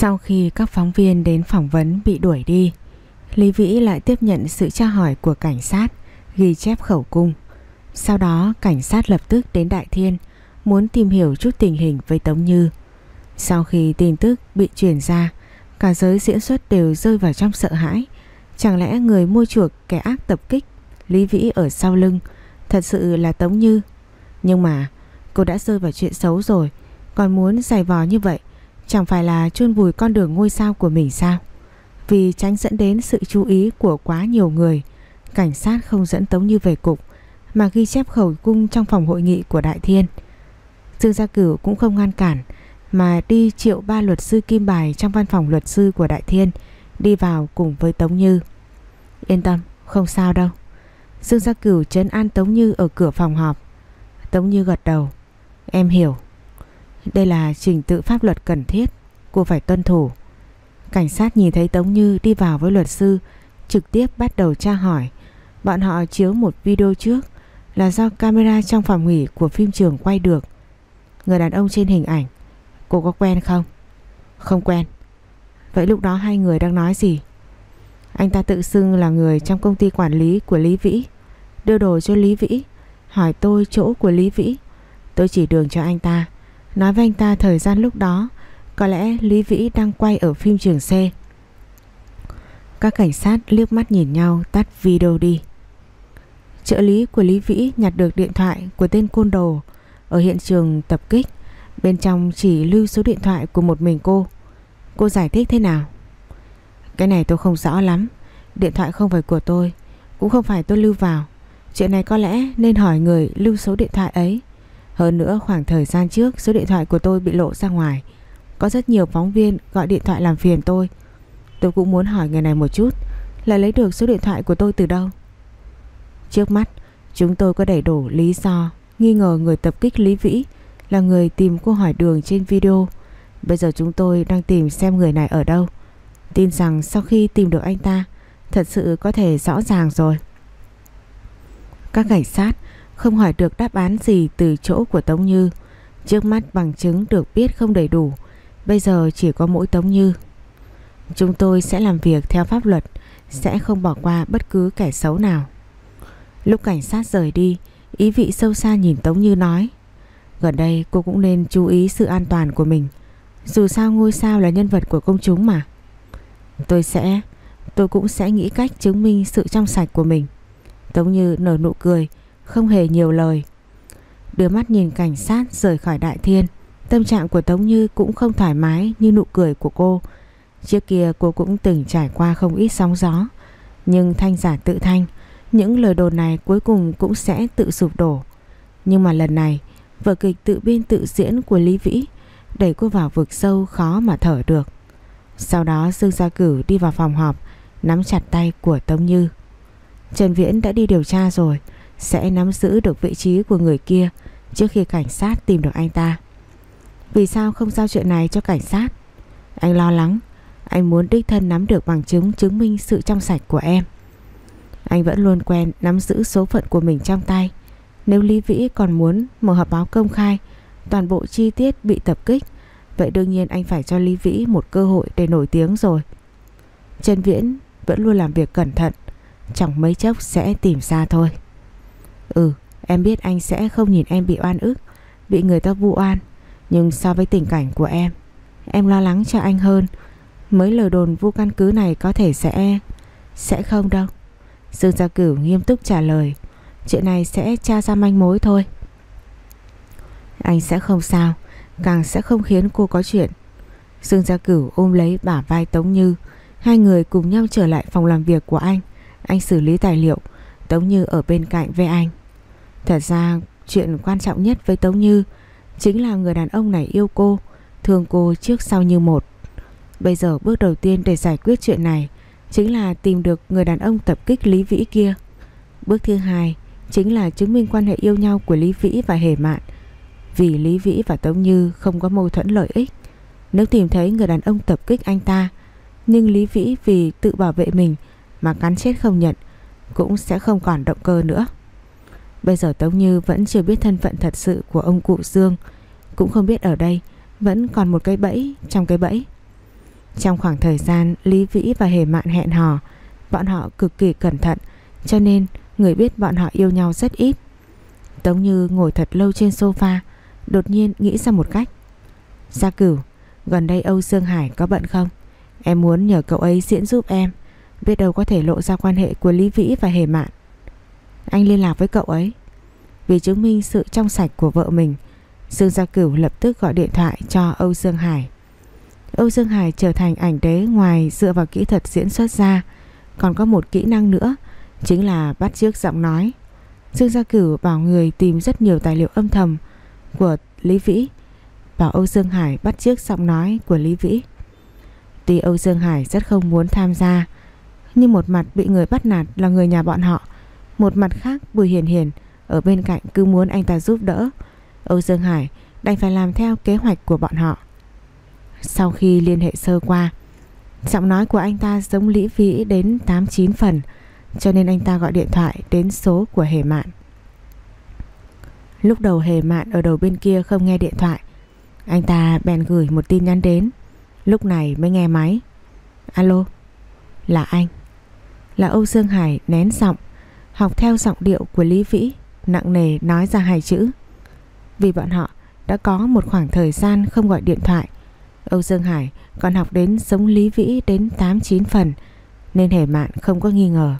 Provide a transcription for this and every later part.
Sau khi các phóng viên đến phỏng vấn bị đuổi đi, Lý Vĩ lại tiếp nhận sự tra hỏi của cảnh sát, ghi chép khẩu cung. Sau đó cảnh sát lập tức đến Đại Thiên muốn tìm hiểu chút tình hình với Tống Như. Sau khi tin tức bị truyền ra, cả giới diễn xuất đều rơi vào trong sợ hãi. Chẳng lẽ người mua chuộc kẻ ác tập kích Lý Vĩ ở sau lưng thật sự là Tống Như? Nhưng mà cô đã rơi vào chuyện xấu rồi, còn muốn giày vò như vậy Chẳng phải là chôn vùi con đường ngôi sao của mình sao? Vì tránh dẫn đến sự chú ý của quá nhiều người Cảnh sát không dẫn Tống Như về cục Mà ghi chép khẩu cung trong phòng hội nghị của Đại Thiên. Dương Gia Cửu cũng không ngăn cản Mà đi triệu ba luật sư kim bài trong văn phòng luật sư của Đại Thiên Đi vào cùng với Tống Như. Yên tâm, không sao đâu. Dương Gia Cửu trấn an Tống Như ở cửa phòng họp. Tống Như gật đầu. Em hiểu đây là trình tự pháp luật cần thiết, Cô phải tuân thủ. Cảnh sát nhìn thấy Tống Như đi vào với luật sư, Trực tiếp bắt đầu tra hỏi. Bọn họ chiếu một video trước, Là do camera trong phòng nghỉ của phim trường quay được. Người đàn ông trên hình ảnh, Cô có quen không? Không quen. Vậy lúc đó hai người đang nói gì? Anh ta tự xưng là người trong công ty quản lý của Lý Vĩ, Đưa đồ cho Lý Vĩ, Hỏi tôi chỗ của Lý Vĩ. Tôi chỉ đường cho anh ta. Nói với anh ta thời gian lúc đó, Có lẽ Lý Vĩ đang quay ở phim trường C. Các cảnh sát liếc mắt nhìn nhau, tắt video đi. Trợ lý của Lý Vĩ nhặt được điện thoại của tên côn đồ Ở hiện trường tập kích. Bên trong chỉ lưu số điện thoại của một mình cô. Cô giải thích thế nào? Cái này tôi không rõ lắm. Điện thoại không phải của tôi, Cũng không phải tôi lưu vào. Chuyện này có lẽ nên hỏi người lưu số điện thoại ấy hơn nữa, khoảng thời gian trước, số điện thoại của tôi bị lộ ra ngoài. Có rất nhiều phóng viên gọi điện thoại làm phiền tôi. Tôi cũng muốn hỏi người này một chút, là lấy được số điện thoại của tôi từ đâu. Trước mắt, chúng tôi có đầy đủ lý do nghi ngờ người tập kích Lý Vĩ là người tìm cô hỏi đường trên video. Bây giờ chúng tôi đang tìm xem người này ở đâu. Tin rằng sau khi tìm được anh ta, thật sự có thể rõ ràng rồi. Các cảnh sát không hỏi được đáp án gì từ chỗ của Tống Như. Trước mắt bằng chứng được biết không đầy đủ, bây giờ chỉ có mỗi Tống Như. Chúng tôi sẽ làm việc theo pháp luật, sẽ không bỏ qua bất cứ kẻ xấu nào. Lúc cảnh sát rời đi, ý vị sâu xa nhìn Tống Như nói. Gần đây cô cũng nên chú ý sự an toàn của mình. Dù sao ngôi sao là nhân vật của công chúng mà. Tôi sẽ, tôi cũng sẽ nghĩ cách chứng minh sự trong sạch của mình. Tống Như nở nụ cười, không hề nhiều lời. Đưa mắt nhìn cảnh sát rời khỏi đại thiên, tâm trạng của Tống Như cũng không thoải mái như nụ cười của cô. Trước kia cô cũng từng trải qua không ít sóng gió, nhưng thanh giả tự thanh, những lời đồn này cuối cùng cũng sẽ tự sụp đổ. Nhưng mà lần này, vở kịch tự biên tự diễn của Lý Vĩ đẩy cô vào vực sâu khó mà thở được. Sau đó Dương Gia Cử đi vào phòng họp, nắm chặt tay của Tống Như. Trần Viễn đã đi điều tra rồi, sẽ nắm giữ được vị trí của người kia trước khi cảnh sát tìm được anh ta. Vì sao không giao chuyện này cho cảnh sát? Anh lo lắng, anh muốn đích thân nắm được bằng chứng chứng minh sự trong sạch của em. Anh vẫn luôn quen nắm giữ số phận của mình trong tay. Nếu Lý Vĩ còn muốn một họp báo công khai toàn bộ chi tiết bị tập kích, vậy đương nhiên anh phải cho Lý Vĩ một cơ hội để nổi tiếng rồi. Trần Viễn vẫn luôn làm việc cẩn thận, chẳng mấy chốc sẽ tìm ra thôi. Ừ em biết anh sẽ không nhìn em bị oan ức, Bị người ta vu oan, Nhưng so với tình cảnh của em Em lo lắng cho anh hơn. Mấy lời đồn vu căn cứ này có thể sẽ Sẽ không đâu. Dương Gia Cửu nghiêm túc trả lời, Chuyện này sẽ tra ra manh mối thôi. Anh sẽ không sao, Càng sẽ không khiến cô có chuyện. Dương Gia Cửu ôm lấy bả vai Tống Như, Hai người cùng nhau trở lại phòng làm việc của anh. Anh xử lý tài liệu, Tống Như ở bên cạnh với anh. Thật ra chuyện quan trọng nhất với Tống Như chính là người đàn ông này yêu cô, thương cô trước sau như một. Bây giờ bước đầu tiên để giải quyết chuyện này chính là tìm được người đàn ông tập kích Lý Vĩ kia. Bước thứ hai chính là chứng minh quan hệ yêu nhau của Lý Vĩ và Hề Mạn. Vì Lý Vĩ và Tống Như không có mâu thuẫn lợi ích. Nếu tìm thấy người đàn ông tập kích anh ta, nhưng Lý Vĩ vì tự bảo vệ mình mà cắn chết không nhận, cũng sẽ không còn động cơ nữa. Bây giờ Tống Như vẫn chưa biết thân phận thật sự của ông cụ Dương, Cũng không biết ở đây Vẫn còn một cái bẫy trong cái bẫy. Trong khoảng thời gian Lý Vĩ và Hề Mạn hẹn hò, Bọn họ cực kỳ cẩn thận, Cho nên người biết bọn họ yêu nhau rất ít. Tống Như ngồi thật lâu trên sofa, Đột nhiên nghĩ ra một cách. Gia cửu, Gần đây Âu Dương Hải có bận không? Em muốn nhờ cậu ấy diễn giúp em, Biết đâu có thể lộ ra quan hệ của Lý Vĩ và Hề Mạn. Anh liên lạc với cậu ấy. Vì chứng minh sự trong sạch của vợ mình Dương Gia Cửu lập tức gọi điện thoại cho Âu Dương Hải. Âu Dương Hải trở thành ảnh đế ngoài dựa vào kỹ thuật diễn xuất ra. Còn có một kỹ năng nữa, Chính là bắt chước giọng nói. Dương Gia Cửu bảo người tìm rất nhiều tài liệu âm thầm Của Lý Vĩ, Bảo Âu Dương Hải bắt chước giọng nói của Lý Vĩ. Tuy Âu Dương Hải rất không muốn tham gia, Nhưng một mặt bị người bắt nạt là người nhà bọn họ. Một mặt khác, Bùi Hiền Hiền Ở bên cạnh cứ muốn anh ta giúp đỡ. Âu Dương Hải đành phải làm theo kế hoạch của bọn họ. Sau khi liên hệ sơ qua, Giọng nói của anh ta giống Lý Vĩ đến 8-9 phần, Cho nên anh ta gọi điện thoại đến số của Hề Mạn. Lúc đầu Hề Mạn ở đầu bên kia không nghe điện thoại. Anh ta bèn gửi một tin nhắn đến. Lúc này mới nghe máy. Alo, Là anh. Là Âu Dương Hải nén giọng. Học theo giọng điệu của Lý Vĩ, Nặng nề nói ra hai chữ. Vì bọn họ đã có một khoảng thời gian không gọi điện thoại. Âu Dương Hải còn học đến giống Lý Vĩ đến 8-9 phần, Nên hề mạn không có nghi ngờ.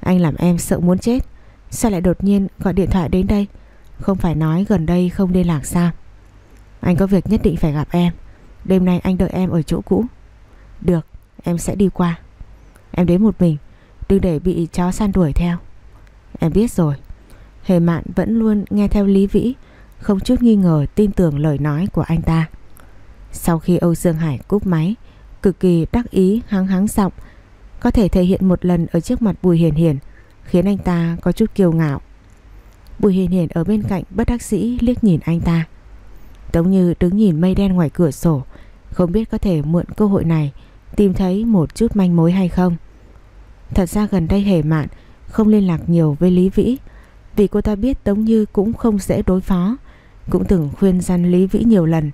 Anh làm em sợ muốn chết, Sao lại đột nhiên gọi điện thoại đến đây? Không phải nói gần đây không liên lạc sao? Anh có việc nhất định phải gặp em. Đêm nay anh đợi em ở chỗ cũ. Được, em sẽ đi qua. Em đến một mình. Đừng để bị chó săn đuổi theo. Em biết rồi. Hề mạn vẫn luôn nghe theo Lý Vĩ, Không chút nghi ngờ tin tưởng lời nói của anh ta. Sau khi Âu Dương Hải cúp máy, Cực kỳ đắc ý, hắng hắng giọng, Có thể thể hiện một lần ở trước mặt Bùi Hiền Hiền, Khiến anh ta có chút kiêu ngạo. Bùi Hiền Hiền ở bên cạnh bất đắc sĩ liếc nhìn anh ta. Tống Như đứng nhìn mây đen ngoài cửa sổ, Không biết có thể mượn cơ hội này Tìm thấy một chút manh mối hay không. Thật ra gần đây hề mạn, Không liên lạc nhiều với Lý Vĩ. Vì cô ta biết Tống Như cũng không dễ đối phó. Cũng từng khuyên gian Lý Vĩ nhiều lần,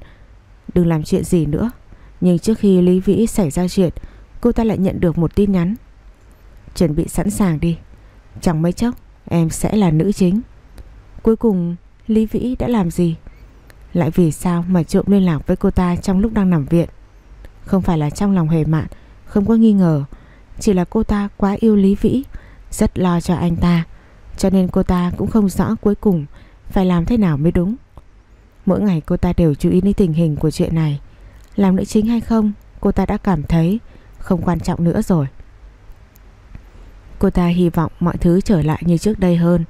Đừng làm chuyện gì nữa. Nhưng trước khi Lý Vĩ xảy ra chuyện, Cô ta lại nhận được một tin nhắn. Chuẩn bị sẵn sàng đi. Chẳng mấy chốc, em sẽ là nữ chính. Cuối cùng, Lý Vĩ đã làm gì? Lại vì sao mà trộm liên lạc với cô ta trong lúc đang nằm viện? Không phải là trong lòng hề mạn, Không có nghi ngờ chỉ là cô ta quá yêu Lý Vĩ, Rất lo cho anh ta, Cho nên cô ta cũng không rõ cuối cùng Phải làm thế nào mới đúng. Mỗi ngày cô ta đều chú ý đến tình hình của chuyện này. Làm nữ chính hay không, Cô ta đã cảm thấy Không quan trọng nữa rồi. Cô ta hy vọng mọi thứ trở lại như trước đây hơn.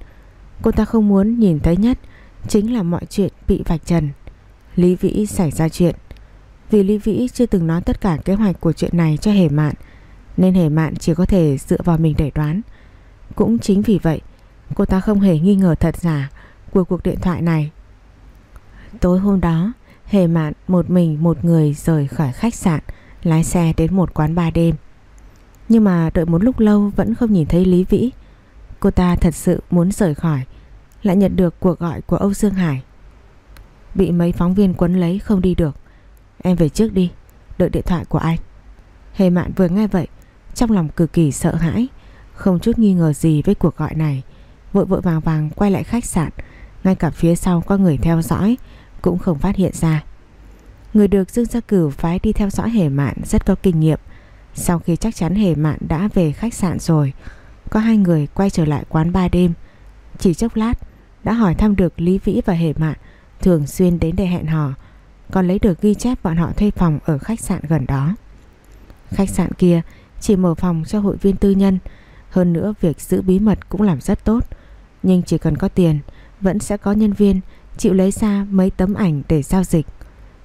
Cô ta không muốn nhìn thấy nhất Chính là mọi chuyện bị vạch trần. Lý Vĩ xảy ra chuyện. Vì Lý Vĩ chưa từng nói tất cả kế hoạch của chuyện này cho Hề Mạn nên Hề Mạn chỉ có thể dựa vào mình để đoán Cũng chính vì vậy Cô ta không hề nghi ngờ thật giả Của cuộc điện thoại này Tối hôm đó Hề Mạn một mình một người rời khỏi khách sạn Lái xe đến một quán bar đêm Nhưng mà đợi một lúc lâu Vẫn không nhìn thấy Lý Vĩ Cô ta thật sự muốn rời khỏi lại nhận được cuộc gọi của Âu Dương Hải. Bị mấy phóng viên quấn lấy không đi được. Em về trước đi, đợi điện thoại của anh. Hề mạn vừa nghe vậy, trong lòng cực kỳ sợ hãi, không chút nghi ngờ gì với cuộc gọi này. Vội vội vàng vàng quay lại khách sạn, ngay cả phía sau có người theo dõi cũng không phát hiện ra. Người được Dương Gia Cửu phái đi theo dõi Hề Mạn rất có kinh nghiệm. Sau khi chắc chắn Hề Mạn đã về khách sạn rồi, có hai người quay trở lại quán ba đêm. Chỉ chốc lát, đã hỏi thăm được Lý Vĩ và Hề Mạn thường xuyên đến để hẹn hò, còn lấy được ghi chép bọn họ thuê phòng ở khách sạn gần đó. Khách sạn kia chỉ mở phòng cho hội viên tư nhân, hơn nữa việc giữ bí mật cũng làm rất tốt, nhưng chỉ cần có tiền vẫn sẽ có nhân viên chịu lấy ra mấy tấm ảnh để giao dịch.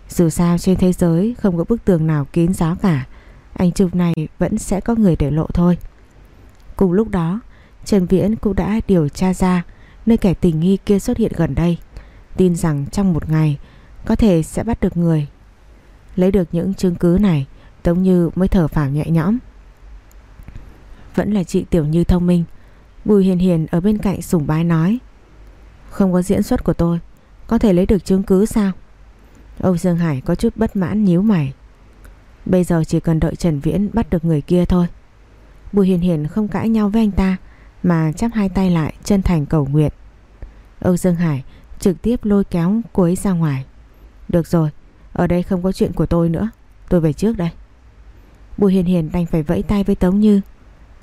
Dù sao trên thế giới không có bức tường nào kín gió cả, ảnh chụp này vẫn sẽ có người để lộ thôi. Cùng lúc đó, Trần Viễn cũng đã điều tra ra nơi kẻ tình nghi kia xuất hiện gần đây. Tin rằng trong một ngày có thể sẽ bắt được người. Lấy được những chứng cứ này, Tống Như mới thở phào nhẹ nhõm. Vẫn là chị Tiểu Như thông minh. Bùi Hiền Hiền ở bên cạnh sủng bái nói. Không có diễn xuất của tôi, có thể lấy được chứng cứ sao? Âu Dương Hải có chút bất mãn nhíu mày. Bây giờ chỉ cần đợi Trần Viễn bắt được người kia thôi Bùi Hiền Hiền không cãi nhau với anh ta Mà chắp hai tay lại chân thành cầu nguyện Âu Dương Hải trực tiếp lôi kéo cô ấy ra ngoài Được rồi Ở đây không có chuyện của tôi nữa Tôi về trước đây Bùi Hiền Hiền đành phải vẫy tay với Tống Như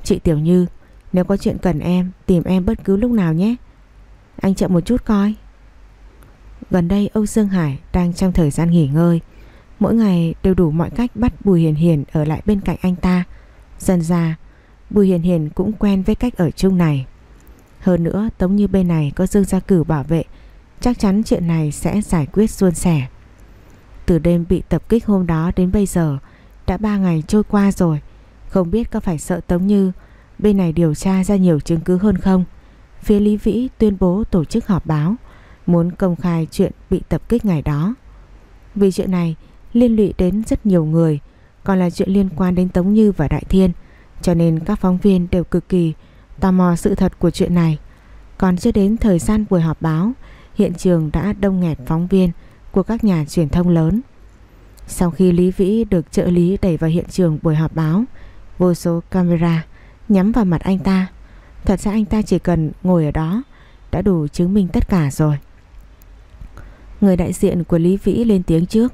Chị Tiểu Như, Nếu có chuyện cần em, Tìm em bất cứ lúc nào nhé. Anh chậm một chút coi. Gần đây Âu Dương Hải đang trong thời gian nghỉ ngơi. Mỗi ngày đều đủ mọi cách bắt Bùi Hiền Hiền ở lại bên cạnh anh ta. Dần ra, Bùi Hiền Hiền cũng quen với cách ở chung này. Hơn nữa, Tống Như bên này có Dương Gia Cử bảo vệ, Chắc chắn chuyện này sẽ giải quyết suôn sẻ. Từ đêm bị tập kích hôm đó đến bây giờ, Đã 3 ngày trôi qua rồi. Không biết có phải sợ Tống Như Bên này điều tra ra nhiều chứng cứ hơn không? Phía Lý Vĩ tuyên bố tổ chức họp báo, Muốn công khai chuyện bị tập kích ngày đó. Vì chuyện này, liên lụy đến rất nhiều người, Còn là chuyện liên quan đến Tống Như và Đại Thiên, Cho nên các phóng viên đều cực kỳ tò mò sự thật của chuyện này. Còn chưa đến thời gian buổi họp báo, Hiện trường đã đông nghẹt phóng viên của các nhà truyền thông lớn. Sau khi Lý Vĩ được trợ lý đẩy vào hiện trường buổi họp báo Vô số camera nhắm vào mặt anh ta. Thật ra anh ta chỉ cần ngồi ở đó Đã đủ chứng minh tất cả rồi. Người đại diện của Lý Vĩ lên tiếng trước.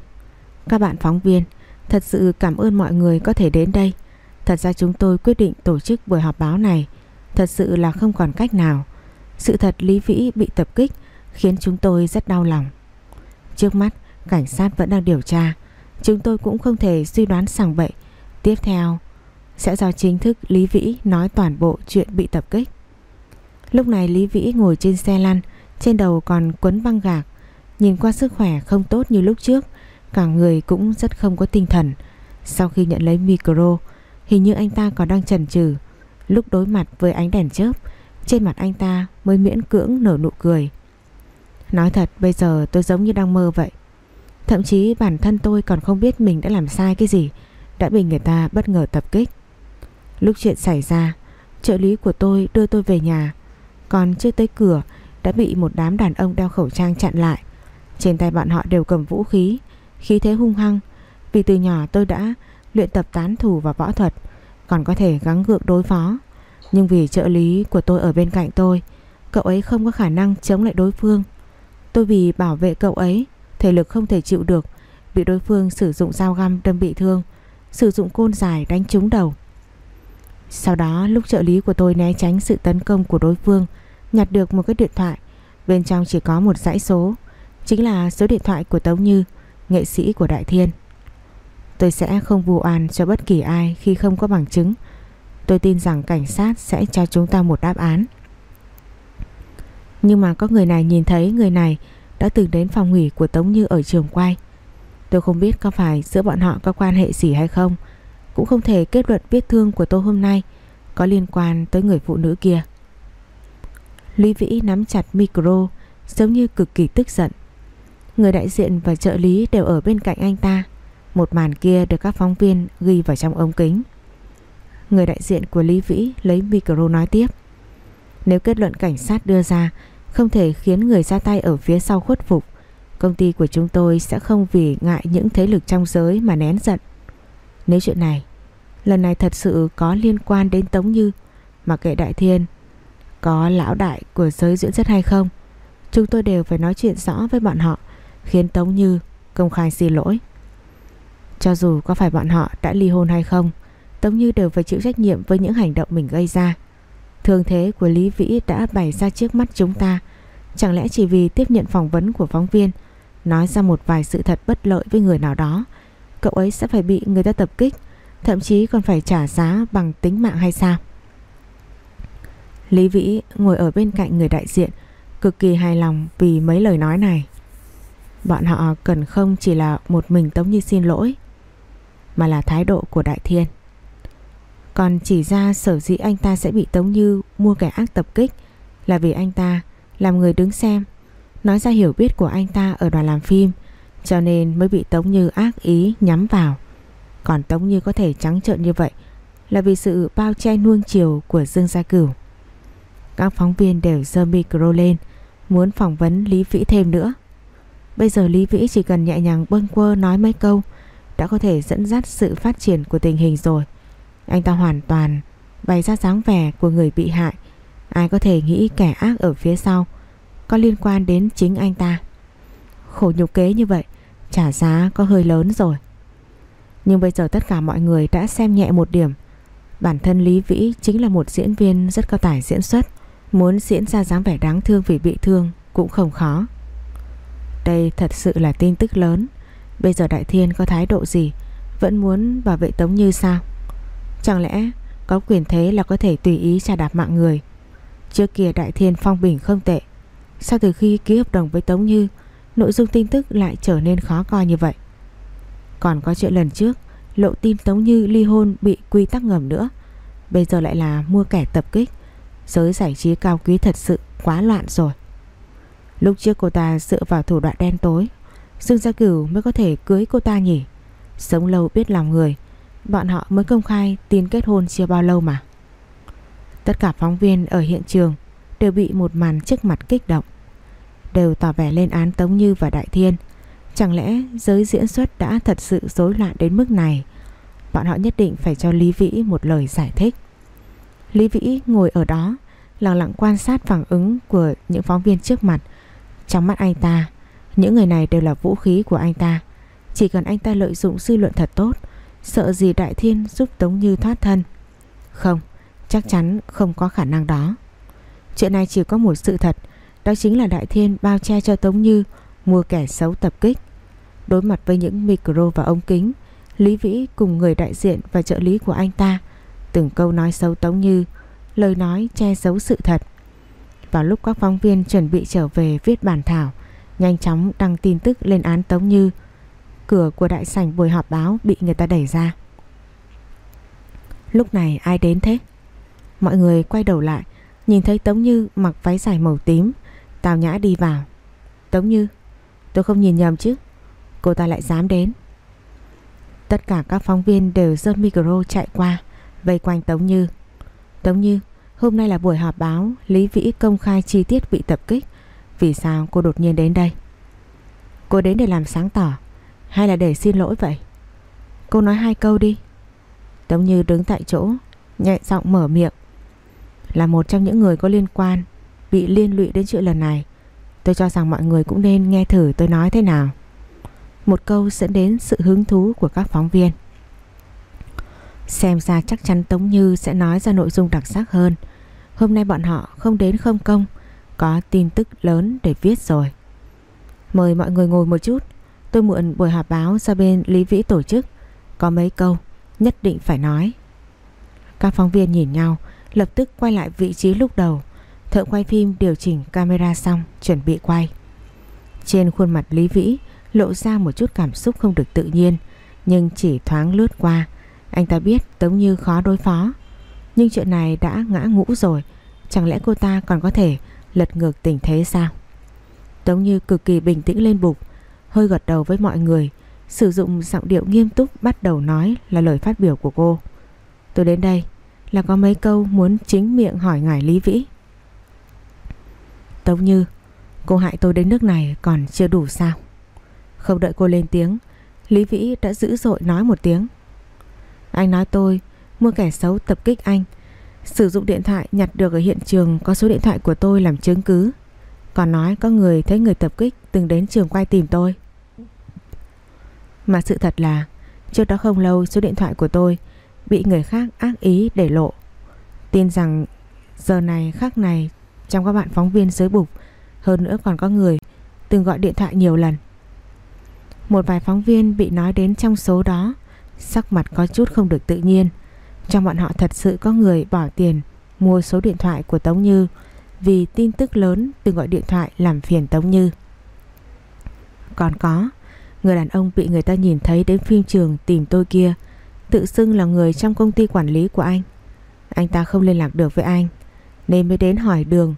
Các bạn phóng viên, Thật sự cảm ơn mọi người có thể đến đây. Thật ra chúng tôi quyết định tổ chức buổi họp báo này Thật sự là không còn cách nào. Sự thật Lý Vĩ bị tập kích Khiến chúng tôi rất đau lòng. Trước mắt, cảnh sát vẫn đang điều tra. Chúng tôi cũng không thể suy đoán sẵn vậy. Tiếp theo sẽ do chính thức Lý Vĩ nói toàn bộ chuyện bị tập kích. Lúc này Lý Vĩ ngồi trên xe lăn, Trên đầu còn quấn băng gạc. Nhìn qua sức khỏe không tốt như lúc trước, Cả người cũng rất không có tinh thần. Sau khi nhận lấy micro, Hình như anh ta còn đang chần chừ. Lúc đối mặt với ánh đèn chớp, Trên mặt anh ta mới miễn cưỡng nở nụ cười. Nói thật, bây giờ tôi giống như đang mơ vậy. Thậm chí bản thân tôi còn không biết mình đã làm sai cái gì, Đã bị người ta bất ngờ tập kích. Lúc chuyện xảy ra, Trợ lý của tôi đưa tôi về nhà. Còn chưa tới cửa, Đã bị một đám đàn ông đeo khẩu trang chặn lại. Trên tay bọn họ đều cầm vũ khí Khí thế hung hăng. Vì từ nhỏ tôi đã luyện tập tán thủ và võ thuật, Còn có thể gắng gượng đối phó. Nhưng vì trợ lý của tôi ở bên cạnh tôi, Cậu ấy không có khả năng chống lại đối phương. Tôi vì bảo vệ cậu ấy, Thể lực không thể chịu được, Bị đối phương sử dụng dao găm đâm bị thương, Sử dụng côn dài đánh trúng đầu. Sau đó, lúc trợ lý của tôi né tránh sự tấn công của đối phương, Nhặt được một cái điện thoại. Bên trong chỉ có một dãy số, Chính là số điện thoại của Tống Như, Nghệ sĩ của Đại Thiên. Tôi sẽ không vụ oan cho bất kỳ ai Khi không có bằng chứng. Tôi tin rằng cảnh sát sẽ cho chúng ta một đáp án. Nhưng mà có người này nhìn thấy người này Đã từng đến phòng nghỉ của Tống Như ở trường quay. Tôi không biết có phải giữa bọn họ có quan hệ gì hay không cũng không thể kết luận vết thương của tôi hôm nay Có liên quan tới người phụ nữ kia. Lý Vĩ nắm chặt micro, Giống như cực kỳ tức giận. Người đại diện và trợ lý đều ở bên cạnh anh ta, Một màn kia được các phóng viên ghi vào trong ống kính. Người đại diện của Lý Vĩ lấy micro nói tiếp. Nếu kết luận cảnh sát đưa ra Không thể khiến người ra tay ở phía sau khuất phục, Công ty của chúng tôi sẽ không vì ngại những thế lực trong giới mà nén giận. Nếu chuyện này Lần này thật sự có liên quan đến Tống Như Mà kệ Đại Thiên Có lão đại của giới diễn xuất hay không Chúng tôi đều phải nói chuyện rõ với bọn họ khiến Tống Như công khai xin lỗi. Cho dù có phải bọn họ đã ly hôn hay không, Tống Như đều phải chịu trách nhiệm với những hành động mình gây ra. Thường thế của Lý Vĩ đã bày ra trước mắt chúng ta, chẳng lẽ chỉ vì tiếp nhận phỏng vấn của phóng viên, nói ra một vài sự thật bất lợi với người nào đó, cậu ấy sẽ phải bị người ta tập kích, thậm chí còn phải trả giá bằng tính mạng hay sao? Lý Vĩ ngồi ở bên cạnh người đại diện, cực kỳ hài lòng vì mấy lời nói này. Bọn họ cần không chỉ là một mình Tống Như xin lỗi Mà là thái độ của Đại Thiên Còn chỉ ra sở dĩ anh ta sẽ bị Tống Như mua kẻ ác tập kích Là vì anh ta làm người đứng xem Nói ra hiểu biết của anh ta ở đoàn làm phim cho nên mới bị Tống Như ác ý nhắm vào Còn Tống Như có thể trắng trợn như vậy Là vì sự bao che nuông chiều của Dương Gia Cửu Các phóng viên đều dơ micro lên Muốn phỏng vấn Lý Vĩ thêm nữa Bây giờ Lý Vĩ chỉ cần nhẹ nhàng bâng quơ nói mấy câu đã có thể dẫn dắt sự phát triển của tình hình rồi. Anh ta hoàn toàn bày ra dáng vẻ của người bị hại. Ai có thể nghĩ kẻ ác ở phía sau có liên quan đến chính anh ta. Khổ nhục kế như vậy, trả giá có hơi lớn rồi. Nhưng bây giờ tất cả mọi người đã xem nhẹ một điểm. Bản thân Lý Vĩ chính là một diễn viên rất cao tài diễn xuất. Muốn diễn ra dáng vẻ đáng thương vì bị thương cũng không khó. Đây thật sự là tin tức lớn. Bây giờ Đại Thiên có thái độ gì Vẫn muốn bảo vệ Tống Như sao Chẳng lẽ có quyền thế là có thể tùy ý trả đạp mạng người Trước kia Đại Thiên phong bình không tệ Sao từ khi ký hợp đồng với Tống Như Nội dung tin tức lại trở nên khó coi như vậy. Còn có chuyện lần trước, Lộ tin Tống Như ly hôn bị quy tắc ngầm nữa. Bây giờ lại là mua kẻ tập kích. Giới giải trí cao quý thật sự quá loạn rồi. Lúc trước cô ta dựa vào thủ đoạn đen tối, Dương Gia Cửu mới có thể cưới cô ta nhỉ? Sống lâu biết lòng người, Bọn họ mới công khai tin kết hôn chưa bao lâu mà. Tất cả phóng viên ở hiện trường Đều bị một màn trước mặt kích động. Đều tỏ vẻ lên án Tống Như và Đại Thiên. Chẳng lẽ giới diễn xuất đã thật sự rối loạn đến mức này? Bọn họ nhất định phải cho Lý Vĩ một lời giải thích. Lý Vĩ ngồi ở đó, Lặng lặng quan sát phản ứng của những phóng viên trước mặt. Trong mắt anh ta, những người này đều là vũ khí của anh ta. Chỉ cần anh ta lợi dụng dư luận thật tốt, Sợ gì Đại Thiên giúp Tống Như thoát thân? Không, Chắc chắn không có khả năng đó. Chuyện này chỉ có một sự thật đó chính là Đại Thiên bao che cho Tống Như, Mua kẻ xấu tập kích. Đối mặt với những micro và ống kính, Lý Vĩ cùng người đại diện và trợ lý của anh ta Từng câu nói xấu Tống Như, Lời nói che giấu sự thật. Vào lúc các phóng viên chuẩn bị trở về viết bản thảo, Nhanh chóng đăng tin tức lên án Tống Như. Cửa của đại sảnh buổi họp báo bị người ta đẩy ra. Lúc này ai đến thế? Mọi người quay đầu lại, Nhìn thấy Tống Như mặc váy dài màu tím Tào Nhã đi vào. Tống Như, Tôi không nhìn nhầm chứ. Cô ta lại dám đến. Tất cả các phóng viên đều giơ micro chạy qua, Vây quanh Tống Như. Tống Như, Hôm nay là buổi họp báo Lý Vĩ công khai chi tiết bị tập kích. Vì sao cô đột nhiên đến đây? Cô đến để làm sáng tỏ Hay là để xin lỗi vậy? Cô nói hai câu đi. Tống Như đứng tại chỗ, Nhẹ giọng mở miệng. Là một trong những người có liên quan Bị liên lụy đến chuyện lần này. Tôi cho rằng mọi người cũng nên nghe thử tôi nói thế nào. Một câu dẫn đến sự hứng thú của các phóng viên. Xem ra chắc chắn Tống Như sẽ nói ra nội dung đặc sắc hơn. Hôm nay bọn họ không đến không công, có tin tức lớn để viết rồi. Mời mọi người ngồi một chút. Tôi mượn buổi họp báo ra bên Lý Vĩ tổ chức. Có mấy câu Nhất định phải nói. Các phóng viên nhìn nhau, Lập tức quay lại vị trí lúc đầu. Thợ quay phim điều chỉnh camera xong Chuẩn bị quay Trên khuôn mặt Lý Vĩ Lộ ra một chút cảm xúc không được tự nhiên Nhưng chỉ thoáng lướt qua Anh ta biết Tống Như khó đối phó Nhưng chuyện này đã ngã ngũ rồi Chẳng lẽ cô ta còn có thể lật ngược tình thế sao? Tống Như cực kỳ bình tĩnh lên bục, hơi gật đầu với mọi người, sử dụng giọng điệu nghiêm túc bắt đầu nói là lời phát biểu của cô. Tôi đến đây là có mấy câu muốn chính miệng hỏi ngài Lý Vĩ. Tống Như, cô hại tôi đến nước này còn chưa đủ sao? Không đợi cô lên tiếng, Lý Vĩ đã dữ dội nói một tiếng. Anh nói tôi mua kẻ xấu tập kích anh Sử dụng điện thoại nhặt được ở hiện trường có số điện thoại của tôi làm chứng cứ. Còn nói có người thấy người tập kích từng đến trường quay tìm tôi. Mà sự thật là trước đó không lâu số điện thoại của tôi bị người khác ác ý để lộ. Tin rằng giờ này khác này trong các bạn phóng viên giới bục hơn nữa còn có người từng gọi điện thoại nhiều lần. Một vài phóng viên bị nói đến trong số đó sắc mặt có chút không được tự nhiên. Trong bọn họ thật sự có người bỏ tiền mua số điện thoại của Tống Như vì tin tức lớn từng gọi điện thoại làm phiền Tống Như. Còn có, người đàn ông bị người ta nhìn thấy đến phim trường tìm tôi kia, tự xưng là người trong công ty quản lý của anh. Anh ta không liên lạc được với anh, nên mới đến hỏi đường.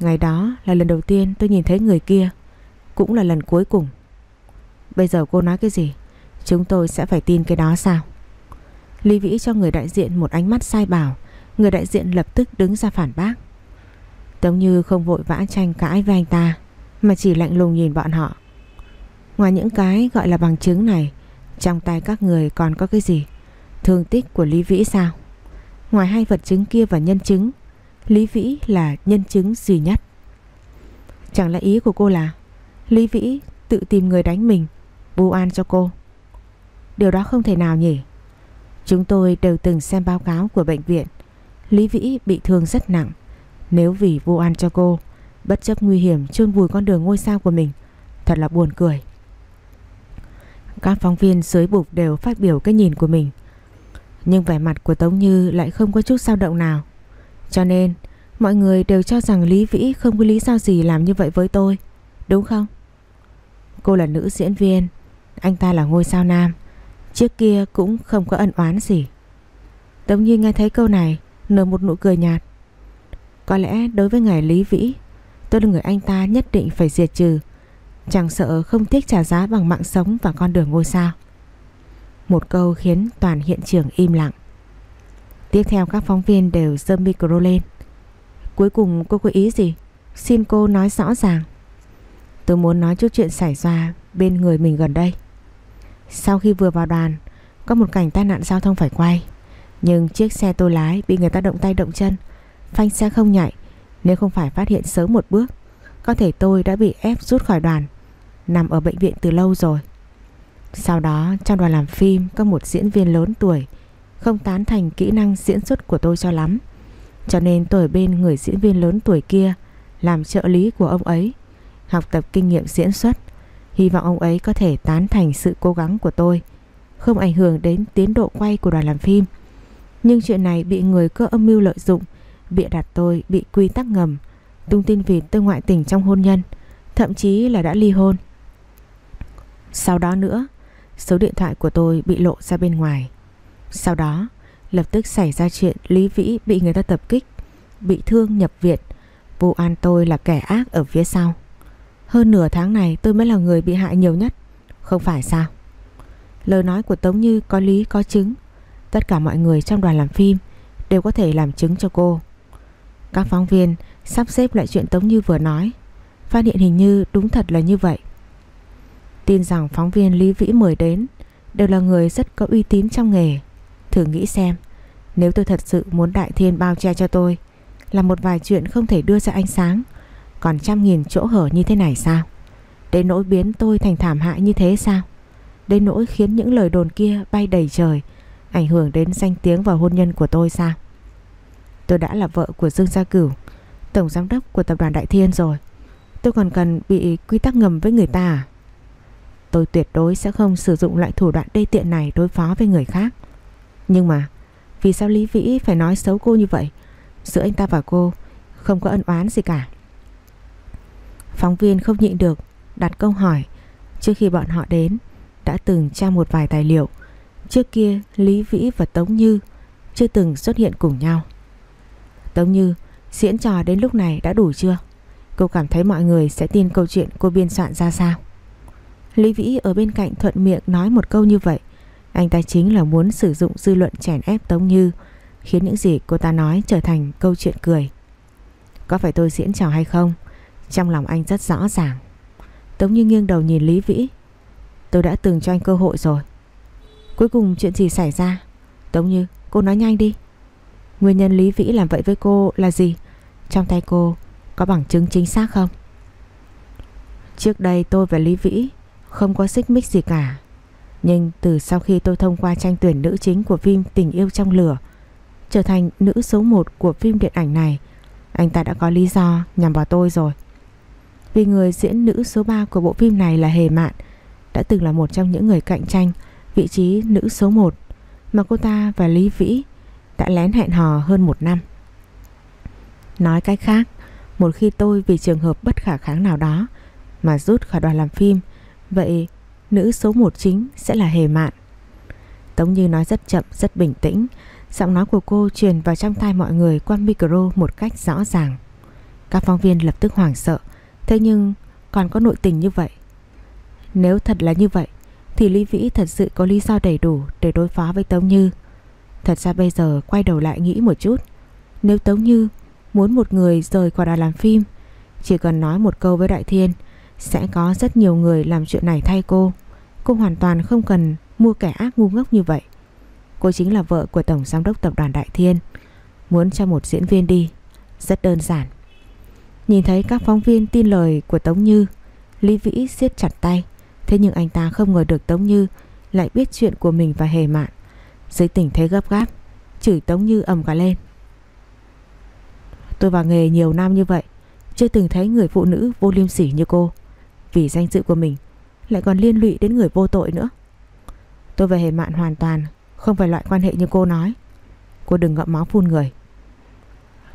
Ngày đó là lần đầu tiên tôi nhìn thấy người kia, cũng là lần cuối cùng. Bây giờ cô nói cái gì? Chúng tôi sẽ phải tin cái đó sao? Lý Vĩ cho người đại diện một ánh mắt sai bảo Người đại diện lập tức đứng ra phản bác Tống Như không vội vã tranh cãi với anh ta Mà chỉ lạnh lùng nhìn bọn họ Ngoài những cái gọi là bằng chứng này Trong tay các người còn có cái gì? Thương tích của Lý Vĩ sao? Ngoài hai vật chứng kia và nhân chứng, Lý Vĩ là nhân chứng duy nhất. Chẳng lẽ ý của cô là Lý Vĩ tự tìm người đánh mình, vu an cho cô? Điều đó không thể nào nhỉ? Chúng tôi đều từng xem báo cáo của bệnh viện. Lý Vĩ bị thương rất nặng. Nếu vì vu an cho cô, bất chấp nguy hiểm chôn vùi con đường ngôi sao của mình, thật là buồn cười. Các phóng viên dưới bục đều phát biểu cái nhìn của mình. Nhưng vẻ mặt của Tống Như lại không có chút dao động nào. Cho nên mọi người đều cho rằng Lý Vĩ không có lý do gì làm như vậy với tôi. Đúng không? Cô là nữ diễn viên, anh ta là ngôi sao nam. Trước kia cũng không có ân oán gì. Tống Như nghe thấy câu này nở một nụ cười nhạt. Có lẽ đối với ngài Lý Vĩ, tôi là người anh ta nhất định phải diệt trừ. Chẳng sợ không tiếc trả giá bằng mạng sống và con đường ngôi sao. Một câu khiến toàn hiện trường im lặng. Tiếp theo các phóng viên đều giơ micro lên. Cuối cùng cô có ý gì? Xin cô nói rõ ràng. Tôi muốn nói chút chuyện xảy ra bên người mình gần đây. Sau khi vừa vào đoàn, có một cảnh tai nạn giao thông phải quay. Nhưng chiếc xe tôi lái bị người ta động tay động chân, phanh xe không nhạy. Nếu không phải phát hiện sớm một bước, có thể tôi đã bị ép rút khỏi đoàn, nằm ở bệnh viện từ lâu rồi. Sau đó trong đoàn làm phim có một diễn viên lớn tuổi không tán thành kỹ năng diễn xuất của tôi cho lắm. Cho nên tôi ở bên người diễn viên lớn tuổi kia làm trợ lý của ông ấy, học tập kinh nghiệm diễn xuất. Hy vọng ông ấy có thể tán thành sự cố gắng của tôi, không ảnh hưởng đến tiến độ quay của đoàn làm phim. Nhưng chuyện này bị người cơ âm mưu lợi dụng, bịa đặt tôi bị quy tắc ngầm, tung tin vì tôi ngoại tình trong hôn nhân, thậm chí là đã ly hôn. Sau đó nữa, số điện thoại của tôi bị lộ ra bên ngoài. Sau đó, lập tức xảy ra chuyện Lý Vĩ bị người ta tập kích, bị thương nhập viện, vụ an tôi là kẻ ác ở phía sau. Hơn nửa tháng này tôi mới là người bị hại nhiều nhất, không phải sao? Lời nói của Tống Như có lý có chứng, tất cả mọi người trong đoàn làm phim đều có thể làm chứng cho cô. Các phóng viên sắp xếp lại chuyện Tống Như vừa nói, phát hiện hình như đúng thật là như vậy. Tin rằng phóng viên Lý Vĩ mời đến đều là người rất có uy tín trong nghề. Thử nghĩ xem, nếu tôi thật sự muốn Đại Thiên bao che cho tôi, là một vài chuyện không thể đưa ra ánh sáng, còn trăm nghìn chỗ hở như thế này sao? Đến nỗi biến tôi thành thảm hại như thế sao? Đến nỗi khiến những lời đồn kia bay đầy trời, ảnh hưởng đến danh tiếng và hôn nhân của tôi sao? Tôi đã là vợ của Dương Gia Cửu, tổng giám đốc của tập đoàn Đại Thiên rồi. Tôi còn cần bị quy tắc ngầm với người ta à? Tôi tuyệt đối sẽ không sử dụng loại thủ đoạn đê tiện này đối phó với người khác. Nhưng mà, vì sao Lý Vĩ phải nói xấu cô như vậy? Giữa anh ta và cô, không có ân oán gì cả. Phóng viên không nhịn được, đặt câu hỏi trước khi bọn họ đến, đã từng tra một vài tài liệu. Trước kia, Lý Vĩ và Tống Như chưa từng xuất hiện cùng nhau. Tống Như, diễn trò đến lúc này đã đủ chưa? Cô cảm thấy mọi người sẽ tin câu chuyện cô biên soạn ra sao? Lý Vĩ ở bên cạnh thuận miệng nói một câu như vậy anh ta chính là muốn sử dụng dư luận chèn ép Tống Như, Khiến những gì cô ta nói trở thành câu chuyện cười. Có phải tôi diễn trò hay không? Trong lòng anh rất rõ ràng. Tống Như nghiêng đầu nhìn Lý Vĩ. Tôi đã từng cho anh cơ hội rồi. Cuối cùng chuyện gì xảy ra? Tống Như, cô nói nhanh đi. Nguyên nhân Lý Vĩ làm vậy với cô là gì? Trong tay cô có bằng chứng chính xác không? Trước đây tôi và Lý Vĩ Không có xích mích gì cả nhưng từ sau khi tôi thông qua tranh tuyển nữ chính của phim Tình yêu trong lửa trở thành nữ số 1 của phim điện ảnh này, anh ta đã có lý do nhằm vào tôi rồi. Vì người diễn nữ số 3 của bộ phim này là Hề Mạn, đã từng là một trong những người cạnh tranh vị trí nữ số 1 mà cô ta và Lý Vĩ đã lén hẹn hò hơn một năm. Nói cách khác, một khi tôi vì trường hợp bất khả kháng nào đó mà rút khỏi đoàn làm phim, vậy nữ số 1 chính sẽ là Hề Mạn. Tống Như nói rất chậm, rất bình tĩnh, giọng nói của cô truyền vào trong tai mọi người qua micro một cách rõ ràng. Các phóng viên lập tức hoảng sợ, thế nhưng còn có nội tình như vậy. Nếu thật là như vậy, thì Lý Vĩ thật sự có lý do đầy đủ để đối phó với Tống Như. Thật ra bây giờ quay đầu lại nghĩ một chút, nếu Tống Như muốn một người rời khỏi đoàn làm phim, chỉ cần nói một câu với Đại Thiên, sẽ có rất nhiều người làm chuyện này thay cô Cô hoàn toàn không cần mua kẻ ác ngu ngốc như vậy. Cô chính là vợ của Tổng Giám đốc Tập đoàn Đại Thiên. Muốn cho một diễn viên đi, rất đơn giản. Nhìn thấy các phóng viên tin lời của Tống Như, Lý Vĩ siết chặt tay. Thế nhưng anh ta không ngờ được Tống Như lại biết chuyện của mình và Hề Mạn. Dưới tình thế gấp gáp, chửi Tống Như ầm cả lên. Tôi vào nghề nhiều năm như vậy, chưa từng thấy người phụ nữ vô liêm sỉ như cô. Vì danh dự của mình, lại còn liên lụy đến người vô tội nữa. Tôi và Hề Mạn hoàn toàn không phải loại quan hệ như cô nói. Cô đừng ngậm máu phun người.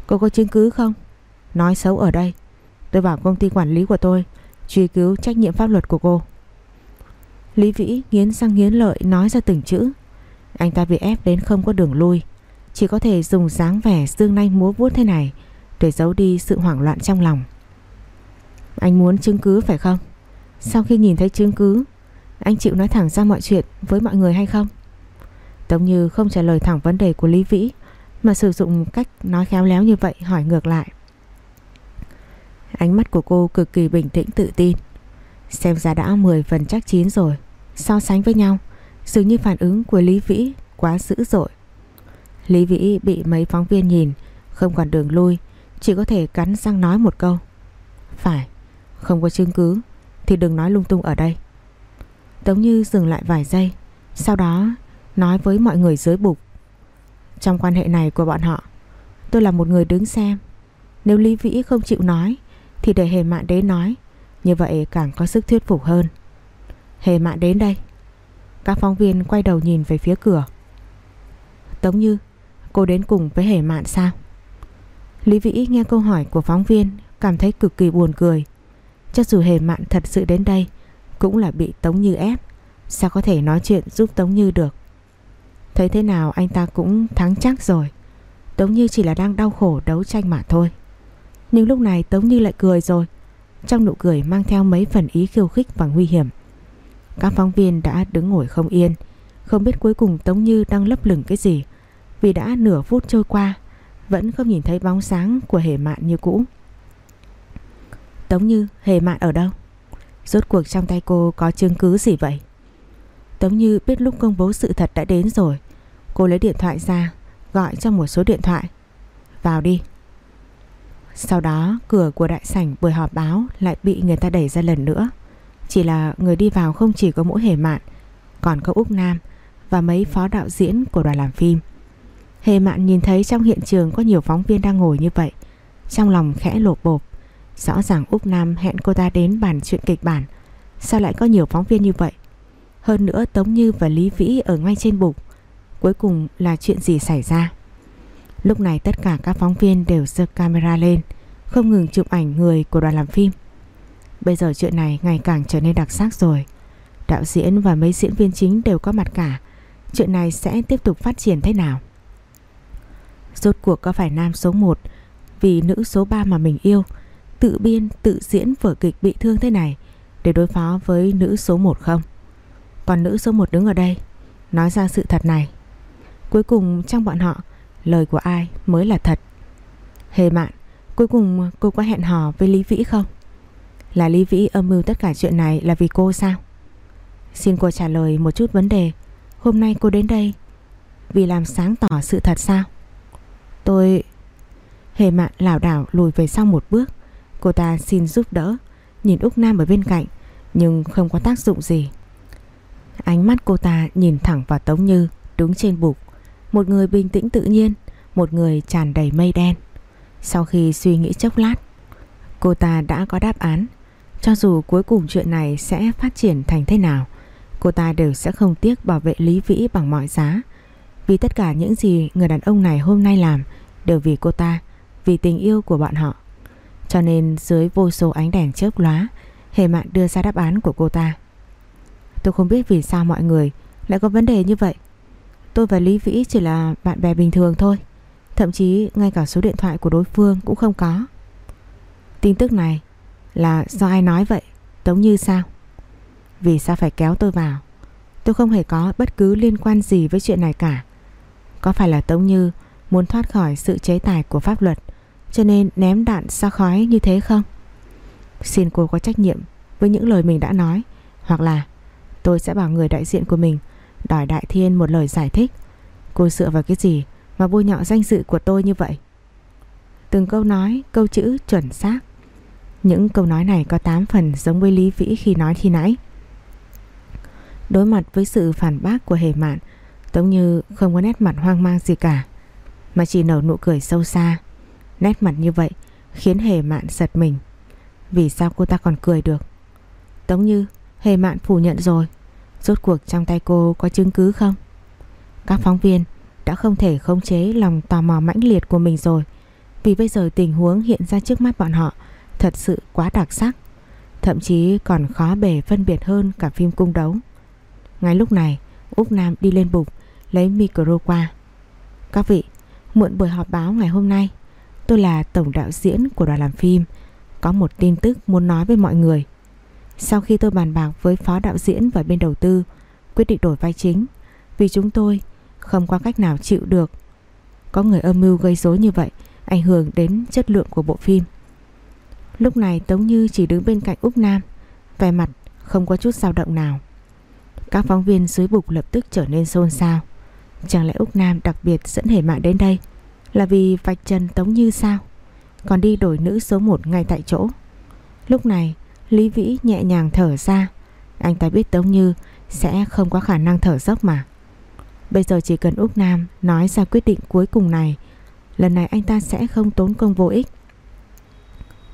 Cô có chứng cứ không? Nói xấu ở đây. Tôi bảo công ty quản lý của tôi truy cứu trách nhiệm pháp luật của cô. Lý Vĩ nghiến răng nghiến lợi nói ra từng chữ. Anh ta bị ép đến không có đường lui. Chỉ có thể dùng dáng vẻ dương nanh múa vuốt thế này để giấu đi sự hoảng loạn trong lòng. Anh muốn chứng cứ phải không? Sau khi nhìn thấy chứng cứ, anh chịu nói thẳng ra mọi chuyện với mọi người hay không? Tống Như không trả lời thẳng vấn đề của Lý Vĩ mà sử dụng cách nói khéo léo như vậy hỏi ngược lại. Ánh mắt của cô cực kỳ bình tĩnh tự tin. Xem ra đã 10 phần chắc chín rồi. So sánh với nhau, dường như phản ứng của Lý Vĩ quá dữ dội. Lý Vĩ bị mấy phóng viên nhìn, không còn đường lui, chỉ có thể cắn răng nói một câu. Phải, không có chứng cứ thì đừng nói lung tung ở đây. Tống Như dừng lại vài giây, sau đó nói với mọi người dưới bục. Trong quan hệ này của bọn họ, tôi là một người đứng xem. Nếu Lý Vĩ không chịu nói thì để Hề Mạn đế nói, như vậy càng có sức thuyết phục hơn. Hề Mạn đến đây. Các phóng viên quay đầu nhìn về phía cửa. Tống Như, cô đến cùng với Hề Mạn sao? Lý Vĩ nghe câu hỏi của phóng viên cảm thấy cực kỳ buồn cười. Cho dù Hề Mạn thật sự đến đây, cũng là bị Tống Như ép. Sao có thể nói chuyện giúp Tống Như được? Thấy thế nào anh ta cũng thắng chắc rồi. Tống Như chỉ là đang đau khổ đấu tranh mà thôi. Nhưng lúc này Tống Như lại cười rồi. Trong nụ cười mang theo mấy phần ý khiêu khích và nguy hiểm. Các phóng viên đã đứng ngồi không yên. Không biết cuối cùng Tống Như đang lấp lửng cái gì. Vì đã nửa phút trôi qua, vẫn không nhìn thấy bóng sáng của hề mạn như cũ. Tống Như, hề mạn ở đâu? Rốt cuộc trong tay cô có chứng cứ gì vậy? Tống Như biết lúc công bố sự thật đã đến rồi. Cô lấy điện thoại ra, gọi cho một số điện thoại. Vào đi. Sau đó cửa của đại sảnh buổi họp báo lại bị người ta đẩy ra lần nữa. Chỉ là người đi vào không chỉ có mỗi hề mạn, còn có Úc Nam và mấy phó đạo diễn của đoàn làm phim. Hề mạn nhìn thấy trong hiện trường có nhiều phóng viên đang ngồi như vậy. Trong lòng khẽ lột bột. Rõ ràng Úc Nam hẹn cô ta đến bàn chuyện kịch bản. Sao lại có nhiều phóng viên như vậy? Hơn nữa Tống Như và Lý Vĩ ở ngay trên bục. Cuối cùng là chuyện gì xảy ra? Lúc này tất cả các phóng viên đều giơ camera lên, không ngừng chụp ảnh người của đoàn làm phim. Bây giờ chuyện này ngày càng trở nên đặc sắc rồi. Đạo diễn và mấy diễn viên chính đều có mặt cả. Chuyện này sẽ tiếp tục phát triển thế nào? Rốt cuộc có phải nam số 1 vì nữ số 3 mà mình yêu tự biên tự diễn vở kịch bị thương thế này để đối phó với nữ số 1 không? Còn nữ số 1 đứng ở đây nói ra sự thật này. Cuối cùng trong bọn họ lời của ai mới là thật? Hề mạn, cuối cùng cô có hẹn hò với Lý Vĩ không? Là Lý Vĩ âm mưu tất cả chuyện này là vì cô sao? Xin cô trả lời một chút vấn đề. Hôm nay cô đến đây vì làm sáng tỏ sự thật sao? Tôi... Hề mạn lảo đảo lùi về sau một bước. Cô ta xin giúp đỡ, nhìn Úc Nam ở bên cạnh, nhưng không có tác dụng gì. Ánh mắt cô ta nhìn thẳng vào Tống Như đứng trên bục. Một người bình tĩnh tự nhiên, một người tràn đầy mây đen. Sau khi suy nghĩ chốc lát, cô ta đã có đáp án. Cho dù cuối cùng chuyện này sẽ phát triển thành thế nào, cô ta đều sẽ không tiếc bảo vệ Lý Vĩ bằng mọi giá. Vì tất cả những gì người đàn ông này hôm nay làm đều vì cô ta, vì tình yêu của bọn họ. Cho nên dưới vô số ánh đèn chớp lóa, Hề Mạn đưa ra đáp án của cô ta. Tôi không biết vì sao mọi người lại có vấn đề như vậy. Tôi và Lý Vĩ chỉ là bạn bè bình thường thôi. Thậm chí ngay cả số điện thoại của đối phương cũng không có. Tin tức này là do ai nói vậy? Tống Như sao? Vì sao phải kéo tôi vào? Tôi không hề có bất cứ liên quan gì với chuyện này cả. Có phải là Tống Như muốn thoát khỏi sự chế tài của pháp luật cho nên ném đạn xa khói như thế không? Xin cô có trách nhiệm với những lời mình đã nói hoặc là tôi sẽ bảo người đại diện của mình Đòi Đại Thiên một lời giải thích. Cô dựa vào cái gì mà bôi nhọ danh dự của tôi như vậy? Từng câu nói, câu chữ chuẩn xác. Những câu nói này có 8 phần giống với Lý Vĩ khi nói khi nãy. Đối mặt với sự phản bác của Hề Mạn Tống Như không có nét mặt hoang mang gì cả Mà chỉ nở nụ cười sâu xa. Nét mặt như vậy, khiến Hề Mạn giật mình. Vì sao cô ta còn cười được? Tống Như, Hề Mạn phủ nhận rồi. Rốt cuộc trong tay cô có chứng cứ không? Các phóng viên đã không thể khống chế lòng tò mò mãnh liệt của mình rồi. Vì bây giờ tình huống hiện ra trước mắt bọn họ Thật sự quá đặc sắc, Thậm chí còn khó bề phân biệt hơn cả phim cung đấu. Ngay lúc này, Úc Nam đi lên bục, Lấy micro qua. Các vị, Muộn buổi họp báo ngày hôm nay. Tôi là tổng đạo diễn của đoàn làm phim, Có một tin tức muốn nói với mọi người. Sau khi tôi bàn bạc với phó đạo diễn và bên đầu tư, Quyết định đổi vai chính, Vì chúng tôi không có cách nào chịu được. Có người âm mưu gây rối như vậy, Ảnh hưởng đến chất lượng của bộ phim. Lúc này Tống Như chỉ đứng bên cạnh Úc Nam, Vẻ mặt không có chút dao động nào. Các phóng viên dưới bục lập tức trở nên xôn xao. Chẳng lẽ Úc Nam đặc biệt dẫn hề mạng đến đây? Là vì vạch trần Tống Như sao? Còn đi đổi nữ số 1 ngay tại chỗ. Lúc này, Lý Vĩ nhẹ nhàng thở ra. Anh ta biết Tống Như sẽ không có khả năng thở dốc mà. Bây giờ chỉ cần Úc Nam nói ra quyết định cuối cùng này, Lần này anh ta sẽ không tốn công vô ích.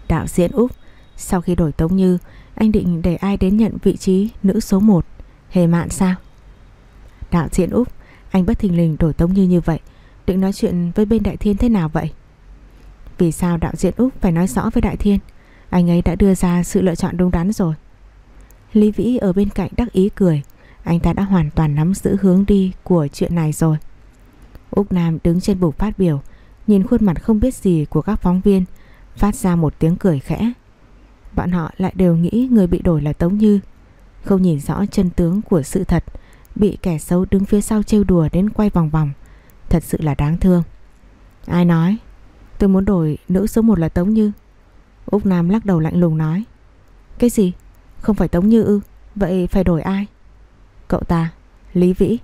Đạo diễn Úc, Sau khi đổi Tống Như, Anh định để ai đến nhận vị trí nữ số 1 Hề mạn sao? Đạo diễn Úc, Anh bất thình lình đổi Tống Như như vậy Định nói chuyện với bên Đại Thiên thế nào vậy? Vì sao đạo diễn Úc phải nói rõ với Đại Thiên? Anh ấy đã đưa ra sự lựa chọn đúng đắn rồi. Lý Vĩ ở bên cạnh đắc ý cười. Anh ta đã hoàn toàn nắm giữ hướng đi của chuyện này rồi. Úc Nam đứng trên bục phát biểu, Nhìn khuôn mặt không biết gì của các phóng viên, Phát ra một tiếng cười khẽ. Bọn họ lại đều nghĩ người bị đổi là Tống Như. Không nhìn rõ chân tướng của sự thật, Bị kẻ xấu đứng phía sau trêu đùa đến quay vòng vòng. Thật sự là đáng thương. Ai nói? Tôi muốn đổi nữ số 1 là Tống Như. Úc Nam lắc đầu lạnh lùng nói. Cái gì? Không phải Tống Như ư? Vậy phải đổi ai? Cậu ta, Lý Vĩ.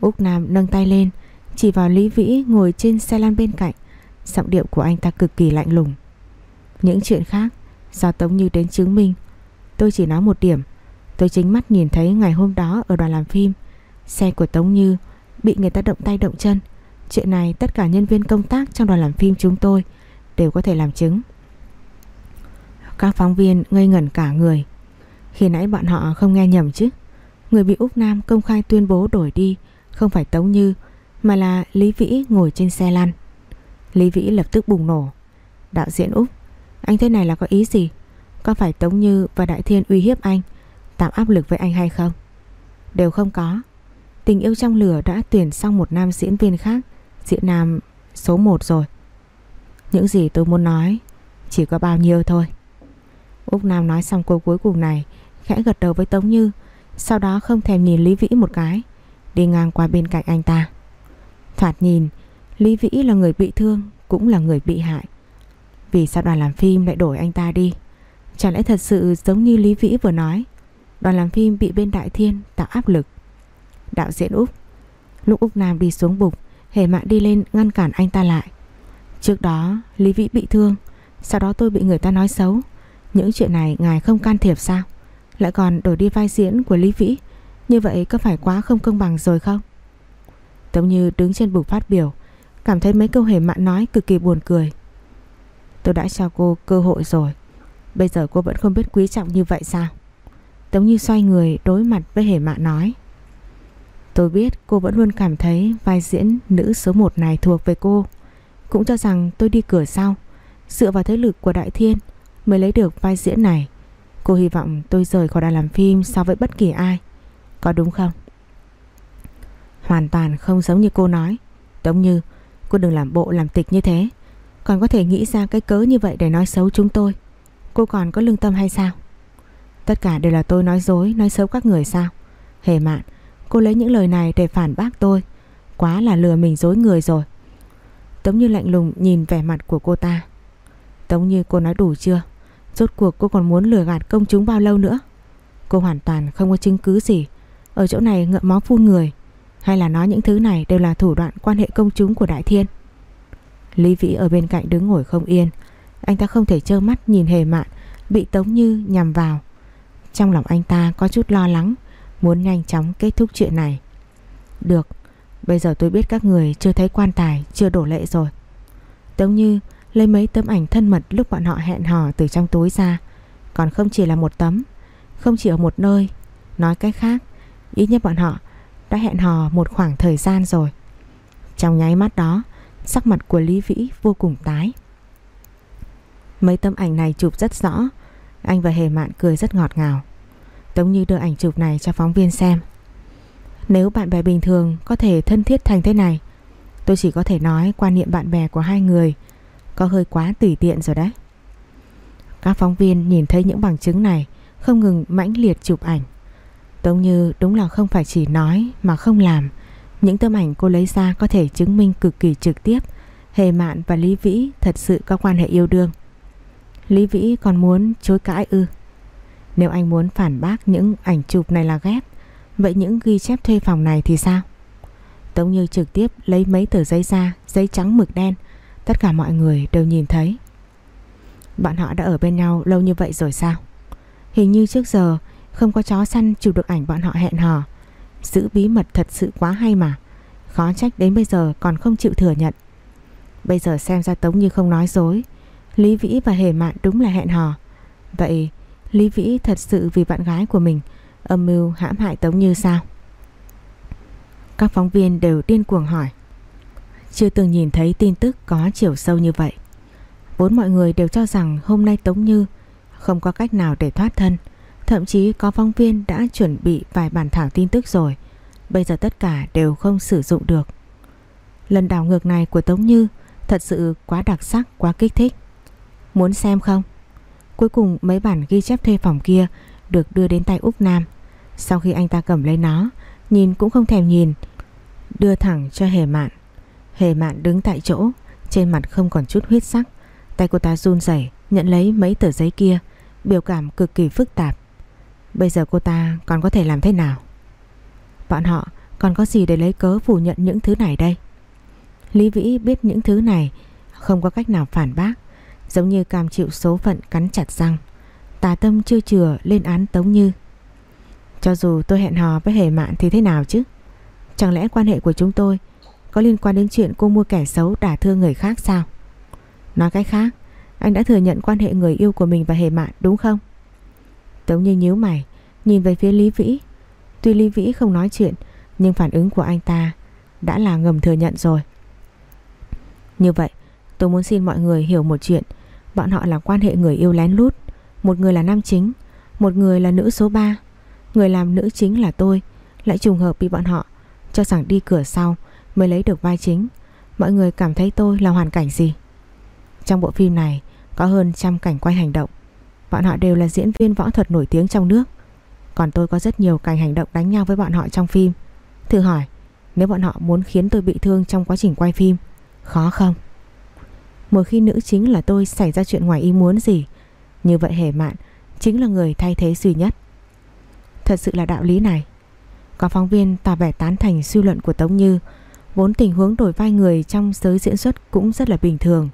Úc Nam nâng tay lên, Chỉ vào Lý Vĩ ngồi trên xe lan bên cạnh. Giọng điệu của anh ta cực kỳ lạnh lùng. Những chuyện khác, Do Tống Như đến chứng minh. Tôi chỉ nói một điểm. Tôi chính mắt nhìn thấy ngày hôm đó ở đoàn làm phim. Xe của Tống Như Bị người ta động tay động chân. Chuyện này tất cả nhân viên công tác trong đoàn làm phim chúng tôi Đều có thể làm chứng. Các phóng viên ngây ngẩn cả người. Khi nãy bọn họ không nghe nhầm chứ? Người bị Úc Nam công khai tuyên bố đổi đi Không phải Tống Như, Mà là Lý Vĩ ngồi trên xe lăn. Lý Vĩ lập tức bùng nổ. Đạo diễn Úc, Anh thế này là có ý gì? Có phải Tống Như và Đại Thiên uy hiếp anh, Tạo áp lực với anh hay không? Đều không có. Tình yêu trong lửa đã tuyển xong một nam diễn viên khác, Diễn nam số 1 rồi. Những gì tôi muốn nói Chỉ có bao nhiêu thôi. Úc Nam nói xong câu cuối cùng này, Khẽ gật đầu với Tống Như, Sau đó không thèm nhìn Lý Vĩ một cái, Đi ngang qua bên cạnh anh ta. Thoạt nhìn, Lý Vĩ là người bị thương, Cũng là người bị hại. Vì sao đoàn làm phim lại đổi anh ta đi? Chẳng lẽ thật sự giống như Lý Vĩ vừa nói, Đoàn làm phim bị bên Đại Thiên tạo áp lực? Đạo diễn Úc. Lúc Úc Nam đi xuống bục, Hề mạn đi lên ngăn cản anh ta lại. Trước đó, Lý Vĩ bị thương, Sau đó tôi bị người ta nói xấu. Những chuyện này ngài không can thiệp sao? Lại còn đổi đi vai diễn của Lý Vĩ, Như vậy có phải quá không công bằng rồi không? Tống Như đứng trên bục phát biểu, Cảm thấy mấy câu hề mạn nói cực kỳ buồn cười. Tôi đã cho cô cơ hội rồi, Bây giờ cô vẫn không biết quý trọng như vậy sao? Tống Như xoay người đối mặt với hề mạn nói. Tôi biết cô vẫn luôn cảm thấy vai diễn nữ số 1 này thuộc về cô. Cũng cho rằng tôi đi cửa sau, Dựa vào thế lực của Đại Thiên mới lấy được vai diễn này. Cô hy vọng tôi rời khỏi đoàn làm phim so với bất kỳ ai. Có đúng không? Hoàn toàn không giống như cô nói. Tống Như Cô đừng làm bộ làm tịch như thế. Còn có thể nghĩ ra cái cớ như vậy để nói xấu chúng tôi. Cô còn có lương tâm hay sao? Tất cả đều là tôi nói dối, Nói xấu các người sao? Hề mạn Cô lấy những lời này để phản bác tôi. Quá là lừa mình dối người rồi. Tống như lạnh lùng nhìn vẻ mặt của cô ta. Tống như, cô nói đủ chưa? Rốt cuộc cô còn muốn lừa gạt công chúng bao lâu nữa? Cô hoàn toàn không có chứng cứ gì. Ở chỗ này ngậm máu phun người. Hay là nói những thứ này đều là thủ đoạn quan hệ công chúng của Đại Thiên? Lý Vĩ ở bên cạnh đứng ngồi không yên. Anh ta không thể trơ mắt nhìn hề mạn Bị Tống Như nhằm vào. Trong lòng anh ta có chút lo lắng. Muốn nhanh chóng kết thúc chuyện này. Được, Bây giờ tôi biết các người chưa thấy quan tài, Chưa đổ lệ rồi. Tống Như lấy mấy tấm ảnh thân mật Lúc bọn họ hẹn hò từ trong túi ra, Còn không chỉ là một tấm, Không chỉ ở một nơi. Nói cách khác Ít nhất bọn họ đã hẹn hò một khoảng thời gian rồi. Trong nháy mắt đó, Sắc mặt của Lý Vĩ vô cùng tái. Mấy tấm ảnh này chụp rất rõ, Anh và Hề Mạn cười rất ngọt ngào. Tống Như đưa ảnh chụp này cho phóng viên xem. Nếu bạn bè bình thường có thể thân thiết thành thế này, Tôi chỉ có thể nói quan niệm bạn bè của hai người Có hơi quá tùy tiện rồi đấy. Các phóng viên nhìn thấy những bằng chứng này Không ngừng mãnh liệt chụp ảnh. Tống Như đúng là không phải chỉ nói mà không làm, Những tấm ảnh cô lấy ra có thể chứng minh cực kỳ trực tiếp Hề Mạn và Lý Vĩ thật sự có quan hệ yêu đương. Lý Vĩ còn muốn chối cãi ư. Nếu anh muốn phản bác những ảnh chụp này là ghép, Vậy những ghi chép thuê phòng này thì sao? Tống Như trực tiếp lấy mấy tờ giấy ra Giấy trắng mực đen, Tất cả mọi người đều nhìn thấy. Bọn họ đã ở bên nhau lâu như vậy rồi sao? Hình như trước giờ, không có chó săn chụp được ảnh bọn họ hẹn hò. Giữ bí mật thật sự quá hay mà. Khó trách đến bây giờ còn không chịu thừa nhận. Bây giờ xem ra Tống Như không nói dối. Lý Vĩ và Hề Mạn đúng là hẹn hò. Vậy Lý Vĩ thật sự vì bạn gái của mình Âm mưu hãm hại Tống Như sao? Các phóng viên đều điên cuồng hỏi. Chưa từng nhìn thấy tin tức có chiều sâu như vậy. Vốn mọi người đều cho rằng hôm nay Tống Như Không có cách nào để thoát thân. Thậm chí có phóng viên đã chuẩn bị vài bản thảo tin tức rồi. Bây giờ tất cả đều không sử dụng được. Lần đảo ngược này của Tống Như Thật sự quá đặc sắc, quá kích thích. Muốn xem không? Cuối cùng mấy bản ghi chép thuê phòng kia Được đưa đến tay Úc Nam. Sau khi anh ta cầm lấy nó, Nhìn cũng không thèm nhìn, Đưa thẳng cho Hề Mạn. Hề Mạn đứng tại chỗ, Trên mặt không còn chút huyết sắc. Tay cô ta run rẩy, nhận lấy mấy tờ giấy kia, Biểu cảm cực kỳ phức tạp. Bây giờ cô ta còn có thể làm thế nào? Bọn họ còn có gì để lấy cớ phủ nhận những thứ này đây? Lý Vĩ biết những thứ này, Không có cách nào phản bác. Giống như cam chịu số phận cắn chặt răng. Tà tâm chưa chừa lên án Tống Như. Cho dù tôi hẹn hò với hề mạn thì thế nào chứ? Chẳng lẽ quan hệ của chúng tôi Có liên quan đến chuyện cô mua kẻ xấu đả thương người khác sao? Nói cách khác, Anh đã thừa nhận quan hệ người yêu của mình và hề mạn, đúng không? Tống như nhíu mày, Nhìn về phía Lý Vĩ. Tuy Lý Vĩ không nói chuyện, Nhưng phản ứng của anh ta Đã là ngầm thừa nhận rồi. Như vậy, tôi muốn xin mọi người hiểu một chuyện. Bọn họ là quan hệ người yêu lén lút. Một người là nam chính, Một người là nữ số 3 Người làm nữ chính là tôi. Lại trùng hợp bị bọn họ Cho rằng đi cửa sau mới lấy được vai chính. Mọi người cảm thấy tôi là hoàn cảnh gì? Trong bộ phim này, Có hơn trăm cảnh quay hành động. Bọn họ đều là diễn viên võ thuật nổi tiếng trong nước. Còn tôi có rất nhiều cảnh hành động đánh nhau với bọn họ trong phim. Thử hỏi, Nếu bọn họ muốn khiến tôi bị thương trong quá trình quay phim, Khó không? Một khi nữ chính là tôi xảy ra chuyện ngoài ý muốn gì? Như vậy hề mạn Chính là người thay thế duy nhất. Thật sự là đạo lý này. Có phóng viên tỏ vẻ tán thành suy luận của Tống Như. Vốn tình huống đổi vai người trong giới diễn xuất cũng rất là bình thường.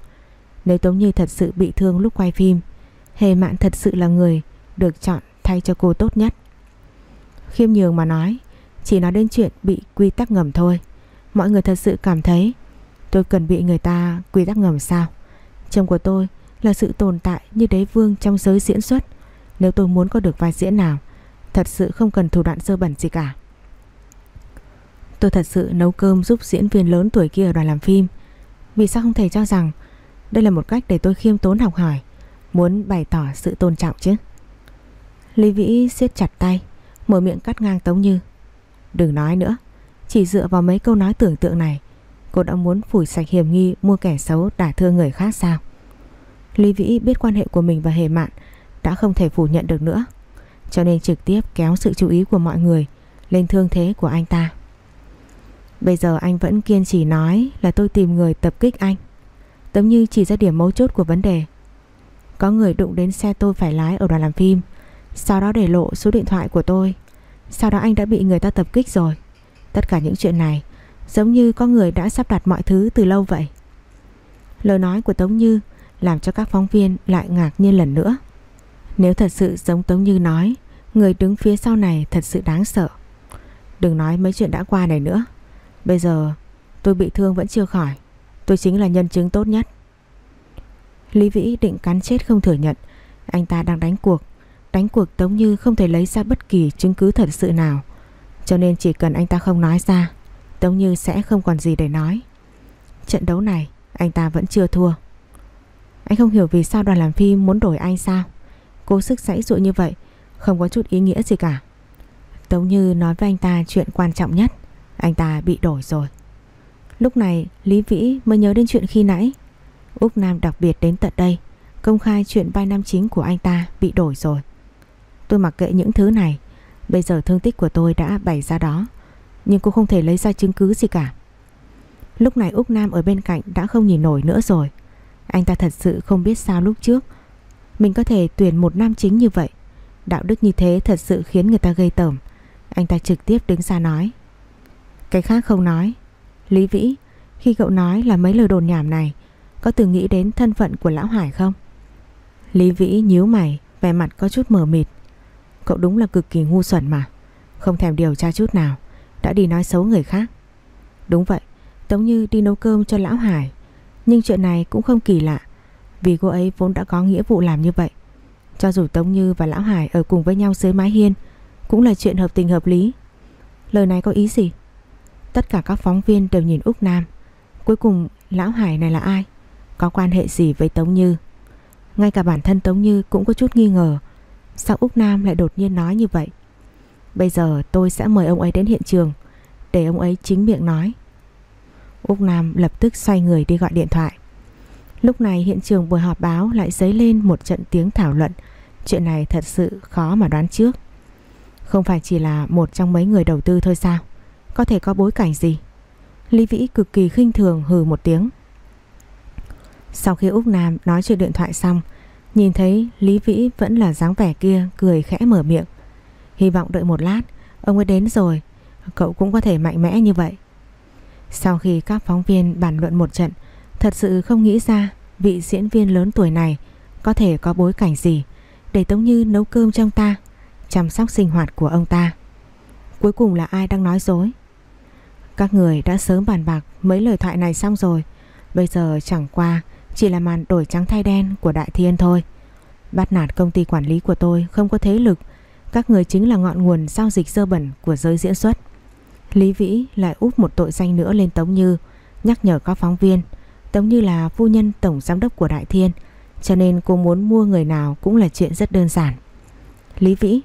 Nếu Tống Như thật sự bị thương lúc quay phim Hề mạn thật sự là người được chọn thay cho cô tốt nhất. Khiêm nhường mà nói, chỉ nói đến chuyện bị quy tắc ngầm thôi. Mọi người thật sự cảm thấy tôi cần bị người ta quy tắc ngầm sao? Chồng của tôi là sự tồn tại như đế vương trong giới diễn xuất. Nếu tôi muốn có được vai diễn nào, thật sự không cần thủ đoạn sơ bẩn gì cả. Tôi thật sự nấu cơm giúp diễn viên lớn tuổi kia ở đoàn làm phim. Vì sao không thể cho rằng đây là một cách để tôi khiêm tốn học hỏi Muốn bày tỏ sự tôn trọng chứ Lý Vĩ siết chặt tay Mở miệng cắt ngang Tống Như Đừng nói nữa Chỉ dựa vào mấy câu nói tưởng tượng này Cô đã muốn phủi sạch hiểm nghi, Mua kẻ xấu, đả thương người khác sao? Lý Vĩ biết quan hệ của mình và Hề Mạn Đã không thể phủ nhận được nữa, Cho nên trực tiếp kéo sự chú ý của mọi người Lên thương thế của anh ta. Bây giờ anh vẫn kiên trì nói Là tôi tìm người tập kích anh Tấm Như chỉ ra điểm mấu chốt của vấn đề. Có người đụng đến xe tôi phải lái ở đoàn làm phim, Sau đó để lộ số điện thoại của tôi. Sau đó anh đã bị người ta tập kích rồi. Tất cả những chuyện này Giống như có người đã sắp đặt mọi thứ từ lâu vậy. Lời nói của Tống Như Làm cho các phóng viên lại ngạc nhiên lần nữa. Nếu thật sự giống Tống Như nói, Người đứng phía sau này thật sự đáng sợ. Đừng nói mấy chuyện đã qua này nữa. Bây giờ, tôi bị thương vẫn chưa khỏi. Tôi chính là nhân chứng tốt nhất. Lý Vĩ định cắn chết không thừa nhận. Anh ta đang đánh cuộc. Đánh cuộc Tống Như không thể lấy ra bất kỳ chứng cứ thật sự nào. Cho nên chỉ cần anh ta không nói ra Tống Như sẽ không còn gì để nói. Trận đấu này, anh ta vẫn chưa thua. Anh không hiểu vì sao đoàn làm phim muốn đổi anh sao? Cố sức sãy dụ như vậy, Không có chút ý nghĩa gì cả. Tống Như nói với anh ta chuyện quan trọng nhất, Anh ta bị đổi rồi. Lúc này, Lý Vĩ mới nhớ đến chuyện khi nãy. Úc Nam đặc biệt đến tận đây, Công khai chuyện vai nam chính của anh ta bị đổi rồi. Tôi mặc kệ những thứ này, Bây giờ thương tích của tôi đã bày ra đó. Nhưng cô không thể lấy ra chứng cứ gì cả. Lúc này Úc Nam ở bên cạnh đã không nhìn nổi nữa rồi. Anh ta thật sự không biết sao lúc trước Mình có thể tuyển một nam chính như vậy. Đạo đức như thế thật sự khiến người ta gây tởm. Anh ta trực tiếp đứng ra nói. Cái khác không nói. Lý Vĩ, Khi cậu nói là mấy lời đồn nhảm này, Có từng nghĩ đến thân phận của Lão Hải không? Lý Vĩ nhíu mày, Vẻ mặt có chút mờ mịt. Cậu đúng là cực kỳ ngu xuẩn mà. Không thèm điều tra chút nào. Đã đi nói xấu người khác. Đúng vậy Tống Như đi nấu cơm cho Lão Hải. Nhưng chuyện này cũng không kỳ lạ, Vì cô ấy vốn đã có nghĩa vụ làm như vậy. Cho dù Tống Như và Lão Hải Ở cùng với nhau dưới mái hiên, Cũng là chuyện hợp tình hợp lý. Lời này có ý gì? Tất cả các phóng viên đều nhìn Úc Nam. Cuối cùng, Lão Hải này là ai? Có quan hệ gì với Tống Như? Ngay cả bản thân Tống Như cũng có chút nghi ngờ. Sao Úc Nam lại đột nhiên nói như vậy? Bây giờ tôi sẽ mời ông ấy đến hiện trường, Để ông ấy chính miệng nói. Úc Nam lập tức xoay người đi gọi điện thoại. Lúc này hiện trường buổi họp báo lại dấy lên một trận tiếng thảo luận. Chuyện này thật sự khó mà đoán trước. Không phải chỉ là một trong mấy người đầu tư thôi sao? Có thể có bối cảnh gì? Lý Vĩ cực kỳ khinh thường hừ một tiếng. Sau khi Úc Nam nói chuyện điện thoại xong, Nhìn thấy Lý Vĩ vẫn là dáng vẻ kia cười khẽ mở miệng. Hy vọng đợi một lát, ông ấy đến rồi, cậu cũng có thể mạnh mẽ như vậy. Sau khi các phóng viên bàn luận một trận, thật sự không nghĩ ra vị diễn viên lớn tuổi này có thể có bối cảnh gì để Tống Như nấu cơm trong ta, chăm sóc sinh hoạt của ông ta. Cuối cùng là ai đang nói dối? Các người đã sớm bàn bạc mấy lời thoại này xong rồi, bây giờ chẳng qua chỉ là màn đổi trắng thay đen của Đại Thiên thôi Bắt nạt công ty quản lý của tôi không có thế lực các người chính là ngọn nguồn giao dịch dơ bẩn của giới diễn xuất. Lý Vĩ lại úp một tội danh nữa lên Tống Như, Nhắc nhở các phóng viên. Tống Như là phu nhân tổng giám đốc của Đại Thiên, Cho nên cô muốn mua người nào cũng là chuyện rất đơn giản. Lý Vĩ,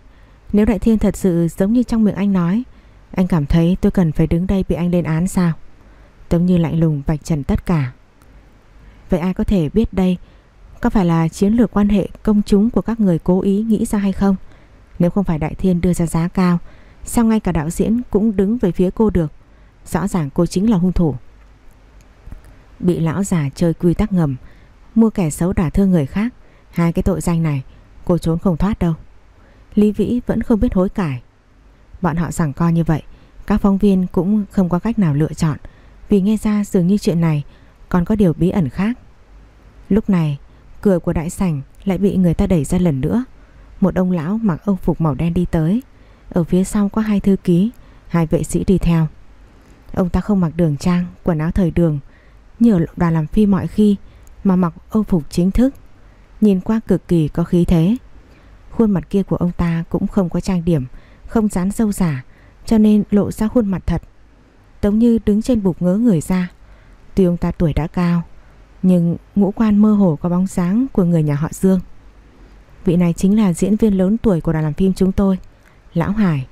Nếu Đại Thiên thật sự giống như trong miệng anh nói, Anh cảm thấy tôi cần phải đứng đây bị anh lên án sao? Tống Như lạnh lùng vạch trần tất cả. Vậy ai có thể biết đây, có phải là chiến lược quan hệ công chúng của các người cố ý nghĩ ra hay không? Nếu không phải Đại Thiên đưa ra giá cao, sao ngay cả đạo diễn cũng đứng về phía cô được? Rõ ràng cô chính là hung thủ. Bị lão già chơi quy tắc ngầm, mua kẻ xấu đả thương người khác, hai cái tội danh này cô trốn không thoát đâu. Lý Vĩ vẫn không biết hối cải. Bọn họ rằng co như vậy, các phóng viên cũng không có cách nào lựa chọn vì nghe ra dường như chuyện này còn có điều bí ẩn khác. Lúc này, cửa của đại sảnh lại bị người ta đẩy ra lần nữa. Một ông lão mặc âu phục màu đen đi tới. Ở phía sau có hai thư ký, hai vệ sĩ đi theo. Ông ta không mặc đường trang, quần áo thời đường, như ở đoàn làm phim mọi khi, mà mặc âu phục chính thức. Nhìn qua cực kỳ có khí thế. Khuôn mặt kia của ông ta cũng không có trang điểm, không dán dâu giả, cho nên lộ ra khuôn mặt thật. Tống như đứng trên bục ngỡ người ra, Tuy ông ta tuổi đã cao Nhưng ngũ quan mơ hồ có bóng dáng của người nhà họ Dương Vị này chính là diễn viên lớn tuổi của đoàn làm phim chúng tôi, Lão Hải.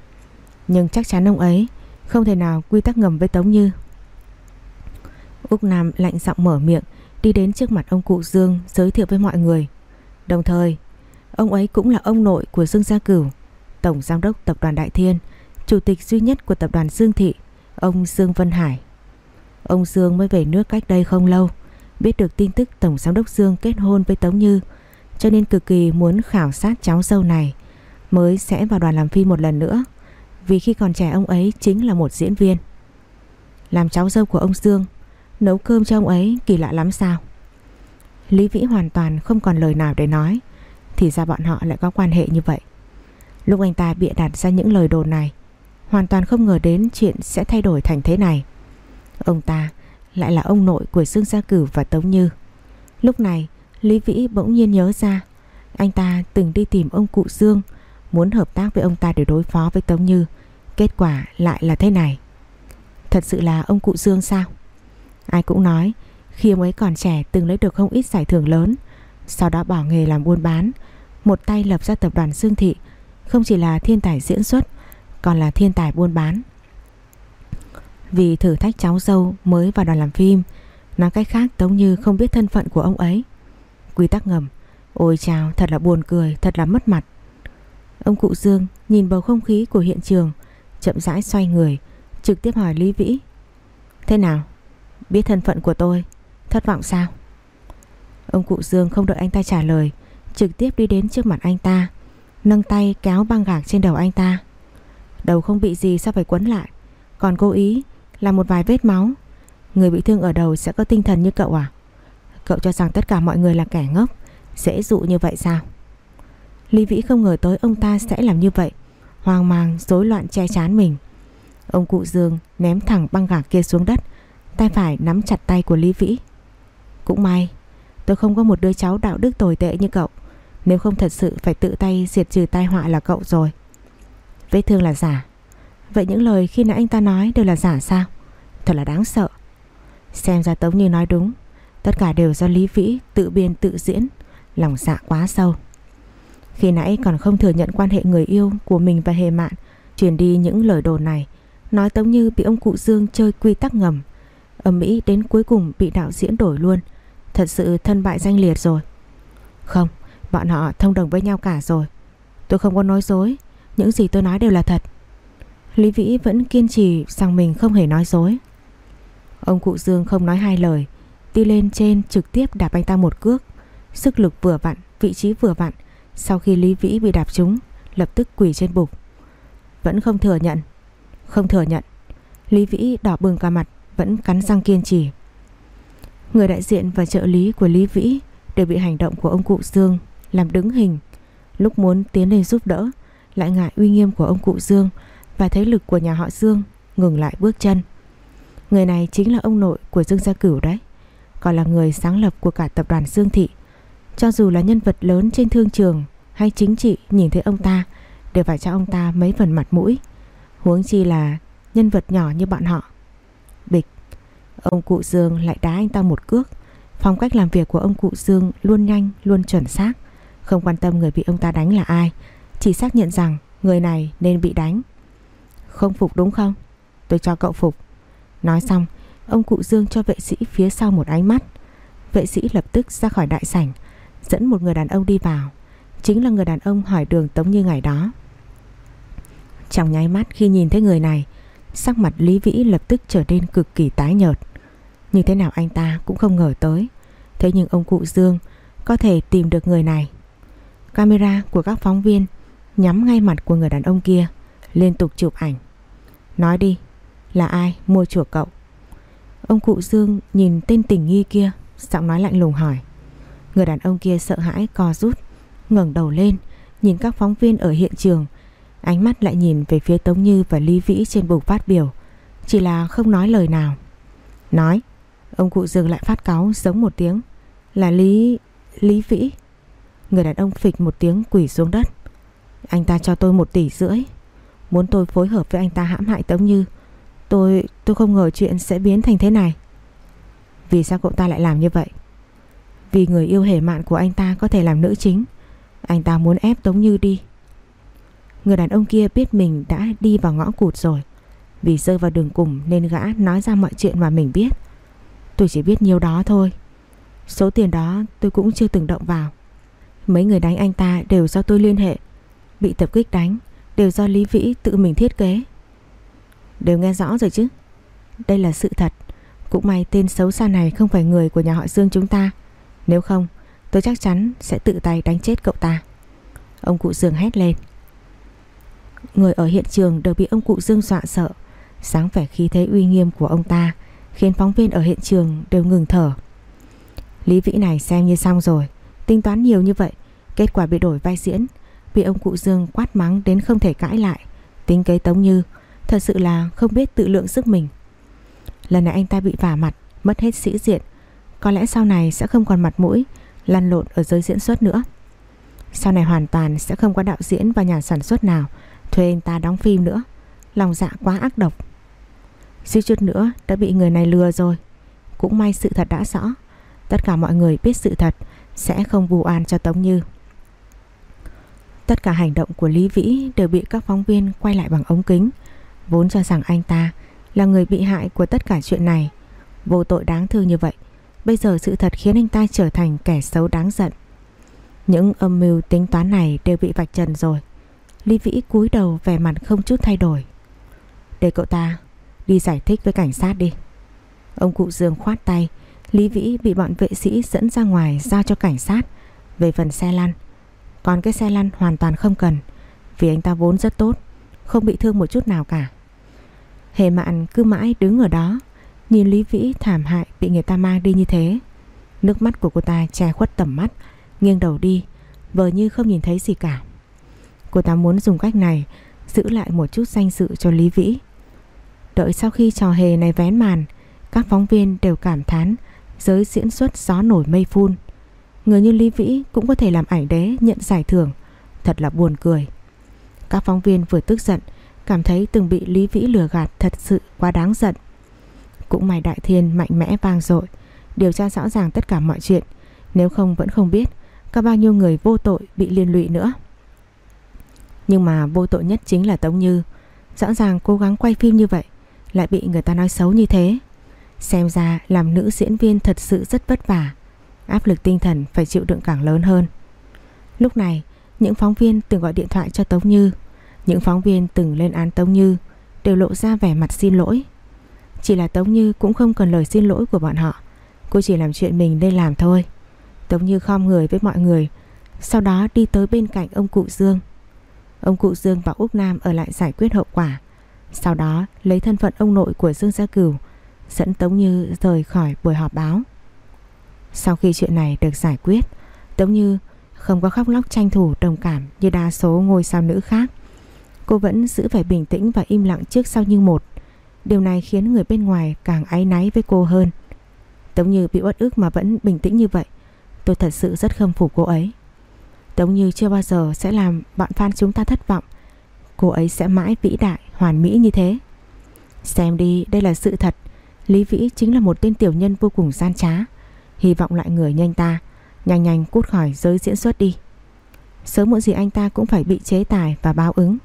Nhưng chắc chắn ông ấy Không thể nào quy tắc ngầm với Tống Như. Úc Nam lạnh giọng mở miệng, Đi đến trước mặt ông cụ Dương, Giới thiệu với mọi người. Đồng thời, Ông ấy cũng là ông nội của Dương Gia Cửu, Tổng Giám đốc Tập đoàn Đại Thiên, Chủ tịch duy nhất của Tập đoàn Dương Thị, Ông Dương Vân Hải. Ông Dương mới về nước cách đây không lâu, Biết được tin tức Tổng Giám đốc Dương kết hôn với Tống Như cho nên cực kỳ muốn khảo sát cháu dâu này. Mới sẽ vào đoàn làm phim một lần nữa. Vì khi còn trẻ, ông ấy chính là một diễn viên. Làm cháu dâu của ông Dương, Nấu cơm cho ông ấy kỳ lạ lắm sao? Lý Vĩ hoàn toàn không còn lời nào để nói, Thì ra bọn họ lại có quan hệ như vậy. Lúc anh ta bịa đặt ra những lời đồn này, Hoàn toàn không ngờ đến chuyện sẽ thay đổi thành thế này. Ông ta lại là ông nội của Dương Gia Cử và Tống Như. Lúc này Lý Vĩ bỗng nhiên nhớ ra, Anh ta từng đi tìm ông cụ Dương, Muốn hợp tác với ông ta để đối phó với Tống Như. Kết quả lại là thế này. Thật sự là ông cụ Dương sao? Ai cũng nói, Khi ông ấy còn trẻ từng lấy được không ít giải thưởng lớn, Sau đó bỏ nghề làm buôn bán, Một tay lập ra tập đoàn Dương Thị, Không chỉ là thiên tài diễn xuất, Còn là thiên tài buôn bán. Vì thử thách cháu dâu mới vào đoàn làm phim, Nói cách khác Tống Như không biết thân phận của ông ấy. Quy tắc ngầm. Ôi chào, thật là buồn cười, Thật là mất mặt. Ông cụ Dương nhìn bầu không khí của hiện trường, Chậm rãi xoay người, Trực tiếp hỏi Lý Vĩ. Thế nào? Biết thân phận của tôi? Thất vọng sao? Ông cụ Dương không đợi anh ta trả lời, Trực tiếp đi đến trước mặt anh ta, Nâng tay kéo băng gạc trên đầu anh ta. Đầu không bị gì sao phải quấn lại? Còn cố ý là một vài vết máu. Người bị thương ở đầu sẽ có tinh thần như cậu à? Cậu cho rằng tất cả mọi người là kẻ ngốc. Dễ dụ như vậy sao? Lý Vĩ không ngờ tới ông ta sẽ làm như vậy. Hoang mang, rối loạn che chán mình. Ông cụ Dương ném thẳng băng gạc kia xuống đất, Tay phải nắm chặt tay của Lý Vĩ. Cũng may, Tôi không có một đứa cháu đạo đức tồi tệ như cậu. Nếu không thật sự phải tự tay diệt trừ tai họa là cậu rồi. Vết thương là giả. Vậy những lời khi nãy anh ta nói đều là giả sao? Thật là đáng sợ. Xem ra Tống Như nói đúng. Tất cả đều do Lý Vĩ tự biên tự diễn, Lòng dạ quá sâu. Khi nãy còn không thừa nhận quan hệ người yêu Của mình và Hề Mạn, Truyền đi những lời đồn này, Nói Tống Như bị ông cụ Dương chơi quy tắc ngầm Âm mỹ đến cuối cùng bị đạo diễn đổi luôn. Thật sự thân bại danh liệt rồi. Không, Bọn họ thông đồng với nhau cả rồi. Tôi không có nói dối, Những gì tôi nói đều là thật. Lý Vĩ vẫn kiên trì rằng mình không hề nói dối. Ông cụ Dương không nói hai lời Đi lên trên trực tiếp đạp anh ta một cước. Sức lực vừa vặn, Vị trí vừa vặn. Sau khi Lý Vĩ bị đạp trúng, Lập tức quỳ trên bục. Vẫn không thừa nhận. Không thừa nhận. Lý Vĩ đỏ bừng cả mặt, Vẫn cắn răng kiên trì. Người đại diện và trợ lý của Lý Vĩ Đều bị hành động của ông cụ Dương Làm đứng hình. Lúc muốn tiến lên giúp đỡ, Lại ngại uy nghiêm của ông cụ Dương Và thế lực của nhà họ Dương Ngừng lại bước chân. Người này chính là ông nội của Dương Gia Cửu đấy. Còn là người sáng lập của cả tập đoàn Dương Thị. Cho dù là nhân vật lớn trên thương trường Hay chính trị, nhìn thấy ông ta, Đều phải cho ông ta mấy phần mặt mũi. Huống chi là nhân vật nhỏ như bọn họ. Bịch, Ông cụ Dương lại đá anh ta một cước. Phong cách làm việc của ông cụ Dương luôn nhanh, Luôn chuẩn xác. Không quan tâm người bị ông ta đánh là ai, Chỉ xác nhận rằng người này nên bị đánh. Không phục đúng không? Tôi cho cậu phục. Nói xong Ông cụ Dương cho vệ sĩ phía sau một ánh mắt. Vệ sĩ lập tức ra khỏi đại sảnh, Dẫn một người đàn ông đi vào. Chính là người đàn ông hỏi đường Tống Như ngày đó. Trong nháy mắt khi nhìn thấy người này, Sắc mặt Lý Vĩ lập tức trở nên cực kỳ tái nhợt. Như thế nào anh ta cũng không ngờ tới. Thế nhưng ông cụ Dương Có thể tìm được người này. Camera của các phóng viên Nhắm ngay mặt của người đàn ông kia, Liên tục chụp ảnh. Nói đi, là ai mua chuộc cậu? Ông cụ Dương nhìn tên tình nghi kia, Giọng nói lạnh lùng hỏi. Người đàn ông kia sợ hãi, co rút, ngẩng đầu lên, Nhìn các phóng viên ở hiện trường. Ánh mắt lại nhìn về phía Tống Như và Lý Vĩ trên bục phát biểu. Chỉ là không nói lời nào. Nói, Ông cụ Dương lại phát cáu giống một tiếng. Là Lý... Lý Vĩ. Người đàn ông phịch một tiếng quỷ xuống đất. Anh ta cho tôi một tỷ rưỡi. Muốn tôi phối hợp với anh ta hãm hại Tống Như Tôi, tôi không ngờ chuyện sẽ biến thành thế này. Vì sao cậu ta lại làm như vậy? Vì người yêu hề mạn của anh ta có thể làm nữ chính. Anh ta muốn ép Tống Như đi. Người đàn ông kia biết mình đã đi vào ngõ cụt rồi. Vì rơi vào đường cùng nên gã nói ra mọi chuyện mà mình biết. Tôi chỉ biết nhiều đó thôi. Số tiền đó tôi cũng chưa từng động vào. Mấy người đánh anh ta đều do tôi liên hệ. Bị tập kích đánh Đều do Lý Vĩ tự mình thiết kế. Đều nghe rõ rồi chứ? Đây là sự thật. Cũng may tên xấu xa này không phải người của nhà họ Dương chúng ta. Nếu không, tôi chắc chắn sẽ tự tay đánh chết cậu ta. Ông cụ Dương hét lên. Người ở hiện trường đều bị ông cụ Dương dọa sợ. Sáng vẻ khí thế uy nghiêm của ông ta Khiến phóng viên ở hiện trường đều ngừng thở. Lý Vĩ này xem như xong rồi. Tính toán nhiều như vậy, Kết quả bị đổi vai diễn, Bị ông cụ Dương quát mắng đến không thể cãi lại. Tính kế Tống Như Thật sự là không biết tự lượng sức mình. Lần này anh ta bị vả mặt, Mất hết sĩ diện. Có lẽ sau này sẽ không còn mặt mũi, Lăn lộn ở giới diễn xuất nữa. Sau này hoàn toàn sẽ không có đạo diễn và nhà sản xuất nào Thuê anh ta đóng phim nữa. Lòng dạ quá ác độc. Suy chút nữa đã bị người này lừa rồi. Cũng may sự thật đã rõ. Tất cả mọi người biết sự thật Sẽ không vu oan cho Tống Như. Tất cả hành động của Lý Vĩ Đều bị các phóng viên quay lại bằng ống kính. Vốn cho rằng anh ta Là người bị hại của tất cả chuyện này. Vô tội đáng thương như vậy, Bây giờ sự thật khiến anh ta trở thành kẻ xấu đáng giận. Những âm mưu tính toán này đều bị vạch trần rồi. Lý Vĩ cúi đầu vẻ mặt không chút thay đổi. Để cậu ta đi giải thích với cảnh sát đi. Ông cụ Dương khoát tay, Lý Vĩ bị bọn vệ sĩ dẫn ra ngoài giao cho cảnh sát Về phần xe lăn. Còn cái xe lăn hoàn toàn không cần, Vì anh ta vốn rất tốt, Không bị thương một chút nào cả. Hề mạn cứ mãi đứng ở đó. Nhìn Lý Vĩ thảm hại bị người ta mang đi như thế. Nước mắt của cô ta che khuất tầm mắt, Nghiêng đầu đi, Vờ như không nhìn thấy gì cả. Cô ta muốn dùng cách này Giữ lại một chút danh dự cho Lý Vĩ. Đợi sau khi trò hề này vén màn, Các phóng viên đều cảm thán Giới diễn xuất gió nổi mây phun. Người như Lý Vĩ cũng có thể làm ảnh đế nhận giải thưởng, Thật là buồn cười. Các phóng viên vừa tức giận Cảm thấy từng bị Lý Vĩ lừa gạt thật sự quá đáng giận. Cũng may Đại Thiên mạnh mẽ vang dội, Điều tra rõ ràng tất cả mọi chuyện. Nếu không vẫn không biết, Có bao nhiêu người vô tội bị liên lụy nữa. Nhưng mà vô tội nhất chính là Tống Như. Rõ ràng cố gắng quay phim như vậy, Lại bị người ta nói xấu như thế. Xem ra làm nữ diễn viên thật sự rất vất vả, Áp lực tinh thần phải chịu đựng càng lớn hơn. Lúc này, Những phóng viên từng gọi điện thoại cho Tống Như. Những phóng viên từng lên án Tống Như Đều lộ ra vẻ mặt xin lỗi. Chỉ là Tống Như cũng không cần lời xin lỗi của bọn họ. Cô chỉ làm chuyện mình nên làm thôi. Tống Như khom người với mọi người, Sau đó đi tới bên cạnh ông cụ Dương. Ông cụ Dương và Úc Nam ở lại giải quyết hậu quả, Sau đó lấy thân phận ông nội của Dương Gia Cửu, Dẫn Tống Như rời khỏi buổi họp báo. Sau khi chuyện này được giải quyết, Tống Như không có khóc lóc tranh thủ đồng cảm như đa số ngôi sao nữ khác. Cô vẫn giữ vẻ bình tĩnh và im lặng trước sau như một. Điều này khiến người bên ngoài càng áy náy với cô hơn. Tống Như bị uất ức mà vẫn bình tĩnh như vậy Tôi thật sự rất khâm phục cô ấy. Tống Như chưa bao giờ sẽ làm bọn fan chúng ta thất vọng Cô ấy sẽ mãi vĩ đại, hoàn mỹ như thế. Xem đi, đây là sự thật. Lý Vĩ chính là một tên tiểu nhân vô cùng gian trá. Hy vọng lại người nhanh ta Nhanh nhanh cút khỏi giới diễn xuất đi. Sớm muộn gì anh ta cũng phải bị chế tài và báo ứng.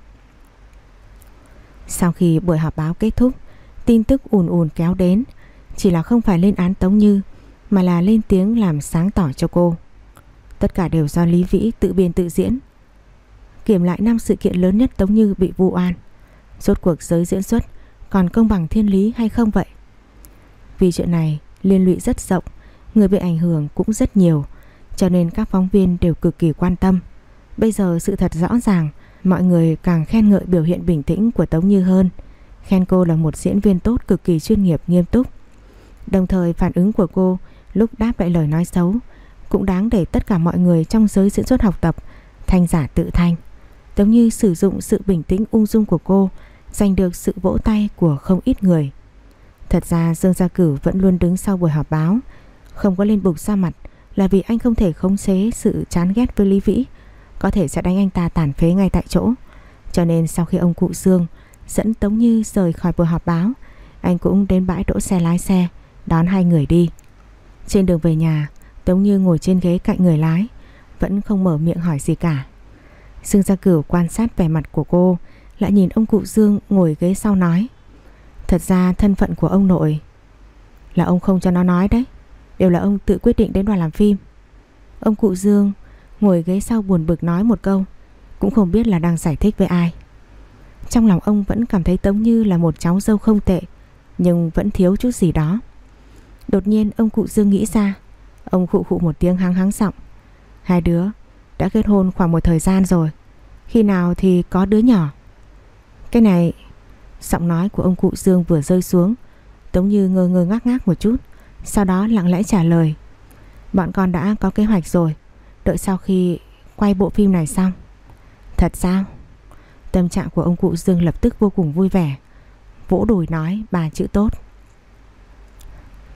Sau khi buổi họp báo kết thúc Tin tức ùn ùn kéo đến. Chỉ là không phải lên án Tống Như Mà là lên tiếng làm sáng tỏ cho cô. Tất cả đều do Lý Vĩ tự biên tự diễn. Kiểm lại năm sự kiện lớn nhất Tống Như bị vu oan. Rốt cuộc giới diễn xuất Còn công bằng thiên lý hay không vậy? Vì chuyện này liên lụy rất rộng, người bị ảnh hưởng cũng rất nhiều, cho nên các phóng viên đều cực kỳ quan tâm. Bây giờ sự thật rõ ràng, mọi người càng khen ngợi biểu hiện bình tĩnh của Tống Như hơn, khen cô là một diễn viên tốt cực kỳ chuyên nghiệp nghiêm túc. Đồng thời phản ứng của cô lúc đáp lại lời nói xấu cũng đáng để tất cả mọi người trong giới diễn xuất học tập thanh giả tự thanh. Tống Như sử dụng sự bình tĩnh ung dung của cô giành được sự vỗ tay của không ít người. Thật ra Dương Gia Cửu vẫn luôn đứng sau buổi họp báo Không có lên bục ra mặt Là vì anh không thể khống chế sự chán ghét với Lý Vĩ có thể sẽ đánh anh ta tàn phế ngay tại chỗ. Cho nên sau khi ông cụ Dương Dẫn Tống Như rời khỏi buổi họp báo, Anh cũng đến bãi đỗ xe lái xe, Đón hai người đi. Trên đường về nhà, Tống Như ngồi trên ghế cạnh người lái, Vẫn không mở miệng hỏi gì cả. Dương Gia Cửu quan sát vẻ mặt của cô, Lại nhìn ông cụ Dương ngồi ghế sau nói, Thật ra thân phận của ông nội Là ông không cho nó nói đấy, Đều là ông tự quyết định đến đoàn làm phim. Ông cụ Dương Ngồi ghế sau buồn bực nói một câu, Cũng không biết là đang giải thích với ai. Trong lòng ông vẫn cảm thấy Tống Như là một cháu dâu không tệ, Nhưng vẫn thiếu chút gì đó. Đột nhiên ông cụ Dương nghĩ ra, Ông khụ khụ một tiếng hắng hắng giọng. Hai đứa đã kết hôn khoảng một thời gian rồi, Khi nào thì có đứa nhỏ? Cái này, Giọng nói của ông cụ Dương vừa rơi xuống Tống Như ngơ ngơ ngác ngác một chút, Sau đó lặng lẽ trả lời. Bọn con đã có kế hoạch rồi Đợi sau khi quay bộ phim này xong. Thật sao? Tâm trạng của ông cụ Dương lập tức vô cùng vui vẻ. Vỗ đùi nói bà chữ tốt.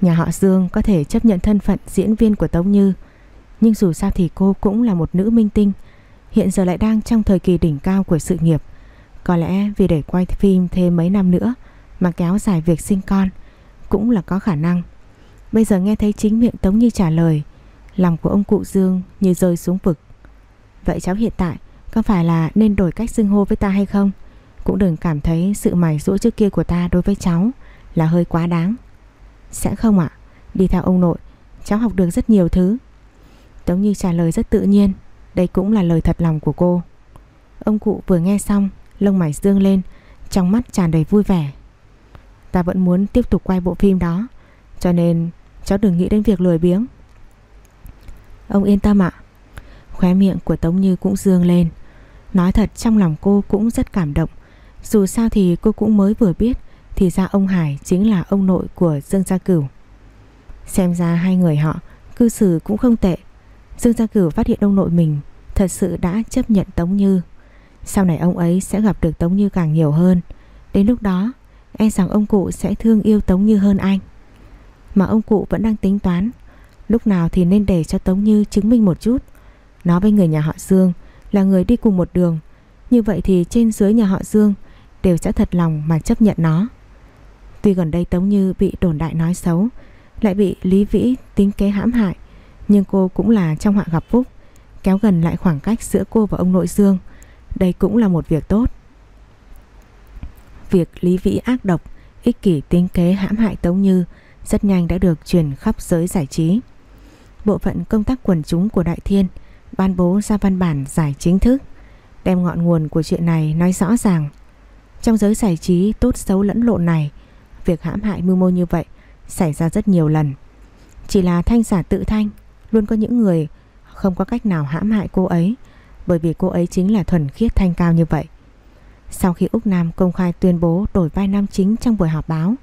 Nhà họ Dương có thể chấp nhận thân phận diễn viên của Tống Như, Nhưng dù sao thì cô cũng là một nữ minh tinh, Hiện giờ lại đang trong thời kỳ đỉnh cao của sự nghiệp. Có lẽ vì để quay phim thêm mấy năm nữa Mà kéo dài việc sinh con Cũng là có khả năng. Bây giờ nghe thấy chính miệng Tống Như trả lời Lòng của ông cụ Dương như rơi xuống vực. Vậy cháu hiện tại Có phải là nên đổi cách xưng hô với ta hay không? Cũng đừng cảm thấy sự mày rũa trước kia của ta đối với cháu Là hơi quá đáng. Sẽ không ạ. Đi theo ông nội, Cháu học được rất nhiều thứ. Tống Như trả lời rất tự nhiên, Đây cũng là lời thật lòng của cô. Ông cụ vừa nghe xong, Lông mày dương lên, Trong mắt tràn đầy vui vẻ. Ta vẫn muốn tiếp tục quay bộ phim đó, Cho nên cháu đừng nghĩ đến việc lười biếng. Ông yên tâm ạ. Khóe miệng của Tống Như cũng dương lên. Nói thật, trong lòng cô cũng rất cảm động. Dù sao thì cô cũng mới vừa biết, Thì ra ông Hải chính là ông nội của Dương Gia Cửu. Xem ra hai người họ, Cư xử cũng không tệ. Dương Gia Cửu phát hiện ông nội mình, Thật sự đã chấp nhận Tống Như. Sau này ông ấy sẽ gặp được Tống Như càng nhiều hơn. Đến lúc đó E rằng ông cụ sẽ thương yêu Tống Như hơn anh. Mà ông cụ vẫn đang tính toán Lúc nào thì nên để cho Tống Như chứng minh một chút. Nó với người nhà họ Dương Là người đi cùng một đường. Như vậy thì trên dưới nhà họ Dương Đều sẽ thật lòng mà chấp nhận nó. Tuy gần đây Tống Như bị đồn đại nói xấu, Lại bị Lý Vĩ tính kế hãm hại, Nhưng cô cũng là trong họa gặp phúc, Kéo gần lại khoảng cách giữa cô và ông nội Dương. Đây cũng là một việc tốt. Việc Lý Vĩ ác độc, Ích kỷ tính kế hãm hại Tống Như Rất nhanh đã được truyền khắp giới giải trí bộ phận công tác quần chúng của Đại Thiên ban bố ra văn bản giải chính thức, đem ngọn nguồn của chuyện này nói rõ ràng. Trong giới giải trí tốt xấu lẫn lộn này, việc hãm hại mưu mô như vậy xảy ra rất nhiều lần. Chỉ là thanh giả tự thanh, luôn có những người không có cách nào hãm hại cô ấy, bởi vì cô ấy chính là thuần khiết thanh cao như vậy. Sau khi Úc Nam công khai tuyên bố đổi vai nam chính trong buổi họp báo,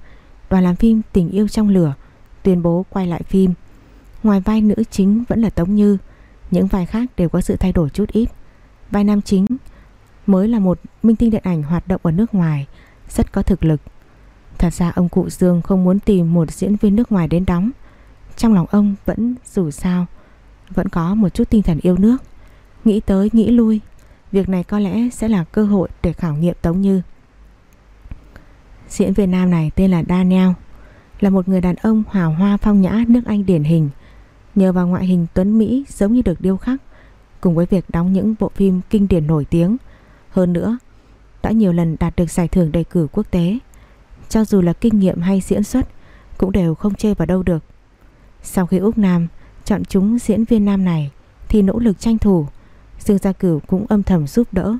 đoàn làm phim Tình yêu trong lửa tuyên bố quay lại phim Ngoài vai nữ chính vẫn là Tống Như, Những vai khác đều có sự thay đổi chút ít. Vai nam chính mới là một minh tinh điện ảnh hoạt động ở nước ngoài, Rất có thực lực. Thật ra ông cụ Dương không muốn tìm một diễn viên nước ngoài đến đóng. Trong lòng ông vẫn dù sao, Vẫn có một chút tinh thần yêu nước. Nghĩ tới nghĩ lui, Việc này có lẽ sẽ là cơ hội để khảo nghiệm Tống Như. Diễn viên nam này tên là Daniel, Là một người đàn ông hào hoa phong nhã nước Anh điển hình. Nhờ vào ngoại hình tuấn Mỹ giống như được điêu khắc, Cùng với việc đóng những bộ phim kinh điển nổi tiếng. Hơn nữa, Đã nhiều lần đạt được giải thưởng đề cử quốc tế. Cho dù là kinh nghiệm hay diễn xuất, Cũng đều không chê vào đâu được. Sau khi Úc Nam chọn chúng diễn viên nam này Thì nỗ lực tranh thủ, Dương Gia Cửu cũng âm thầm giúp đỡ,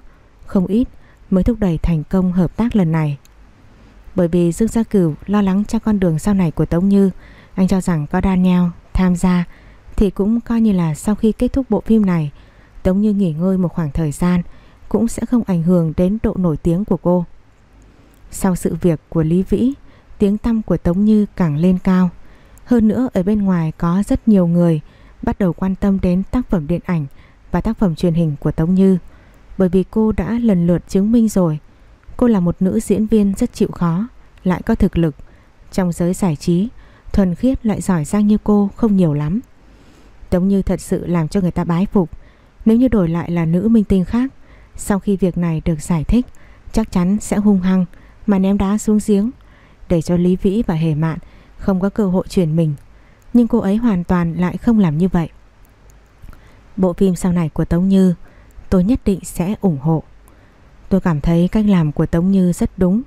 Không ít mới thúc đẩy thành công hợp tác lần này. Bởi vì Dương Gia Cửu lo lắng cho con đường sau này của Tống Như, Anh cho rằng có Daniel tham gia thì cũng coi như là sau khi kết thúc bộ phim này Tống Như nghỉ ngơi một khoảng thời gian cũng sẽ không ảnh hưởng đến độ nổi tiếng của cô. Sau sự việc của Lý Vĩ, tiếng tăm của Tống Như càng lên cao. Hơn nữa ở bên ngoài có rất nhiều người bắt đầu quan tâm đến tác phẩm điện ảnh và tác phẩm truyền hình của Tống Như. Bởi vì cô đã lần lượt chứng minh rồi, cô là một nữ diễn viên rất chịu khó, lại có thực lực. Trong giới giải trí, thuần khiết lại giỏi giang như cô không nhiều lắm. Tống Như thật sự làm cho người ta bái phục. Nếu như đổi lại là nữ minh tinh khác, Sau khi việc này được giải thích, Chắc chắn sẽ hung hăng Mà ném đá xuống giếng, Để cho Lý Vĩ và Hề Mạn Không có cơ hội chuyển mình. Nhưng cô ấy hoàn toàn lại không làm như vậy. Bộ phim sau này của Tống Như, Tôi nhất định sẽ ủng hộ. Tôi cảm thấy cách làm của Tống Như rất đúng.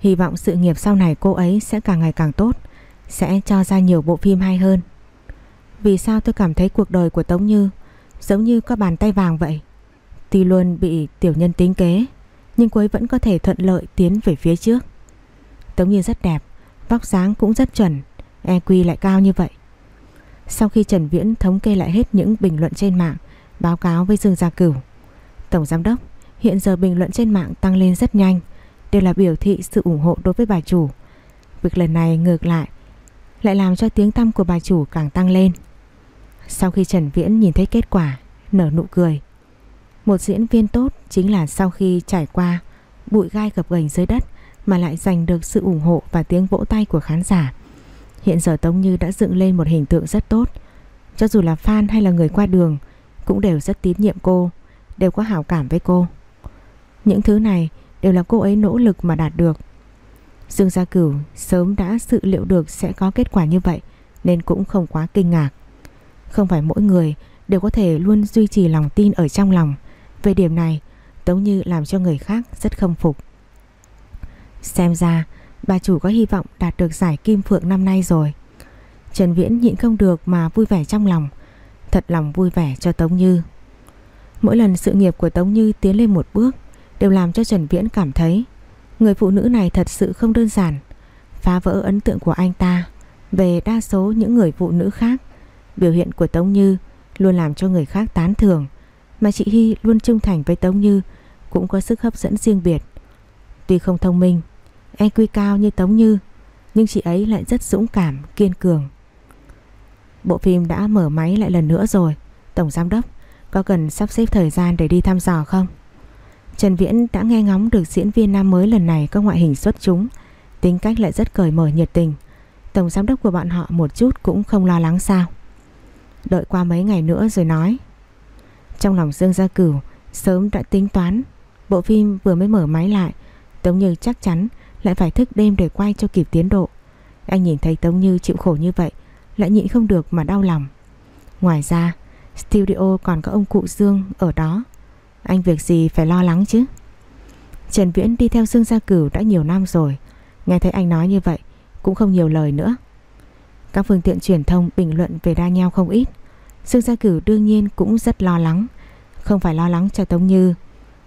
Hy vọng sự nghiệp sau này cô ấy sẽ càng ngày càng tốt, Sẽ cho ra nhiều bộ phim hay hơn vì sao tôi cảm thấy cuộc đời của Tống Như giống như có bàn tay vàng vậy. Tuy luôn bị tiểu nhân tính kế, nhưng cô ấy vẫn có thể thuận lợi tiến về phía trước. Tống Như rất đẹp, vóc dáng cũng rất chuẩn, EQ lại cao như vậy. Sau khi Trần Viễn thống kê lại hết những bình luận trên mạng, báo cáo với Dương Gia Cửu. Tổng Giám Đốc, hiện giờ bình luận trên mạng tăng lên rất nhanh. đều là biểu thị sự ủng hộ đối với bà chủ. Việc lần này ngược lại lại làm cho tiếng tăm của bà chủ càng tăng lên. Sau khi Trần Viễn nhìn thấy kết quả, nở nụ cười. Một diễn viên tốt chính là sau khi trải qua bụi gai gập ghềnh dưới đất mà lại giành được sự ủng hộ và tiếng vỗ tay của khán giả. Hiện giờ Tống Như đã dựng lên một hình tượng rất tốt. Cho dù là fan hay là người qua đường cũng đều rất tín nhiệm cô, đều có hảo cảm với cô. Những thứ này đều là cô ấy nỗ lực mà đạt được. Dương Gia Cửu sớm đã dự liệu được sẽ có kết quả như vậy nên cũng không quá kinh ngạc. Không phải mỗi người đều có thể luôn duy trì lòng tin ở trong lòng. Về điểm này, Tống Như làm cho người khác rất khâm phục. Xem ra, bà chủ có hy vọng đạt được giải Kim Phượng năm nay rồi. Trần Viễn nhịn không được mà vui vẻ trong lòng. Thật lòng vui vẻ cho Tống Như. Mỗi lần sự nghiệp của Tống Như tiến lên một bước đều làm cho Trần Viễn cảm thấy người phụ nữ này thật sự không đơn giản. Phá vỡ ấn tượng của anh ta về đa số những người phụ nữ khác. Biểu hiện của Tống Như luôn làm cho người khác tán thưởng. Mà chị Hy luôn trung thành với Tống Như cũng có sức hấp dẫn riêng biệt. Tuy không thông minh, EQ cao như Tống Như, nhưng chị ấy lại rất dũng cảm, kiên cường. Bộ phim đã mở máy lại lần nữa rồi. Tổng giám đốc, có cần sắp xếp thời gian để đi thăm dò không? Trần Viễn đã nghe ngóng được diễn viên nam mới lần này có ngoại hình xuất chúng, tính cách lại rất cởi mở nhiệt tình. Tổng giám đốc của bọn họ một chút cũng không lo lắng sao. Đợi qua mấy ngày nữa rồi nói. Trong lòng Dương Gia Cửu sớm đã tính toán, bộ phim vừa mới mở máy lại, Tống Như chắc chắn lại phải thức đêm để quay cho kịp tiến độ. Anh nhìn thấy Tống Như chịu khổ như vậy, lại nhịn không được mà đau lòng. Ngoài ra, studio còn có ông cụ Dương ở đó anh việc gì phải lo lắng chứ Trần Viễn đi theo Dương Gia Cửu đã nhiều năm rồi Nghe thấy anh nói như vậy Cũng không nhiều lời nữa các phương tiện truyền thông bình luận về đa nhau không ít. Dương Gia Cửu đương nhiên cũng rất lo lắng. Không phải lo lắng cho Tống Như,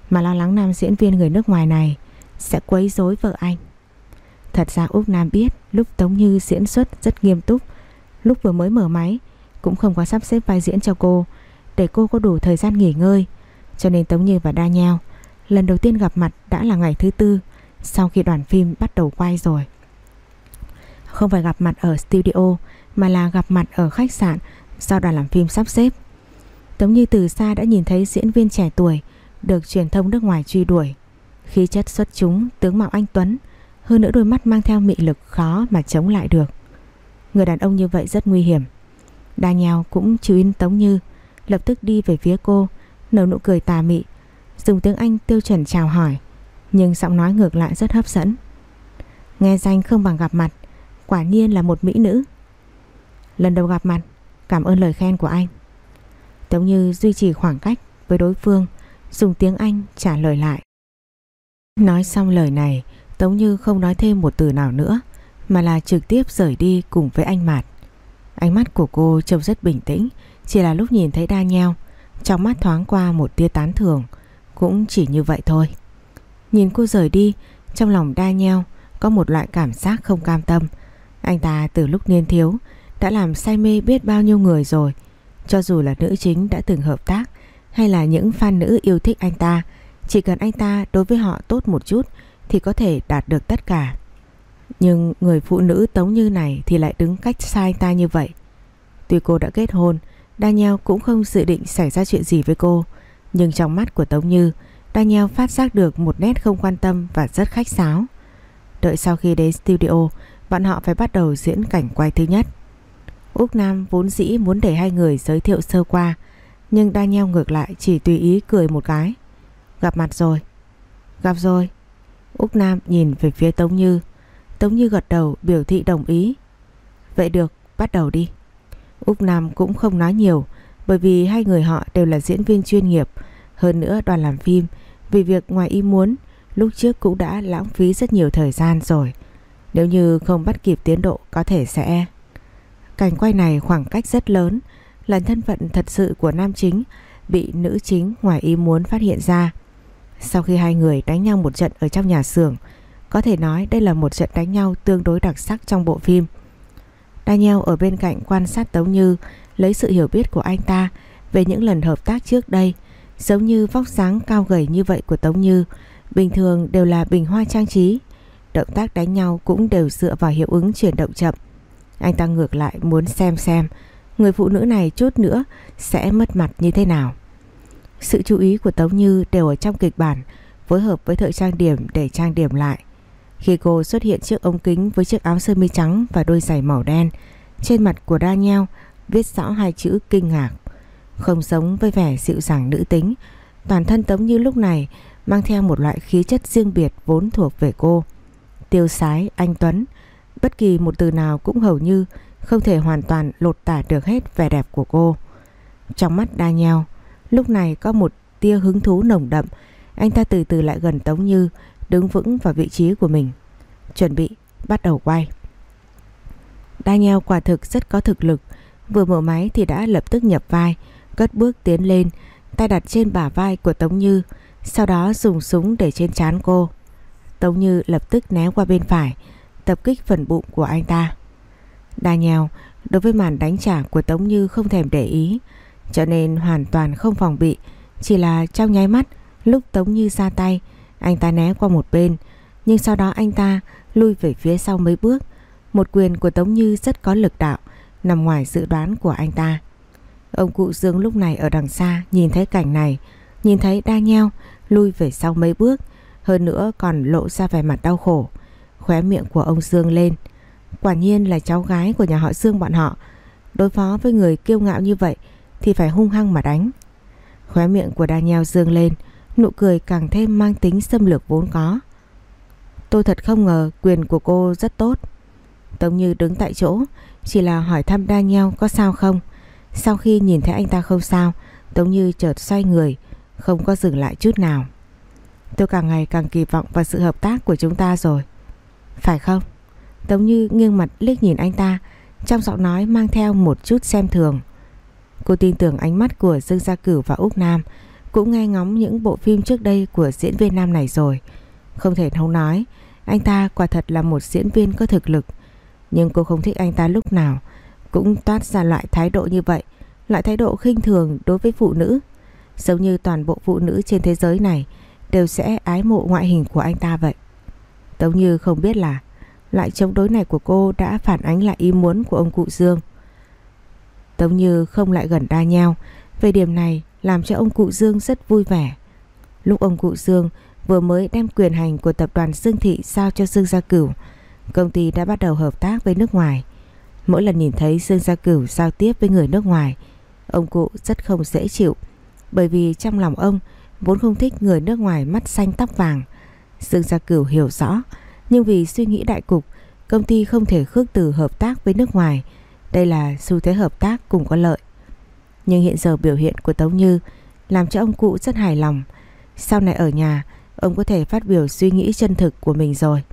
Mà lo lắng nam diễn viên người nước ngoài này Sẽ quấy rối vợ anh. Thật ra Úc Nam biết Lúc Tống Như diễn xuất rất nghiêm túc, Lúc vừa mới mở máy Cũng không có sắp xếp vai diễn cho cô, Để cô có đủ thời gian nghỉ ngơi. Cho nên Tống Như và Đa Nhao lần đầu tiên gặp mặt đã là ngày thứ tư sau khi đoàn phim bắt đầu quay rồi. Không phải gặp mặt ở studio mà là gặp mặt ở khách sạn do đoàn làm phim sắp xếp. Tống Như từ xa đã nhìn thấy diễn viên trẻ tuổi được truyền thông nước ngoài truy đuổi. Khí chất xuất chúng, tướng mạo anh Tuấn, hơn nữa đôi mắt mang theo mị lực khó mà chống lại được. Người đàn ông như vậy rất nguy hiểm. Đa Nhao cũng chú ý Tống Như, lập tức đi về phía cô, nở nụ cười tà mị, dùng tiếng Anh tiêu chuẩn chào hỏi, nhưng giọng nói ngược lại rất hấp dẫn. Nghe danh không bằng gặp mặt, quả nhiên là một mỹ nữ. Lần đầu gặp mặt, cảm ơn lời khen của anh. Tống Như duy trì khoảng cách với đối phương, dùng tiếng Anh trả lời lại. Nói xong lời này, Tống Như không nói thêm một từ nào nữa, mà là trực tiếp rời đi cùng với anh Mạt. Ánh mắt của cô trông rất bình tĩnh, chỉ là lúc nhìn thấy đa nheo trong mắt thoáng qua một tia tán thưởng Cũng chỉ như vậy thôi Nhìn cô rời đi Trong lòng đa nheo Có một loại cảm giác không cam tâm anh ta từ lúc niên thiếu Đã làm say mê biết bao nhiêu người rồi. Cho dù là nữ chính đã từng hợp tác Hay là những fan nữ yêu thích anh ta, Chỉ cần anh ta đối với họ tốt một chút Thì có thể đạt được tất cả. Nhưng người phụ nữ tống như này Thì lại đứng cách xa anh ta như vậy. Tuy cô đã kết hôn, Daniel cũng không dự định xảy ra chuyện gì với cô. Nhưng trong mắt của Tống Như, Daniel phát giác được một nét không quan tâm và rất khách sáo. Đợi sau khi đến studio Bọn họ phải bắt đầu diễn cảnh quay thứ nhất. Úc Nam vốn dĩ muốn để hai người giới thiệu sơ qua, Nhưng Daniel ngược lại chỉ tùy ý cười một cái. Gặp mặt rồi. Gặp rồi. Úc Nam nhìn về phía Tống Như. Tống Như gật đầu biểu thị đồng ý. Vậy được, bắt đầu đi. Úc Nam cũng không nói nhiều, bởi vì hai người họ đều là diễn viên chuyên nghiệp. Hơn nữa đoàn làm phim, vì việc ngoài ý muốn, lúc trước cũng đã lãng phí rất nhiều thời gian rồi. Nếu như không bắt kịp tiến độ có thể sẽ... Cảnh quay này khoảng cách rất lớn lần thân phận thật sự của nam chính bị nữ chính ngoài ý muốn phát hiện ra. Sau khi hai người đánh nhau một trận ở trong nhà xưởng, có thể nói đây là một trận đánh nhau tương đối đặc sắc trong bộ phim. Daniel ở bên cạnh quan sát Tống Như lấy sự hiểu biết của anh ta về những lần hợp tác trước đây. Giống như vóc dáng cao gầy như vậy của Tống Như Bình thường đều là bình hoa trang trí Động tác đánh nhau cũng đều dựa vào hiệu ứng chuyển động chậm. Anh ta ngược lại muốn xem xem Người phụ nữ này chút nữa sẽ mất mặt như thế nào. Sự chú ý của Tống Như đều ở trong kịch bản, Phối hợp với thợ trang điểm để trang điểm lại. Khi cô xuất hiện trước ống kính với chiếc áo sơ mi trắng và đôi giày màu đen, Trên mặt của Daniel viết rõ hai chữ kinh ngạc. Không giống với vẻ dịu dàng nữ tính, Toàn thân Tống Như lúc này mang theo một loại khí chất riêng biệt vốn thuộc về cô. Tiêu sái, anh Tuấn, bất kỳ một từ nào cũng hầu như không thể hoàn toàn lột tả được hết vẻ đẹp của cô. Trong mắt Daniel, lúc này có một tia hứng thú nồng đậm, anh ta từ từ lại gần Tống Như, đứng vững vào vị trí của mình. Chuẩn bị, bắt đầu quay. Daniel quả thực rất có thực lực, vừa mở máy thì đã lập tức nhập vai, cất bước tiến lên, tay đặt trên bả vai của Tống Như, sau đó dùng súng để trên trán cô. Tống Như lập tức né qua bên phải, tập kích phần bụng của anh ta. Đa nhèo đối với màn đánh trả của Tống Như không thèm để ý, cho nên hoàn toàn không phòng bị, chỉ là trong nháy mắt lúc Tống Như ra tay, anh ta né qua một bên, nhưng sau đó anh ta lui về phía sau mấy bước. Một quyền của Tống Như rất có lực đạo, nằm ngoài dự đoán của anh ta. Ông cụ Dương lúc này ở đằng xa nhìn thấy cảnh này, nhìn thấy đa nheo, lui về sau mấy bước, hơn nữa còn lộ ra vẻ mặt đau khổ. Khóe miệng của ông Dương lên. Quả nhiên là cháu gái của nhà họ Dương bọn họ. Đối phó với người kiêu ngạo như vậy thì phải hung hăng mà đánh. Khóe miệng của Daniel dương lên, nụ cười càng thêm mang tính xâm lược vốn có. Tôi thật không ngờ quyền của cô rất tốt. Tống Như đứng tại chỗ, chỉ là hỏi thăm Daniel có sao không. Sau khi nhìn thấy anh ta không sao, Tống Như chợt xoay người, không có dừng lại chút nào. Tôi càng ngày càng kỳ vọng vào sự hợp tác của chúng ta rồi. Phải không? Tống Như nghiêng mặt liếc nhìn anh ta, trong giọng nói mang theo một chút xem thường. Cô tin tưởng ánh mắt của Dương Gia Cửu và Úc Nam cũng nghe ngóng những bộ phim trước đây của diễn viên nam này rồi. Không thể không nói, anh ta quả thật là một diễn viên có thực lực. Nhưng cô không thích anh ta lúc nào cũng toát ra loại thái độ như vậy, loại thái độ khinh thường đối với phụ nữ. Giống như toàn bộ phụ nữ trên thế giới này đều sẽ ái mộ ngoại hình của anh ta vậy. Tống Như không biết là loại chống đối này của cô đã phản ánh lại ý muốn của ông cụ Dương. Tống Như không lại gần đa nhau, về điểm này làm cho ông cụ Dương rất vui vẻ. Lúc ông cụ Dương vừa mới đem quyền hành của tập đoàn Dương Thị giao cho Dương Gia Cửu, công ty đã bắt đầu hợp tác với nước ngoài. Mỗi lần nhìn thấy Dương Gia Cửu giao tiếp với người nước ngoài, ông cụ rất không dễ chịu bởi vì trong lòng ông vốn không thích người nước ngoài mắt xanh tóc vàng. Dương Gia Cửu hiểu rõ, nhưng vì suy nghĩ đại cục, công ty không thể khước từ hợp tác với nước ngoài. Đây là xu thế hợp tác cùng có lợi. Nhưng hiện giờ biểu hiện của Tống Như làm cho ông cụ rất hài lòng. Sau này ở nhà, ông có thể phát biểu suy nghĩ chân thực của mình rồi.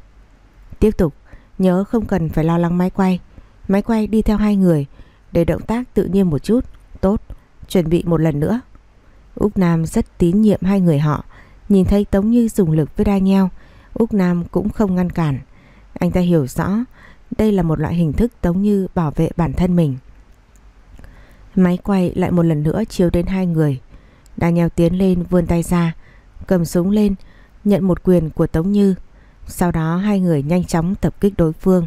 Tiếp tục, nhớ không cần phải lo lắng máy quay. Máy quay đi theo hai người, để động tác tự nhiên một chút. Tốt, chuẩn bị một lần nữa. Úc Nam rất tín nhiệm hai người họ. Nhìn thấy Tống Như dùng lực với Daniel, Úc Nam cũng không ngăn cản. Anh ta hiểu rõ đây là một loại hình thức Tống Như bảo vệ bản thân mình. Máy quay lại một lần nữa chiếu đến hai người. Daniel tiến lên vươn tay ra, cầm súng lên, nhận một quyền của Tống Như. Sau đó hai người nhanh chóng tập kích đối phương.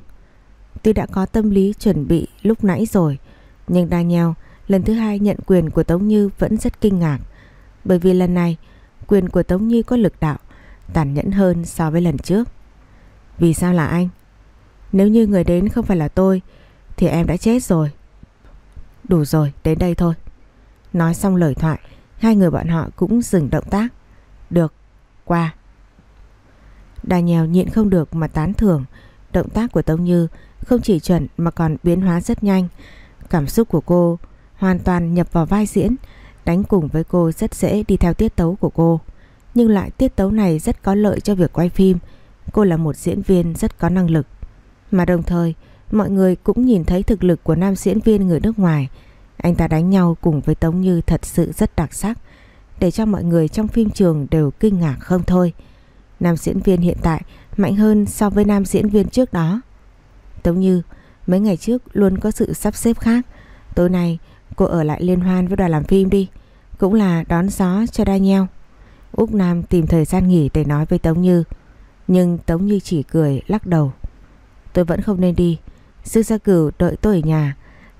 Tuy đã có tâm lý chuẩn bị lúc nãy rồi, nhưng Daniel lần thứ hai nhận quyền của Tống Như vẫn rất kinh ngạc. Bởi vì lần này quyền của Tống Nhi có lực đạo tàn nhẫn hơn so với lần trước. Vì sao là anh? Nếu như người đến không phải là tôi thì em đã chết rồi. Đủ rồi, đến đây thôi. Nói xong lời thoại, hai người bọn họ cũng dừng động tác. Được, qua. Daniel nhịn không được mà tán thưởng động tác của Tống Như không chỉ chuẩn mà còn biến hóa rất nhanh. Cảm xúc của cô hoàn toàn nhập vào vai diễn Đánh cùng với cô rất dễ đi theo tiết tấu của cô. Nhưng lại tiết tấu này rất có lợi cho việc quay phim. Cô là một diễn viên rất có năng lực. Mà đồng thời, mọi người cũng nhìn thấy thực lực của nam diễn viên người nước ngoài. Anh ta đánh nhau cùng với Tống Như thật sự rất đặc sắc, Để cho mọi người trong phim trường đều kinh ngạc không thôi. Nam diễn viên hiện tại mạnh hơn so với nam diễn viên trước đó. Tống Như, mấy ngày trước luôn có sự sắp xếp khác. Tối nay Cô ở lại liên hoan với đoàn làm phim đi. Cũng là đón gió cho Daniel Úc Nam tìm thời gian nghỉ để nói với Tống Như. Nhưng Tống Như chỉ cười, lắc đầu. Tôi vẫn không nên đi. Sư Gia Cửu đợi tôi ở nhà.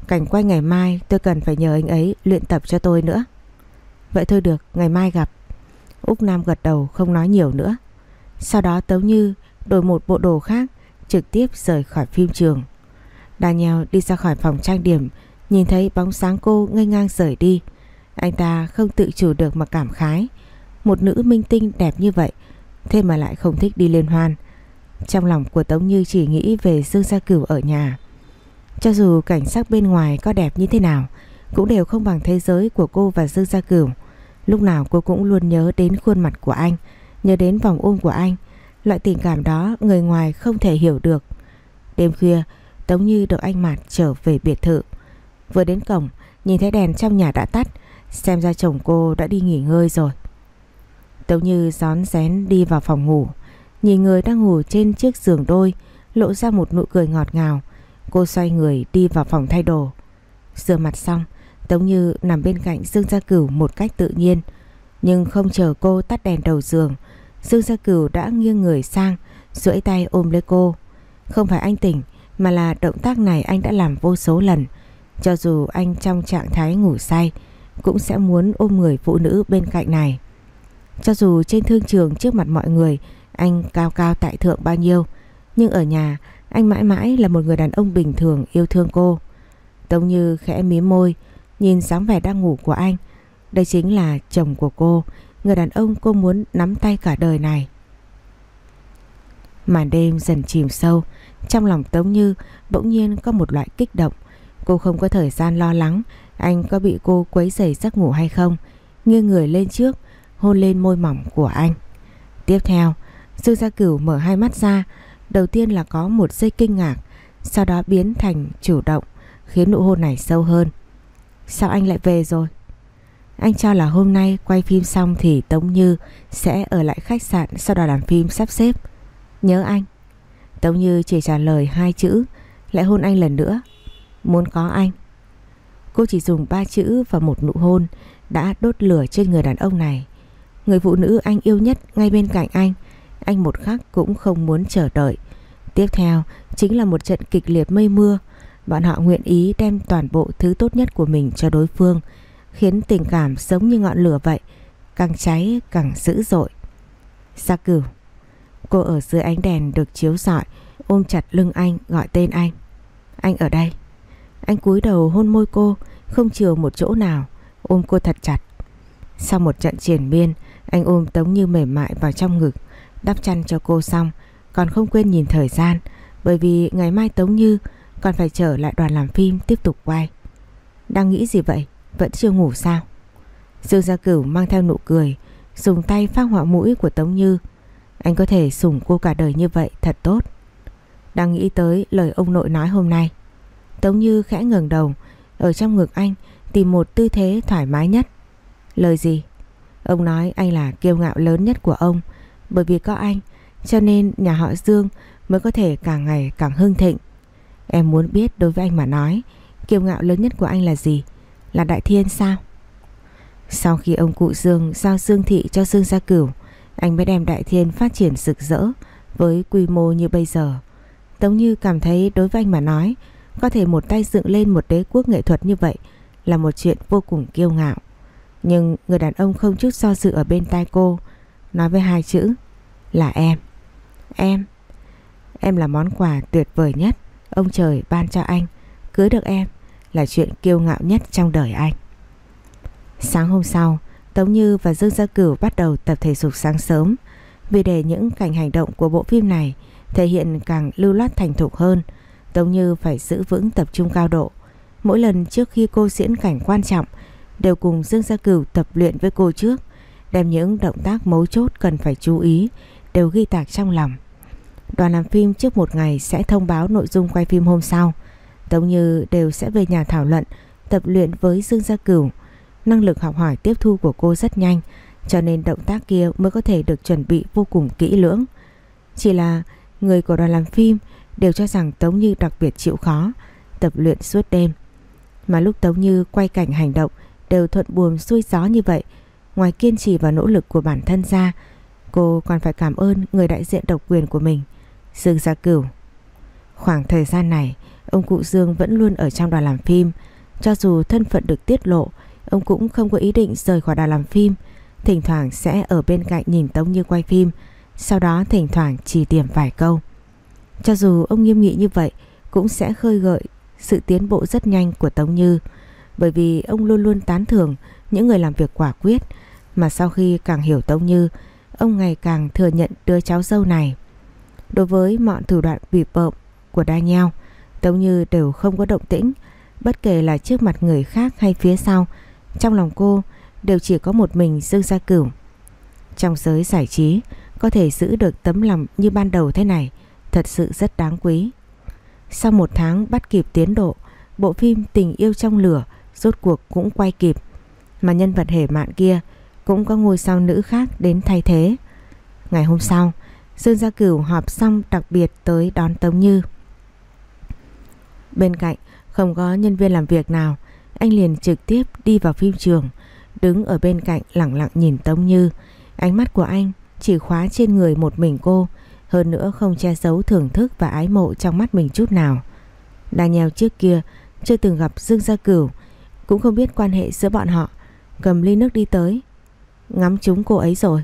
Cảnh quay ngày mai, tôi cần phải nhờ anh ấy luyện tập cho tôi nữa. Vậy thôi được, ngày mai gặp. Úc Nam gật đầu, không nói nhiều nữa. Sau đó Tống Như đổi một bộ đồ khác, Trực tiếp rời khỏi phim trường. Daniel đi ra khỏi phòng trang điểm Nhìn thấy bóng sáng cô ngây ngang rời đi. Anh ta không tự chủ được mà cảm khái. Một nữ minh tinh đẹp như vậy, Thế mà lại không thích đi liên hoan. Trong lòng của Tống Như chỉ nghĩ về Dương Gia Cửu ở nhà. Cho dù cảnh sắc bên ngoài có đẹp như thế nào, Cũng đều không bằng thế giới của cô và Dương Gia Cửu. Lúc nào cô cũng luôn nhớ đến khuôn mặt của anh, Nhớ đến vòng ôm của anh. Loại tình cảm đó người ngoài không thể hiểu được. Đêm khuya, Tống Như được anh Mạt trở về biệt thự. Vừa đến cổng, Nhìn thấy đèn trong nhà đã tắt, Xem ra chồng cô đã đi nghỉ ngơi rồi. Tống Như gión rén đi vào phòng ngủ, Nhìn người đang ngủ trên chiếc giường đôi, Lộ ra một nụ cười ngọt ngào. Cô xoay người đi vào phòng thay đồ. Rửa mặt xong, Tống Như nằm bên cạnh Dương Gia Cửu một cách tự nhiên. Nhưng không chờ cô tắt đèn đầu giường, Dương Gia Cửu đã nghiêng người sang, duỗi tay ôm lấy cô. Không phải anh tỉnh, Mà là động tác này anh đã làm vô số lần. Cho dù anh trong trạng thái ngủ say, Cũng sẽ muốn ôm người phụ nữ bên cạnh này. Cho dù trên thương trường trước mặt mọi người, Anh cao cao tại thượng bao nhiêu, Nhưng ở nhà, Anh mãi mãi là một người đàn ông bình thường yêu thương cô. Tống Như khẽ mí môi, Nhìn dáng vẻ đang ngủ của anh. Đây chính là chồng của cô, Người đàn ông cô muốn nắm tay cả đời này. Màn đêm dần chìm sâu, Trong lòng Tống Như bỗng nhiên có một loại kích động. Cô không có thời gian lo lắng, Anh có bị cô quấy rầy giấc ngủ hay không? Nghiêng người lên trước, Hôn lên môi mỏng của anh. Tiếp theo, sư Gia Cửu mở hai mắt ra, Đầu tiên là có một giây kinh ngạc, Sau đó biến thành chủ động, Khiến nụ hôn này sâu hơn. Sao anh lại về rồi? Anh cho là hôm nay quay phim xong Thì Tống Như sẽ ở lại khách sạn Sau đó làm phim sắp xếp. Nhớ anh. Tống Như chỉ trả lời hai chữ, Lại hôn anh lần nữa. Muốn có anh. Cô chỉ dùng ba chữ và một nụ hôn Đã đốt lửa trên người đàn ông này. Người phụ nữ anh yêu nhất ngay bên cạnh anh Anh một khắc cũng không muốn chờ đợi. Tiếp theo chính là một trận kịch liệt mây mưa. Bọn họ nguyện ý đem toàn bộ thứ tốt nhất của mình cho đối phương, Khiến tình cảm giống như ngọn lửa vậy, Càng cháy càng dữ dội. Sa cửu, Cô ở dưới ánh đèn được chiếu rọi, Ôm chặt lưng anh, gọi tên anh. Anh ở đây. Anh cúi đầu hôn môi cô, Không chừa một chỗ nào, Ôm cô thật chặt. Sau một trận triển miên, Anh ôm Tống Như mềm mại vào trong ngực, Đắp chăn cho cô xong, Còn không quên nhìn thời gian, Bởi vì ngày mai Tống Như còn phải trở lại đoàn làm phim tiếp tục quay. Đang nghĩ gì vậy? Vẫn chưa ngủ sao? Dương Gia Cửu mang theo nụ cười, Dùng tay phát họa mũi của Tống Như. Anh có thể sủng cô cả đời như vậy Thật tốt. Đang nghĩ tới lời ông nội nói hôm nay. Tống Như khẽ ngẩng đầu, Ở trong ngực anh tìm một tư thế thoải mái nhất. Lời gì? Ông nói anh là kiêu ngạo lớn nhất của ông, Bởi vì có anh, Cho nên nhà họ Dương mới có thể càng ngày càng hưng thịnh. Em muốn biết đối với anh mà nói, Kiêu ngạo lớn nhất của anh là gì? Là Đại Thiên sao? Sau khi ông cụ Dương giao Dương Thị cho Dương Gia Cửu, Anh mới đem Đại Thiên phát triển rực rỡ Với quy mô như bây giờ. Tống Như cảm thấy đối với anh mà nói có thể một tay dựng lên một đế quốc nghệ thuật như vậy Là một chuyện vô cùng kiêu ngạo. Nhưng người đàn ông không chút do dự ở bên tai cô, Nói với hai chữ, Là em. Em? Em là món quà tuyệt vời nhất Ông trời ban cho anh, Cưới được em là chuyện kiêu ngạo nhất trong đời anh. Sáng hôm sau, Tống Như và Dương Gia Cửu bắt đầu tập thể dục sáng sớm. Vì để những cảnh hành động của bộ phim này Thể hiện càng lưu loát thành thục hơn Tống Như phải giữ vững tập trung cao độ Mỗi lần trước khi cô diễn cảnh quan trọng Đều cùng Dương Gia Cửu tập luyện với cô trước Đem những động tác mấu chốt cần phải chú ý Đều ghi tạc trong lòng Đoàn làm phim trước một ngày sẽ thông báo nội dung quay phim hôm sau. Tống Như đều sẽ về nhà thảo luận, tập luyện với Dương Gia Cửu. Năng lực học hỏi tiếp thu của cô rất nhanh, cho nên động tác kia mới có thể được chuẩn bị vô cùng kỹ lưỡng. Chỉ là người của đoàn làm phim đều cho rằng Tống Như đặc biệt chịu khó, tập luyện suốt đêm. Mà lúc Tống Như quay cảnh hành động đều thuận buồm xuôi gió như vậy, Ngoài kiên trì và nỗ lực của bản thân ra Cô còn phải cảm ơn người đại diện độc quyền của mình Dương Gia Cửu. Khoảng thời gian này Ông cụ Dương vẫn luôn ở trong đoàn làm phim. Cho dù thân phận được tiết lộ Ông cũng không có ý định rời khỏi đoàn làm phim. Thỉnh thoảng sẽ ở bên cạnh nhìn Tống Như quay phim Sau đó thỉnh thoảng chỉ điểm vài câu. Cho dù ông nghiêm nghị như vậy, Cũng sẽ khơi gợi sự tiến bộ rất nhanh của Tống Như. Bởi vì ông luôn luôn tán thưởng những người làm việc quả quyết, Mà sau khi càng hiểu Tống Như, Ông ngày càng thừa nhận đứa cháu dâu này. Đối với mọi thủ đoạn bị bợm của Daniel Tống Như đều không có động tĩnh, Bất kể là trước mặt người khác hay phía sau, Trong lòng cô đều chỉ có một mình Dương Gia Cửu. Trong giới giải trí, Có thể giữ được tấm lòng như ban đầu thế này Thật sự rất đáng quý. Sau một tháng bắt kịp tiến độ, Bộ phim Tình yêu trong lửa Rốt cuộc cũng quay kịp. Mà nhân vật hề mạn kia Cũng có ngôi sao nữ khác đến thay thế. Ngày hôm sau Dương Gia Cửu họp xong đặc biệt tới đón Tống Như. Bên cạnh, không có nhân viên làm việc nào, Anh liền trực tiếp đi vào phim trường, Đứng ở bên cạnh lặng lặng nhìn Tống Như. Ánh mắt của anh chỉ khóa trên người một mình cô hơn nữa không che giấu thưởng thức và ái mộ trong mắt mình chút nào. Daniel trước kia chưa từng gặp Dương Gia Cửu, Cũng không biết quan hệ giữa bọn họ, Cầm ly nước đi tới. Ngắm chúng cô ấy rồi.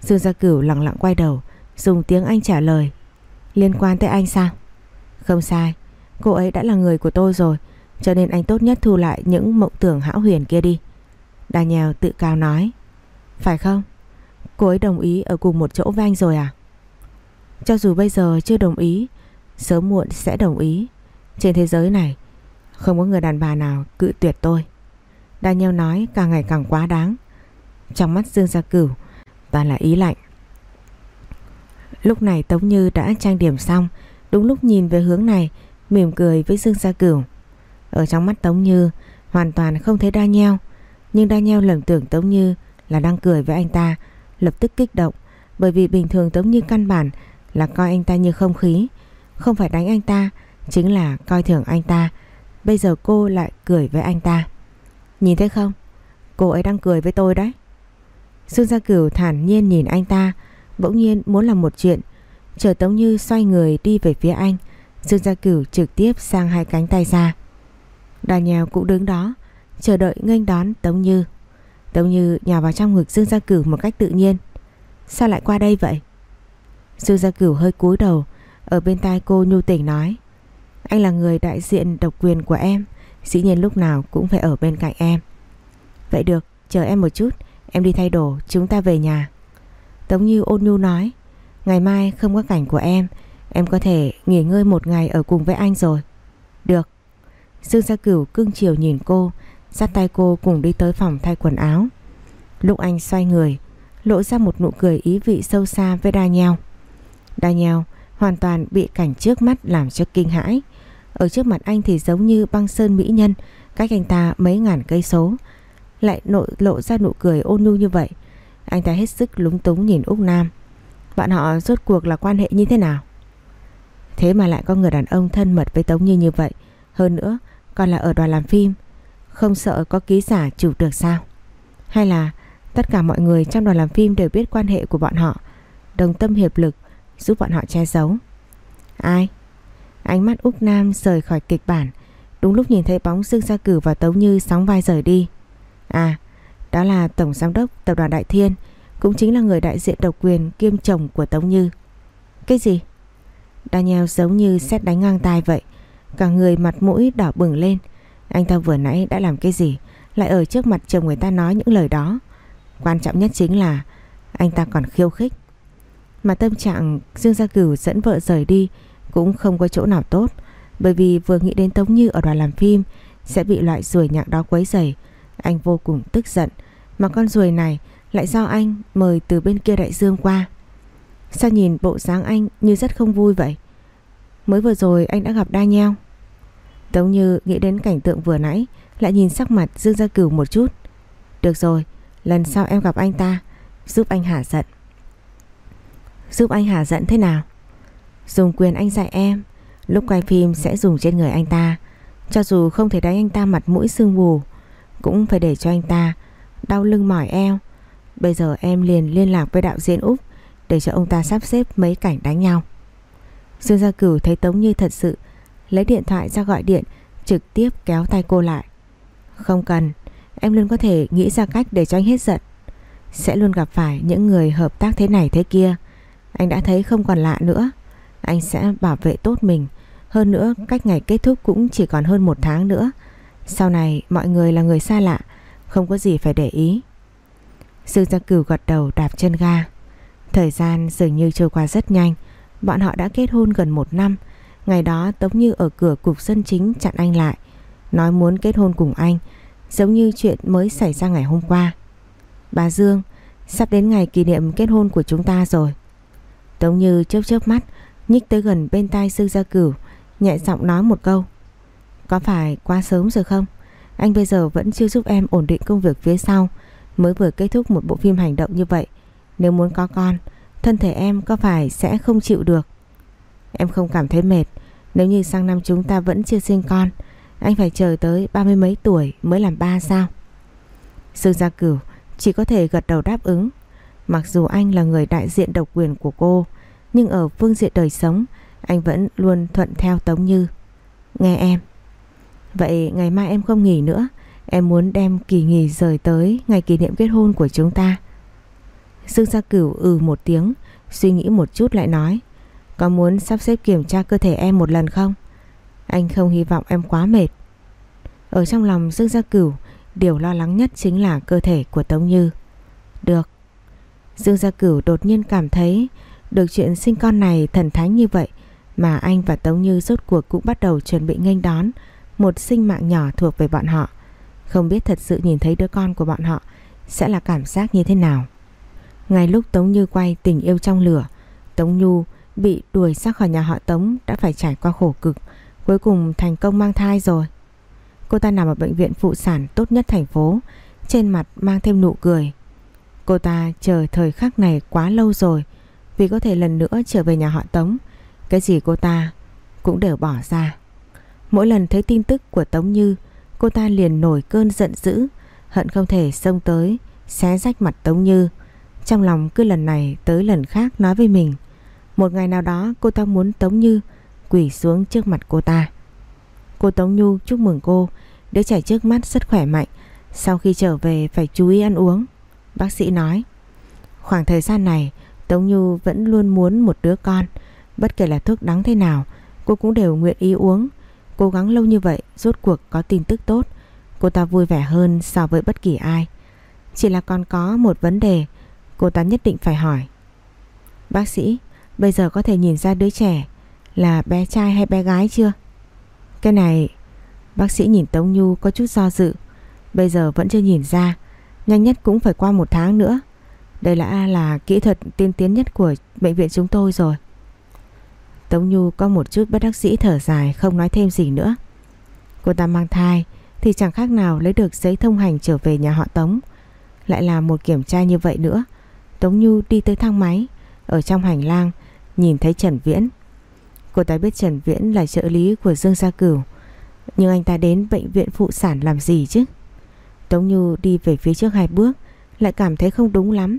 Dương Gia Cửu lặng lặng quay đầu, Dùng tiếng Anh trả lời. Liên quan tới anh sao? Không sai, Cô ấy đã là người của tôi rồi, Cho nên anh tốt nhất thu lại những mộng tưởng hão huyền kia đi. Daniel tự cao nói. Phải không? Cô ấy đồng ý ở cùng một chỗ với anh rồi à? Cho dù bây giờ chưa đồng ý, Sớm muộn sẽ đồng ý. Trên thế giới này, Không có người đàn bà nào cự tuyệt tôi. Daniel nói càng ngày càng quá đáng. Trong mắt Dương Gia Cửu, Toàn là ý lạnh. Lúc này Tống Như đã trang điểm xong, Đúng lúc nhìn về hướng này, Mỉm cười với Dương Gia Cửu. Ở trong mắt Tống Như, Hoàn toàn không thấy đa Nhưng đa lầm tưởng Tống Như là đang cười với anh ta, Lập tức kích động, Bởi vì bình thường Tống Như căn bản là coi anh ta như không khí. Không phải đánh anh ta, Chính là coi thường anh ta. Bây giờ cô lại cười với anh ta. Nhìn thấy không? Cô ấy đang cười với tôi đấy. Dương Gia Cửu thản nhiên nhìn anh ta, Bỗng nhiên muốn làm một chuyện. Chờ Tống Như xoay người đi về phía anh. Dương Gia Cửu trực tiếp sang hai cánh tay ra. Daniel cũng đứng đó, Chờ đợi nghênh đón Tống Như. Tống Như nhào vào trong ngực Dương Gia Cửu một cách tự nhiên. Sao lại qua đây vậy? Dương Gia Cửu hơi cúi đầu, Ở bên tai cô nhu tỉnh nói, Anh là người đại diện độc quyền của em, Dĩ nhiên lúc nào cũng phải ở bên cạnh em. Vậy được, Chờ em một chút, Em đi thay đồ, chúng ta về nhà. Tống Như ôn nhu nói, Ngày mai không có cảnh của em Em có thể nghỉ ngơi một ngày ở cùng với anh rồi. Được. Dương Gia Cửu cưng chiều nhìn cô, Dắt tay cô cùng đi tới phòng thay quần áo. Lúc anh xoay người, Lộ ra một nụ cười ý vị sâu xa với đa nhau Daniel hoàn toàn bị cảnh trước mắt làm cho kinh hãi. Ở trước mặt anh thì giống như băng sơn mỹ nhân, Cách anh ta mấy ngàn cây số. Lại nội lộ ra nụ cười ôn nhu như vậy. Anh ta hết sức lúng túng nhìn Úc Nam. Bạn họ rốt cuộc là quan hệ như thế nào? Thế mà lại có người đàn ông thân mật với Tống Như như vậy. Hơn nữa, còn là ở đoàn làm phim. Không sợ có ký giả chụp được sao? Hay là tất cả mọi người trong đoàn làm phim đều biết quan hệ của bọn họ? Đồng tâm hiệp lực giúp bọn họ che giấu. Ai? Ánh mắt Úc Nam rời khỏi kịch bản. Đúng lúc nhìn thấy bóng Dương Gia Cử và Tống Như sóng vai rời đi. À Đó là Tổng Giám đốc Tập đoàn Đại Thiên, Cũng chính là người đại diện độc quyền kiêm chồng của Tống Như. Cái gì? Daniel giống như xét đánh ngang tai vậy. Cả người mặt mũi đỏ bừng lên. Anh ta vừa nãy đã làm cái gì? Lại ở trước mặt chồng người ta nói những lời đó. Quan trọng nhất chính là Anh ta còn khiêu khích. Mà tâm trạng Dương Gia Cửu dẫn vợ rời đi Cũng không có chỗ nào tốt, Bởi vì vừa nghĩ đến Tống Như ở đoàn làm phim Sẽ bị loại ruồi nhạc đó quấy rầy, Anh vô cùng tức giận. Mà con ruồi này lại do anh mời từ bên kia đại dương qua. Sao nhìn bộ dáng anh như rất không vui vậy? Mới vừa rồi anh đã gặp Daniel. Tống Như nghĩ đến cảnh tượng vừa nãy, Lại nhìn sắc mặt Dương Gia Cửu một chút. Được rồi, Lần sau em gặp anh ta, Giúp anh hả giận. Giúp anh hạ giận thế nào Dùng quyền anh dạy em Lúc quay phim sẽ dùng trên người anh ta Cho dù không thể đánh anh ta mặt mũi sương mù Cũng phải để cho anh ta đau lưng mỏi eo. Bây giờ em liền liên lạc với đạo diễn Úc để cho ông ta sắp xếp mấy cảnh đánh nhau. Dương Gia Cửu thấy Tống Như thật sự lấy điện thoại ra gọi điện trực tiếp kéo tay cô lại. Không cần, em luôn có thể nghĩ ra cách để cho anh hết giận. Sẽ luôn gặp phải những người hợp tác thế này thế kia. Anh đã thấy không còn lạ nữa. Anh sẽ bảo vệ tốt mình. Hơn nữa cách ngày kết thúc cũng chỉ còn hơn một tháng nữa. Sau này mọi người là người xa lạ, không có gì phải để ý. Dương Gia Cửu gật đầu đạp chân ga. Thời gian dường như trôi qua rất nhanh. Bọn họ đã kết hôn gần một năm. Ngày đó Tống Như ở cửa cục dân chính chặn anh lại. Nói muốn kết hôn cùng anh. Giống như chuyện mới xảy ra ngày hôm qua. Bà Dương, sắp đến ngày kỷ niệm kết hôn của chúng ta rồi. Tống Như chớp chớp mắt, nhích tới gần bên tai sư Gia Cửu, nhẹ giọng nói một câu. Có phải quá sớm rồi không? Anh bây giờ vẫn chưa giúp em ổn định công việc phía sau, mới vừa kết thúc một bộ phim hành động như vậy. Nếu muốn có con, thân thể em có phải sẽ không chịu được? Em không cảm thấy mệt, nếu như sang năm chúng ta vẫn chưa sinh con, anh phải chờ tới ba mươi mấy tuổi mới làm ba sao? sư Gia Cửu chỉ có thể gật đầu đáp ứng. Mặc dù anh là người đại diện độc quyền của cô, nhưng ở phương diện đời sống, anh vẫn luôn thuận theo Tống Như. Nghe em. Vậy ngày mai em không nghỉ nữa, em muốn đem kỳ nghỉ rời tới ngày kỷ niệm kết hôn của chúng ta. Dương Gia Cửu ừ một tiếng, suy nghĩ một chút lại nói. Có muốn sắp xếp kiểm tra cơ thể em một lần không? Anh không hy vọng em quá mệt. Ở trong lòng Dương Gia Cửu, điều lo lắng nhất chính là cơ thể của Tống Như. Được. Dương Gia Cửu đột nhiên cảm thấy được chuyện sinh con này thần thánh như vậy mà anh và Tống Như rốt cuộc cũng bắt đầu chuẩn bị nghênh đón một sinh mạng nhỏ thuộc về bọn họ. Không biết thật sự nhìn thấy đứa con của bọn họ sẽ là cảm giác như thế nào. Ngay lúc Tống Như quay tình yêu trong lửa, Tống Nhu bị đuổi ra khỏi nhà họ Tống đã phải trải qua khổ cực, cuối cùng thành công mang thai rồi. Cô ta nằm ở bệnh viện phụ sản tốt nhất thành phố, trên mặt mang thêm nụ cười. Cô ta chờ thời khắc này quá lâu rồi, vì có thể lần nữa trở về nhà họ Tống, cái gì cô ta cũng đều bỏ ra. Mỗi lần thấy tin tức của Tống Như, cô ta liền nổi cơn giận dữ, hận không thể xông tới, xé rách mặt Tống Như. Trong lòng cứ lần này tới lần khác nói với mình, một ngày nào đó cô ta muốn Tống Như quỳ xuống trước mặt cô ta. Cô Tống Nhu chúc mừng cô, đứa trẻ trước mắt rất khỏe mạnh, sau khi trở về phải chú ý ăn uống. Bác sĩ nói, khoảng thời gian này Tống Nhu vẫn luôn muốn một đứa con, bất kể là thuốc đắng thế nào, cô cũng đều nguyện ý uống. Cố gắng lâu như vậy, rốt cuộc có tin tức tốt, cô ta vui vẻ hơn so với bất kỳ ai. Chỉ là còn có một vấn đề, cô ta nhất định phải hỏi. Bác sĩ, bây giờ có thể nhìn ra đứa trẻ là bé trai hay bé gái chưa? Cái này, bác sĩ nhìn Tống Nhu có chút do dự. Bây giờ vẫn chưa nhìn ra, nhanh nhất cũng phải qua một tháng nữa. Đây là là kỹ thuật tiên tiến nhất của bệnh viện chúng tôi rồi. Tống Nhu có một chút bất đắc dĩ thở dài không nói thêm gì nữa. Cô ta mang thai thì chẳng khác nào lấy được giấy thông hành trở về nhà họ Tống. Lại là một kiểm tra như vậy nữa. Tống Nhu đi tới thang máy, ở trong hành lang nhìn thấy Trần Viễn. Cô ta biết Trần Viễn là trợ lý của Dương Gia Cửu, nhưng anh ta đến bệnh viện phụ sản làm gì chứ? Tống Nhu đi về phía trước hai bước, lại cảm thấy không đúng lắm,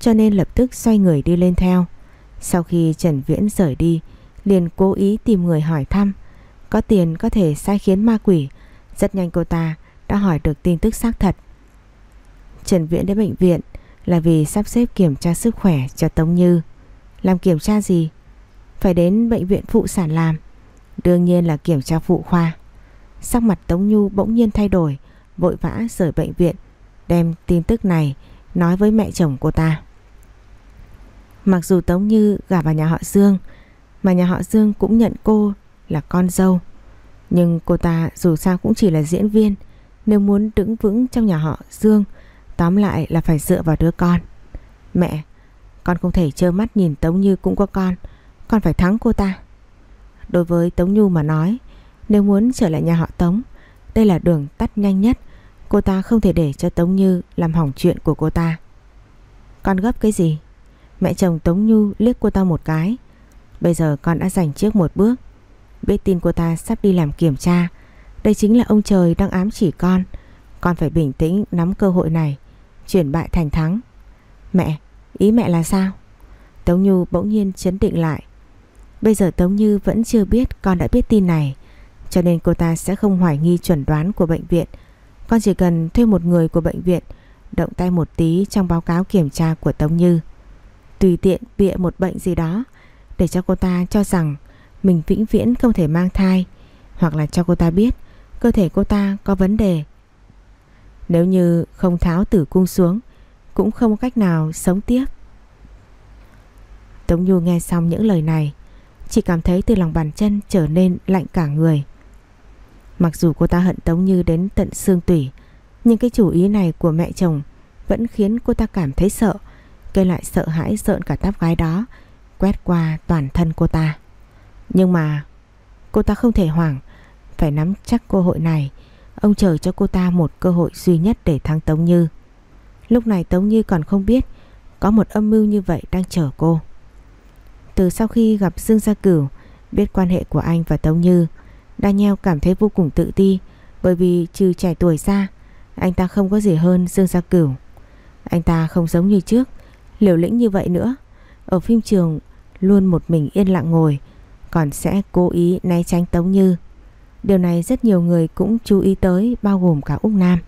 cho nên lập tức xoay người đi lên theo. Sau khi Trần Viễn rời đi, liền cố ý tìm người hỏi thăm. Có tiền có thể sai khiến ma quỷ. Rất nhanh cô ta đã hỏi được tin tức xác thật. Trần Viễn đến bệnh viện là vì sắp xếp kiểm tra sức khỏe cho Tống Như. Làm kiểm tra gì? Phải đến bệnh viện phụ sản làm. Đương nhiên là kiểm tra phụ khoa. Sắc mặt Tống Nhu bỗng nhiên thay đổi, vội vã rời bệnh viện, đem tin tức này nói với mẹ chồng cô ta. Mặc dù Tống Như gả vào nhà họ Dương, mà nhà họ Dương cũng nhận cô là con dâu. Nhưng cô ta dù sao cũng chỉ là diễn viên, nếu muốn đứng vững trong nhà họ Dương, tóm lại là phải dựa vào đứa con. Mẹ, con không thể trơ mắt nhìn Tống Như cũng có con, con phải thắng cô ta. Đối với Tống Nhu mà nói, nếu muốn trở lại nhà họ Tống, đây là đường tắt nhanh nhất. Cô ta không thể để cho Tống Như làm hỏng chuyện của cô ta. Con gấp cái gì? Mẹ chồng Tống Nhu liếc cô ta một cái. Bây giờ con đã giành trước một bước. Biết tin cô ta sắp đi làm kiểm tra. Đây chính là ông trời đang ám chỉ con. Con phải bình tĩnh nắm cơ hội này. chuyển bại thành thắng. Mẹ, ý mẹ là sao? Tống nhu bỗng nhiên chấn định lại. Bây giờ Tống Như vẫn chưa biết con đã biết tin này, cho nên cô ta sẽ không hoài nghi chuẩn đoán của bệnh viện. Con chỉ cần thuê một người của bệnh viện động tay một tí trong báo cáo kiểm tra của Tống Như. Tùy tiện bịa một bệnh gì đó, để cho cô ta cho rằng mình vĩnh viễn không thể mang thai, hoặc là cho cô ta biết cơ thể cô ta có vấn đề. Nếu như không tháo tử cung xuống, cũng không có cách nào sống tiếp. Tống Nhu nghe xong những lời này, chỉ cảm thấy từ lòng bàn chân trở nên lạnh cả người. Mặc dù cô ta hận Tống Như đến tận xương tủy, nhưng cái chủ ý này của mẹ chồng vẫn khiến cô ta cảm thấy sợ Cây lại sợ hãi sợn cả tóc gái đó, Quét qua toàn thân cô ta. Nhưng mà Cô ta không thể hoảng, Phải nắm chắc cơ hội này. Ông chờ cho cô ta một cơ hội duy nhất để thắng Tống Như. Lúc này Tống Như còn không biết Có một âm mưu như vậy đang chờ cô. Từ sau khi gặp Dương Gia Cửu, Biết quan hệ của anh và Tống Như, Daniel cảm thấy vô cùng tự ti, Bởi vì trừ trẻ tuổi ra, Anh ta không có gì hơn Dương Gia Cửu. Anh ta không giống như trước liều lĩnh như vậy nữa. Ở phim trường luôn một mình yên lặng ngồi, còn sẽ cố ý né tránh Tống Như. Điều này rất nhiều người cũng chú ý tới bao gồm cả Úc Nam.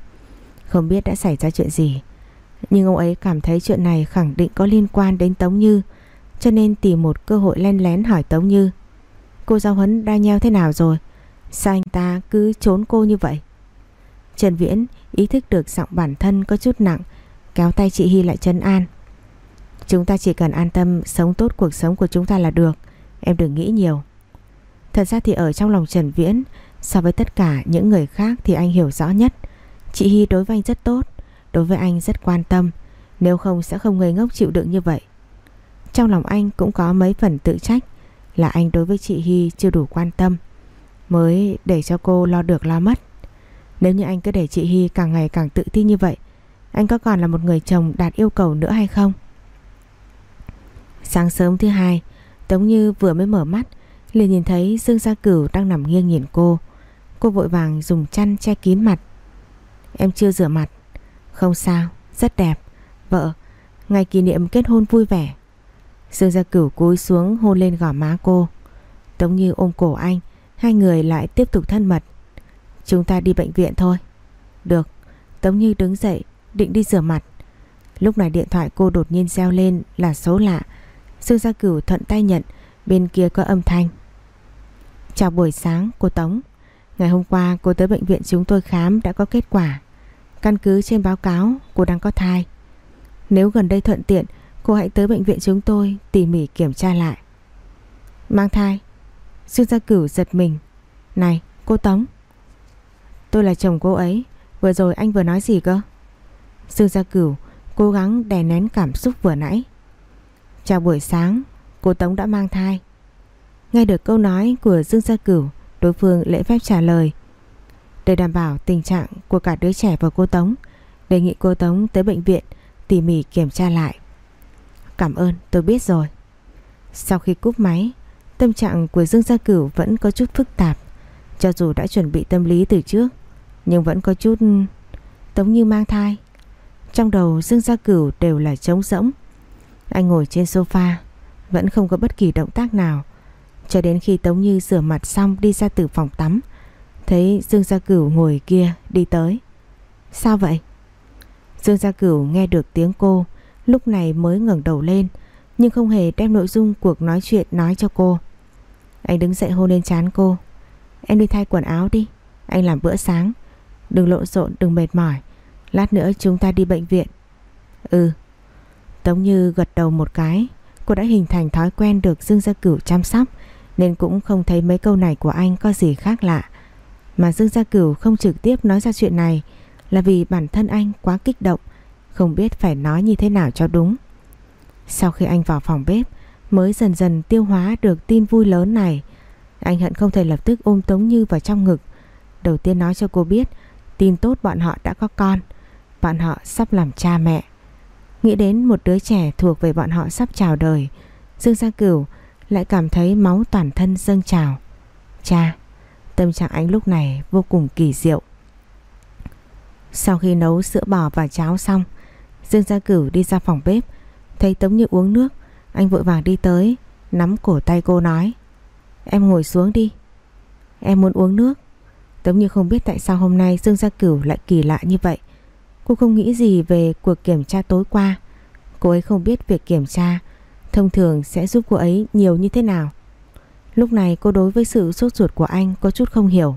Không biết đã xảy ra chuyện gì, nhưng ông ấy cảm thấy chuyện này khẳng định có liên quan đến Tống Như, cho nên tìm một cơ hội len lén hỏi Tống Như. Cô giáo huấn đa nheo thế nào rồi? Sao anh ta cứ trốn cô như vậy? Trần Viễn ý thức được giọng bản thân có chút nặng, kéo tay chị Hy lại chân an. Chúng ta chỉ cần an tâm, sống tốt cuộc sống của chúng ta là được. Em đừng nghĩ nhiều. Thật ra thì ở trong lòng Trần Viễn, So với tất cả những người khác thì anh hiểu rõ nhất. Chị Hy đối với anh rất tốt, Đối với anh rất quan tâm. Nếu không sẽ không ngây ngốc chịu đựng như vậy. Trong lòng anh cũng có mấy phần tự trách Là anh đối với chị Hy chưa đủ quan tâm, Mới để cho cô lo được lo mất. Nếu như anh cứ để chị Hy càng ngày càng tự tin như vậy, Anh có còn là một người chồng đạt yêu cầu nữa hay không? Sáng sớm thứ hai, Tống Như vừa mới mở mắt, liền nhìn thấy Dương Gia Cửu đang nằm nghiêng nhìn cô. Cô vội vàng dùng chăn che kín mặt. Em chưa rửa mặt. Không sao, rất đẹp. Vợ, ngày kỷ niệm kết hôn vui vẻ. Dương Gia Cửu cúi xuống hôn lên gò má cô. Tống Như ôm cổ anh, hai người lại tiếp tục thân mật. Chúng ta đi bệnh viện thôi. Được, Tống Như đứng dậy, định đi rửa mặt. Lúc này điện thoại cô đột nhiên reo lên là số lạ. Dương Gia Cửu thuận tay nhận, Bên kia có âm thanh. Chào buổi sáng, cô Tống. Ngày hôm qua, cô tới bệnh viện chúng tôi khám đã có kết quả. Căn cứ trên báo cáo, cô đang có thai. Nếu gần đây thuận tiện, Cô hãy tới bệnh viện chúng tôi tỉ mỉ kiểm tra lại. Mang thai. Dương Gia Cửu giật mình. Này, cô Tống. Tôi là chồng cô ấy, Vừa rồi anh vừa nói gì cơ? Dương Gia Cửu cố gắng đè nén cảm xúc vừa nãy. Chào buổi sáng, cô Tống đã mang thai. Nghe được câu nói của Dương Gia Cửu, đối phương lễ phép trả lời. Để đảm bảo tình trạng của cả đứa trẻ và cô Tống, đề nghị cô Tống tới bệnh viện tỉ mỉ kiểm tra lại. Cảm ơn, tôi biết rồi. Sau khi cúp máy, tâm trạng của Dương Gia Cửu vẫn có chút phức tạp. Cho dù đã chuẩn bị tâm lý từ trước, nhưng vẫn có chút Tống Như mang thai. Trong đầu Dương Gia Cửu đều là trống rỗng. Anh ngồi trên sofa, Vẫn không có bất kỳ động tác nào. Cho đến khi Tống Như rửa mặt xong đi ra từ phòng tắm, Thấy Dương Gia Cửu ngồi kia đi tới. Sao vậy? Dương Gia Cửu nghe được tiếng cô, Lúc này mới ngẩng đầu lên, Nhưng không hề đem nội dung cuộc nói chuyện nói cho cô. Anh đứng dậy hôn lên chán cô. Em đi thay quần áo đi, Anh làm bữa sáng. Đừng lộn xộn, đừng mệt mỏi. Lát nữa chúng ta đi bệnh viện. Ừ. Tống Như gật đầu một cái. Cô đã hình thành thói quen được Dương Gia Cửu chăm sóc, Nên cũng không thấy mấy câu này của anh có gì khác lạ. Mà Dương Gia Cửu không trực tiếp nói ra chuyện này Là vì bản thân anh quá kích động, Không biết phải nói như thế nào cho đúng. Sau khi anh vào phòng bếp, Mới dần dần tiêu hóa được tin vui lớn này. Anh hận không thể lập tức ôm Tống Như vào trong ngực. Đầu tiên nói cho cô biết, Tin tốt bọn họ đã có con. Bọn họ sắp làm cha mẹ. Nghĩ đến một đứa trẻ thuộc về bọn họ sắp chào đời, Dương Gia Cửu lại cảm thấy máu toàn thân dâng trào. Cha, Tâm trạng anh lúc này vô cùng kỳ diệu. Sau khi nấu sữa bò và cháo xong, Dương Gia Cửu đi ra phòng bếp, Thấy Tống Như uống nước, Anh vội vàng đi tới, Nắm cổ tay cô nói, Em ngồi xuống đi, Em muốn uống nước. Tống Như không biết tại sao hôm nay Dương Gia Cửu lại kỳ lạ như vậy. Cô không nghĩ gì về cuộc kiểm tra tối qua. Cô ấy không biết việc kiểm tra Thông thường sẽ giúp cô ấy nhiều như thế nào. Lúc này cô đối với sự sốt ruột của anh có chút không hiểu.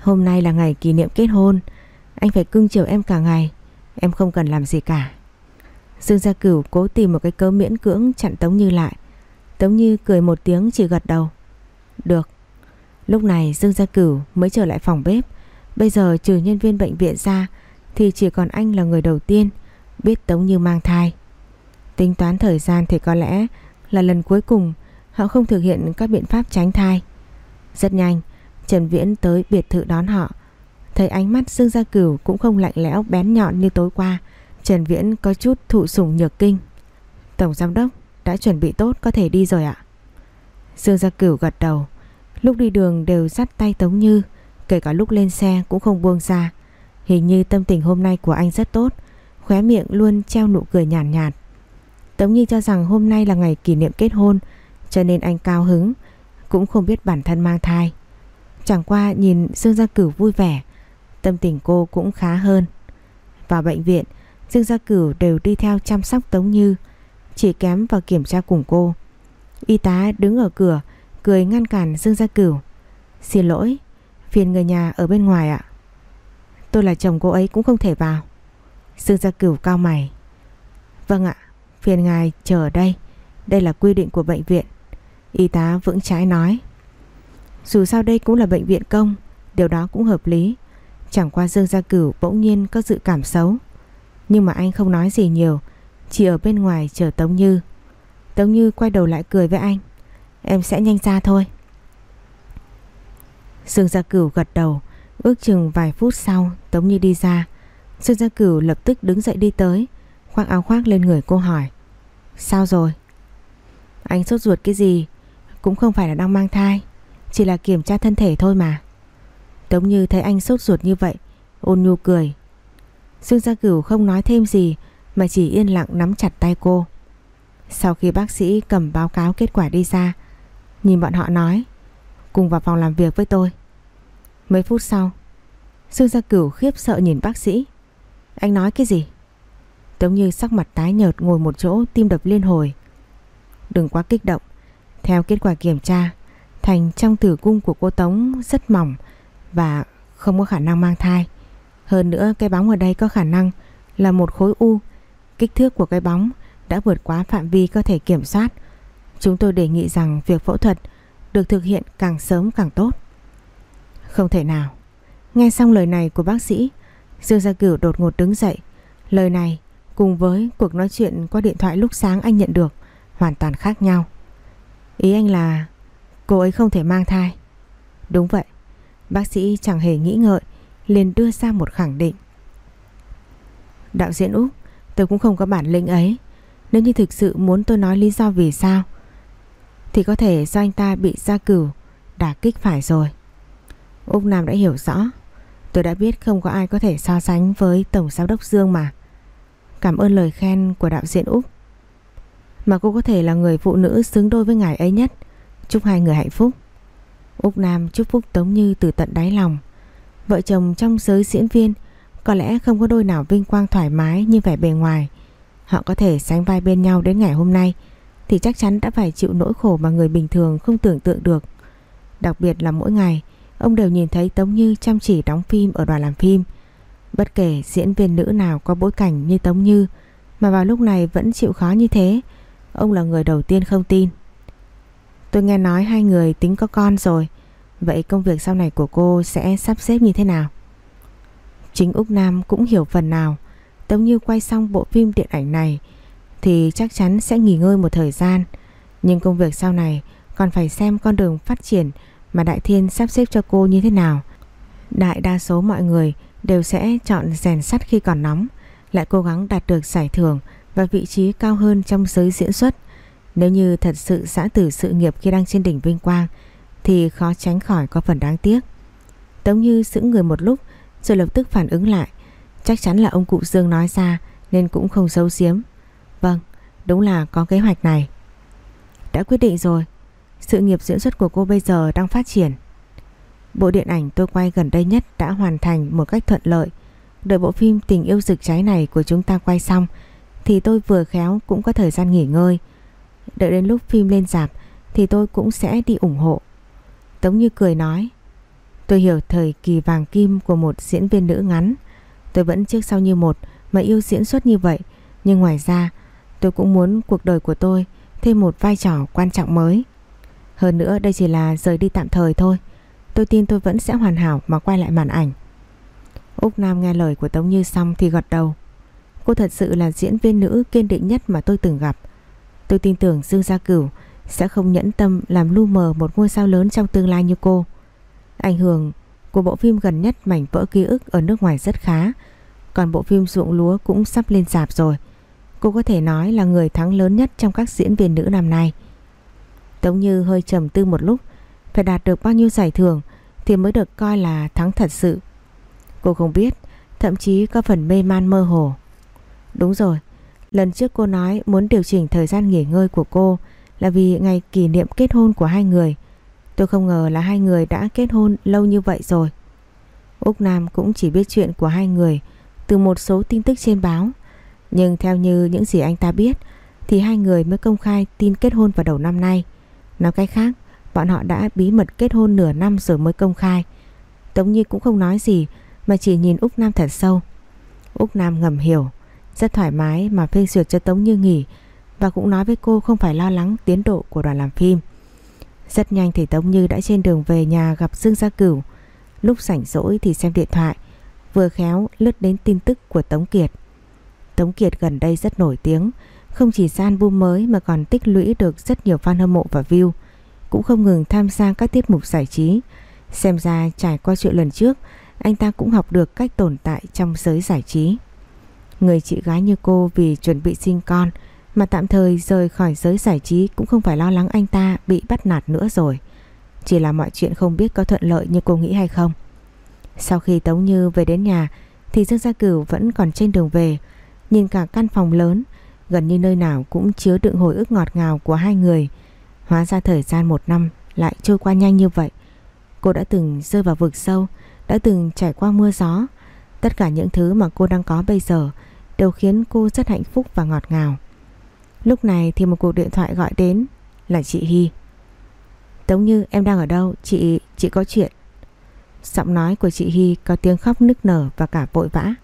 Hôm nay là ngày kỷ niệm kết hôn. Anh phải cưng chiều em cả ngày. Em không cần làm gì cả. Dương Gia Cửu cố tìm một cái cớ miễn cưỡng chặn Tống Như lại. Tống Như cười một tiếng chỉ gật đầu. Được. Lúc này Dương Gia Cửu mới trở lại phòng bếp. Bây giờ trừ nhân viên bệnh viện ra, Thì chỉ còn anh là người đầu tiên Biết Tống Như mang thai. Tính toán thời gian thì có lẽ Là lần cuối cùng Họ không thực hiện các biện pháp tránh thai. Rất nhanh, Trần Viễn tới biệt thự đón họ. Thấy ánh mắt Dương Gia Cửu cũng không lạnh lẽo bén nhọn như tối qua, Trần Viễn có chút thụ sủng nhược kinh. Tổng giám đốc, đã chuẩn bị tốt có thể đi rồi ạ. Dương Gia Cửu gật đầu. Lúc đi đường đều dắt tay Tống Như. Kể cả lúc lên xe cũng không buông ra. Hình như tâm tình hôm nay của anh rất tốt Khóe miệng luôn treo nụ cười nhàn nhạt, nhạt Tống Như cho rằng hôm nay là ngày kỷ niệm kết hôn Cho nên anh cao hứng Cũng không biết bản thân mang thai. Chẳng qua nhìn Dương Gia Cửu vui vẻ Tâm tình cô cũng khá hơn. Vào bệnh viện Dương Gia Cửu đều đi theo chăm sóc Tống Như Chỉ kém vào kiểm tra cùng cô. Y tá đứng ở cửa Cười ngăn cản Dương Gia Cửu. Xin lỗi Phiền người nhà ở bên ngoài ạ. Tôi là chồng cô ấy cũng không thể vào. Dương Gia Cửu cao mày. Vâng ạ, Phiền ngài chờ ở đây. Đây là quy định của bệnh viện. Y tá vững trái nói. Dù sao đây cũng là bệnh viện công, Điều đó cũng hợp lý. Chẳng qua Dương Gia Cửu bỗng nhiên có dự cảm xấu. Nhưng mà anh không nói gì nhiều, Chỉ ở bên ngoài chờ Tống Như. Tống Như quay đầu lại cười với anh. Em sẽ nhanh ra thôi. Dương Gia Cửu gật đầu. Ước chừng vài phút sau, Tống Như đi ra. Dương Gia Cửu lập tức đứng dậy đi tới, Khoác áo khoác lên người cô hỏi. Sao rồi? Anh sốt ruột cái gì? Cũng không phải là đang mang thai, Chỉ là kiểm tra thân thể thôi mà. Tống Như thấy anh sốt ruột như vậy, Ôn nhu cười. Dương Gia Cửu không nói thêm gì, Mà chỉ yên lặng nắm chặt tay cô. Sau khi bác sĩ cầm báo cáo kết quả đi ra, Nhìn bọn họ nói Cùng vào phòng làm việc với tôi. Mấy phút sau Dương Gia Cửu khiếp sợ nhìn bác sĩ. Anh nói cái gì? Tống Như sắc mặt tái nhợt ngồi một chỗ, tim đập liên hồi. Đừng quá kích động. Theo kết quả kiểm tra, Thành trong tử cung của cô Tống rất mỏng Và không có khả năng mang thai. Hơn nữa, cái bóng ở đây có khả năng Là một khối u. Kích thước của cái bóng đã vượt quá phạm vi có thể kiểm soát. Chúng tôi đề nghị rằng việc phẫu thuật được thực hiện càng sớm càng tốt. Không thể nào. Nghe xong lời này của bác sĩ, Dương Gia Cửu đột ngột đứng dậy. Lời này cùng với cuộc nói chuyện qua điện thoại lúc sáng anh nhận được hoàn toàn khác nhau. Ý anh là cô ấy không thể mang thai. Đúng vậy. Bác sĩ chẳng hề nghĩ ngợi liền đưa ra một khẳng định. Đạo diễn Úc, tôi cũng không có bản lĩnh ấy. Nếu như thực sự muốn tôi nói lý do vì sao thì có thể do anh ta bị gia cửu, đả kích phải rồi. Úc Nam đã hiểu rõ. Tôi đã biết không có ai có thể so sánh với Tổng Giám đốc Dương mà. Cảm ơn lời khen của đạo diễn Úc. Mà cô có thể là người phụ nữ xứng đôi với ngài ấy nhất. Chúc hai người hạnh phúc. Úc Nam chúc phúc Tống Như từ tận đáy lòng. Vợ chồng trong giới diễn viên có lẽ không có đôi nào vinh quang thoải mái như vẻ bề ngoài. Họ có thể sánh vai bên nhau đến ngày hôm nay thì chắc chắn đã phải chịu nỗi khổ mà người bình thường không tưởng tượng được. Đặc biệt là mỗi ngày, ông đều nhìn thấy Tống Như chăm chỉ đóng phim ở đoàn làm phim. Bất kể diễn viên nữ nào có bối cảnh như Tống Như mà vào lúc này vẫn chịu khó như thế, ông là người đầu tiên không tin. Tôi nghe nói hai người tính có con rồi, vậy công việc sau này của cô sẽ sắp xếp như thế nào? Chính Úc Nam cũng hiểu phần nào, Tống Như quay xong bộ phim điện ảnh này thì chắc chắn sẽ nghỉ ngơi một thời gian. Nhưng công việc sau này còn phải xem con đường phát triển mà Đại Thiên sắp xếp cho cô như thế nào. Đại đa số mọi người đều sẽ chọn rèn sắt khi còn nóng, lại cố gắng đạt được giải thưởng và vị trí cao hơn trong giới diễn xuất. Nếu như thật sự xã tử sự nghiệp khi đang trên đỉnh vinh quang thì khó tránh khỏi có phần đáng tiếc. Tống như giữ người một lúc rồi lập tức phản ứng lại. Chắc chắn là ông cụ Dương nói ra Nên cũng không xấu xiếm Vâng đúng là có kế hoạch này. Đã quyết định rồi. Sự nghiệp diễn xuất của cô bây giờ đang phát triển. Bộ điện ảnh tôi quay gần đây nhất đã hoàn thành một cách thuận lợi. Đợi bộ phim Tình yêu rực cháy này của chúng ta quay xong, Thì tôi vừa khéo cũng có thời gian nghỉ ngơi. Đợi đến lúc phim lên dạp Thì tôi cũng sẽ đi ủng hộ. Tống Như cười nói, Tôi hiểu thời kỳ vàng kim của một diễn viên nữ ngắn. Tôi vẫn trước sau như một mà yêu diễn xuất như vậy. Nhưng ngoài ra tôi cũng muốn cuộc đời của tôi thêm một vai trò quan trọng mới. Hơn nữa, đây chỉ là rời đi tạm thời thôi. Tôi tin tôi vẫn sẽ hoàn hảo mà quay lại màn ảnh. Úc Nam nghe lời của Tống Như xong thì gật đầu. Cô thật sự là diễn viên nữ kiên định nhất mà tôi từng gặp. Tôi tin tưởng Dương Gia Cửu sẽ không nhẫn tâm làm lu mờ một ngôi sao lớn trong tương lai như cô. Ảnh hưởng của bộ phim gần nhất mảnh vỡ ký ức ở nước ngoài rất khá. Còn bộ phim ruộng lúa cũng sắp lên dạp rồi. Cô có thể nói là người thắng lớn nhất trong các diễn viên nữ năm nay. Tống Như hơi trầm tư một lúc, Phải đạt được bao nhiêu giải thưởng Thì mới được coi là thắng thật sự. Cô không biết, Thậm chí có phần mê man mơ hồ. Đúng rồi, Lần trước cô nói muốn điều chỉnh thời gian nghỉ ngơi của cô Là vì ngày kỷ niệm kết hôn của hai người. Tôi không ngờ là hai người đã kết hôn lâu như vậy rồi. Úc Nam cũng chỉ biết chuyện của hai người Từ một số tin tức trên báo. Nhưng theo như những gì anh ta biết Thì hai người mới công khai tin kết hôn vào đầu năm nay Nói cách khác Bọn họ đã bí mật kết hôn nửa năm rồi mới công khai Tống Nhi cũng không nói gì Mà chỉ nhìn Úc Nam thật sâu Úc Nam ngầm hiểu Rất thoải mái mà phê duyệt cho Tống Như nghỉ Và cũng nói với cô không phải lo lắng tiến độ của đoàn làm phim rất nhanh thì Tống Như đã trên đường về nhà gặp Dương Gia Cửu. Lúc rảnh rỗi thì xem điện thoại, vừa khéo lướt đến tin tức của Tống Kiệt. Tống Kiệt gần đây rất nổi tiếng, không chỉ ra album mới mà còn tích lũy được rất nhiều fan hâm mộ và view. Cũng không ngừng tham gia các tiết mục giải trí. Xem ra trải qua chuyện lần trước, anh ta cũng học được cách tồn tại trong giới giải trí. Người chị gái như cô vì chuẩn bị sinh con mà tạm thời rời khỏi giới giải trí cũng không phải lo lắng anh ta bị bắt nạt nữa rồi. Chỉ là mọi chuyện không biết có thuận lợi như cô nghĩ hay không. Sau khi Tống Như về đến nhà thì Dương Gia Cửu vẫn còn trên đường về. Nhìn cả căn phòng lớn, gần như nơi nào cũng chứa đựng hồi ức ngọt ngào của hai người. Hóa ra thời gian một năm lại trôi qua nhanh như vậy. Cô đã từng rơi vào vực sâu, đã từng trải qua mưa gió. Tất cả những thứ mà cô đang có bây giờ đều khiến cô rất hạnh phúc và ngọt ngào. Lúc này thì một cuộc điện thoại gọi đến là chị Hy. Tống Như em đang ở đâu? Chị, chị có chuyện. Giọng nói của chị Hy có tiếng khóc nức nở và cả vội vã.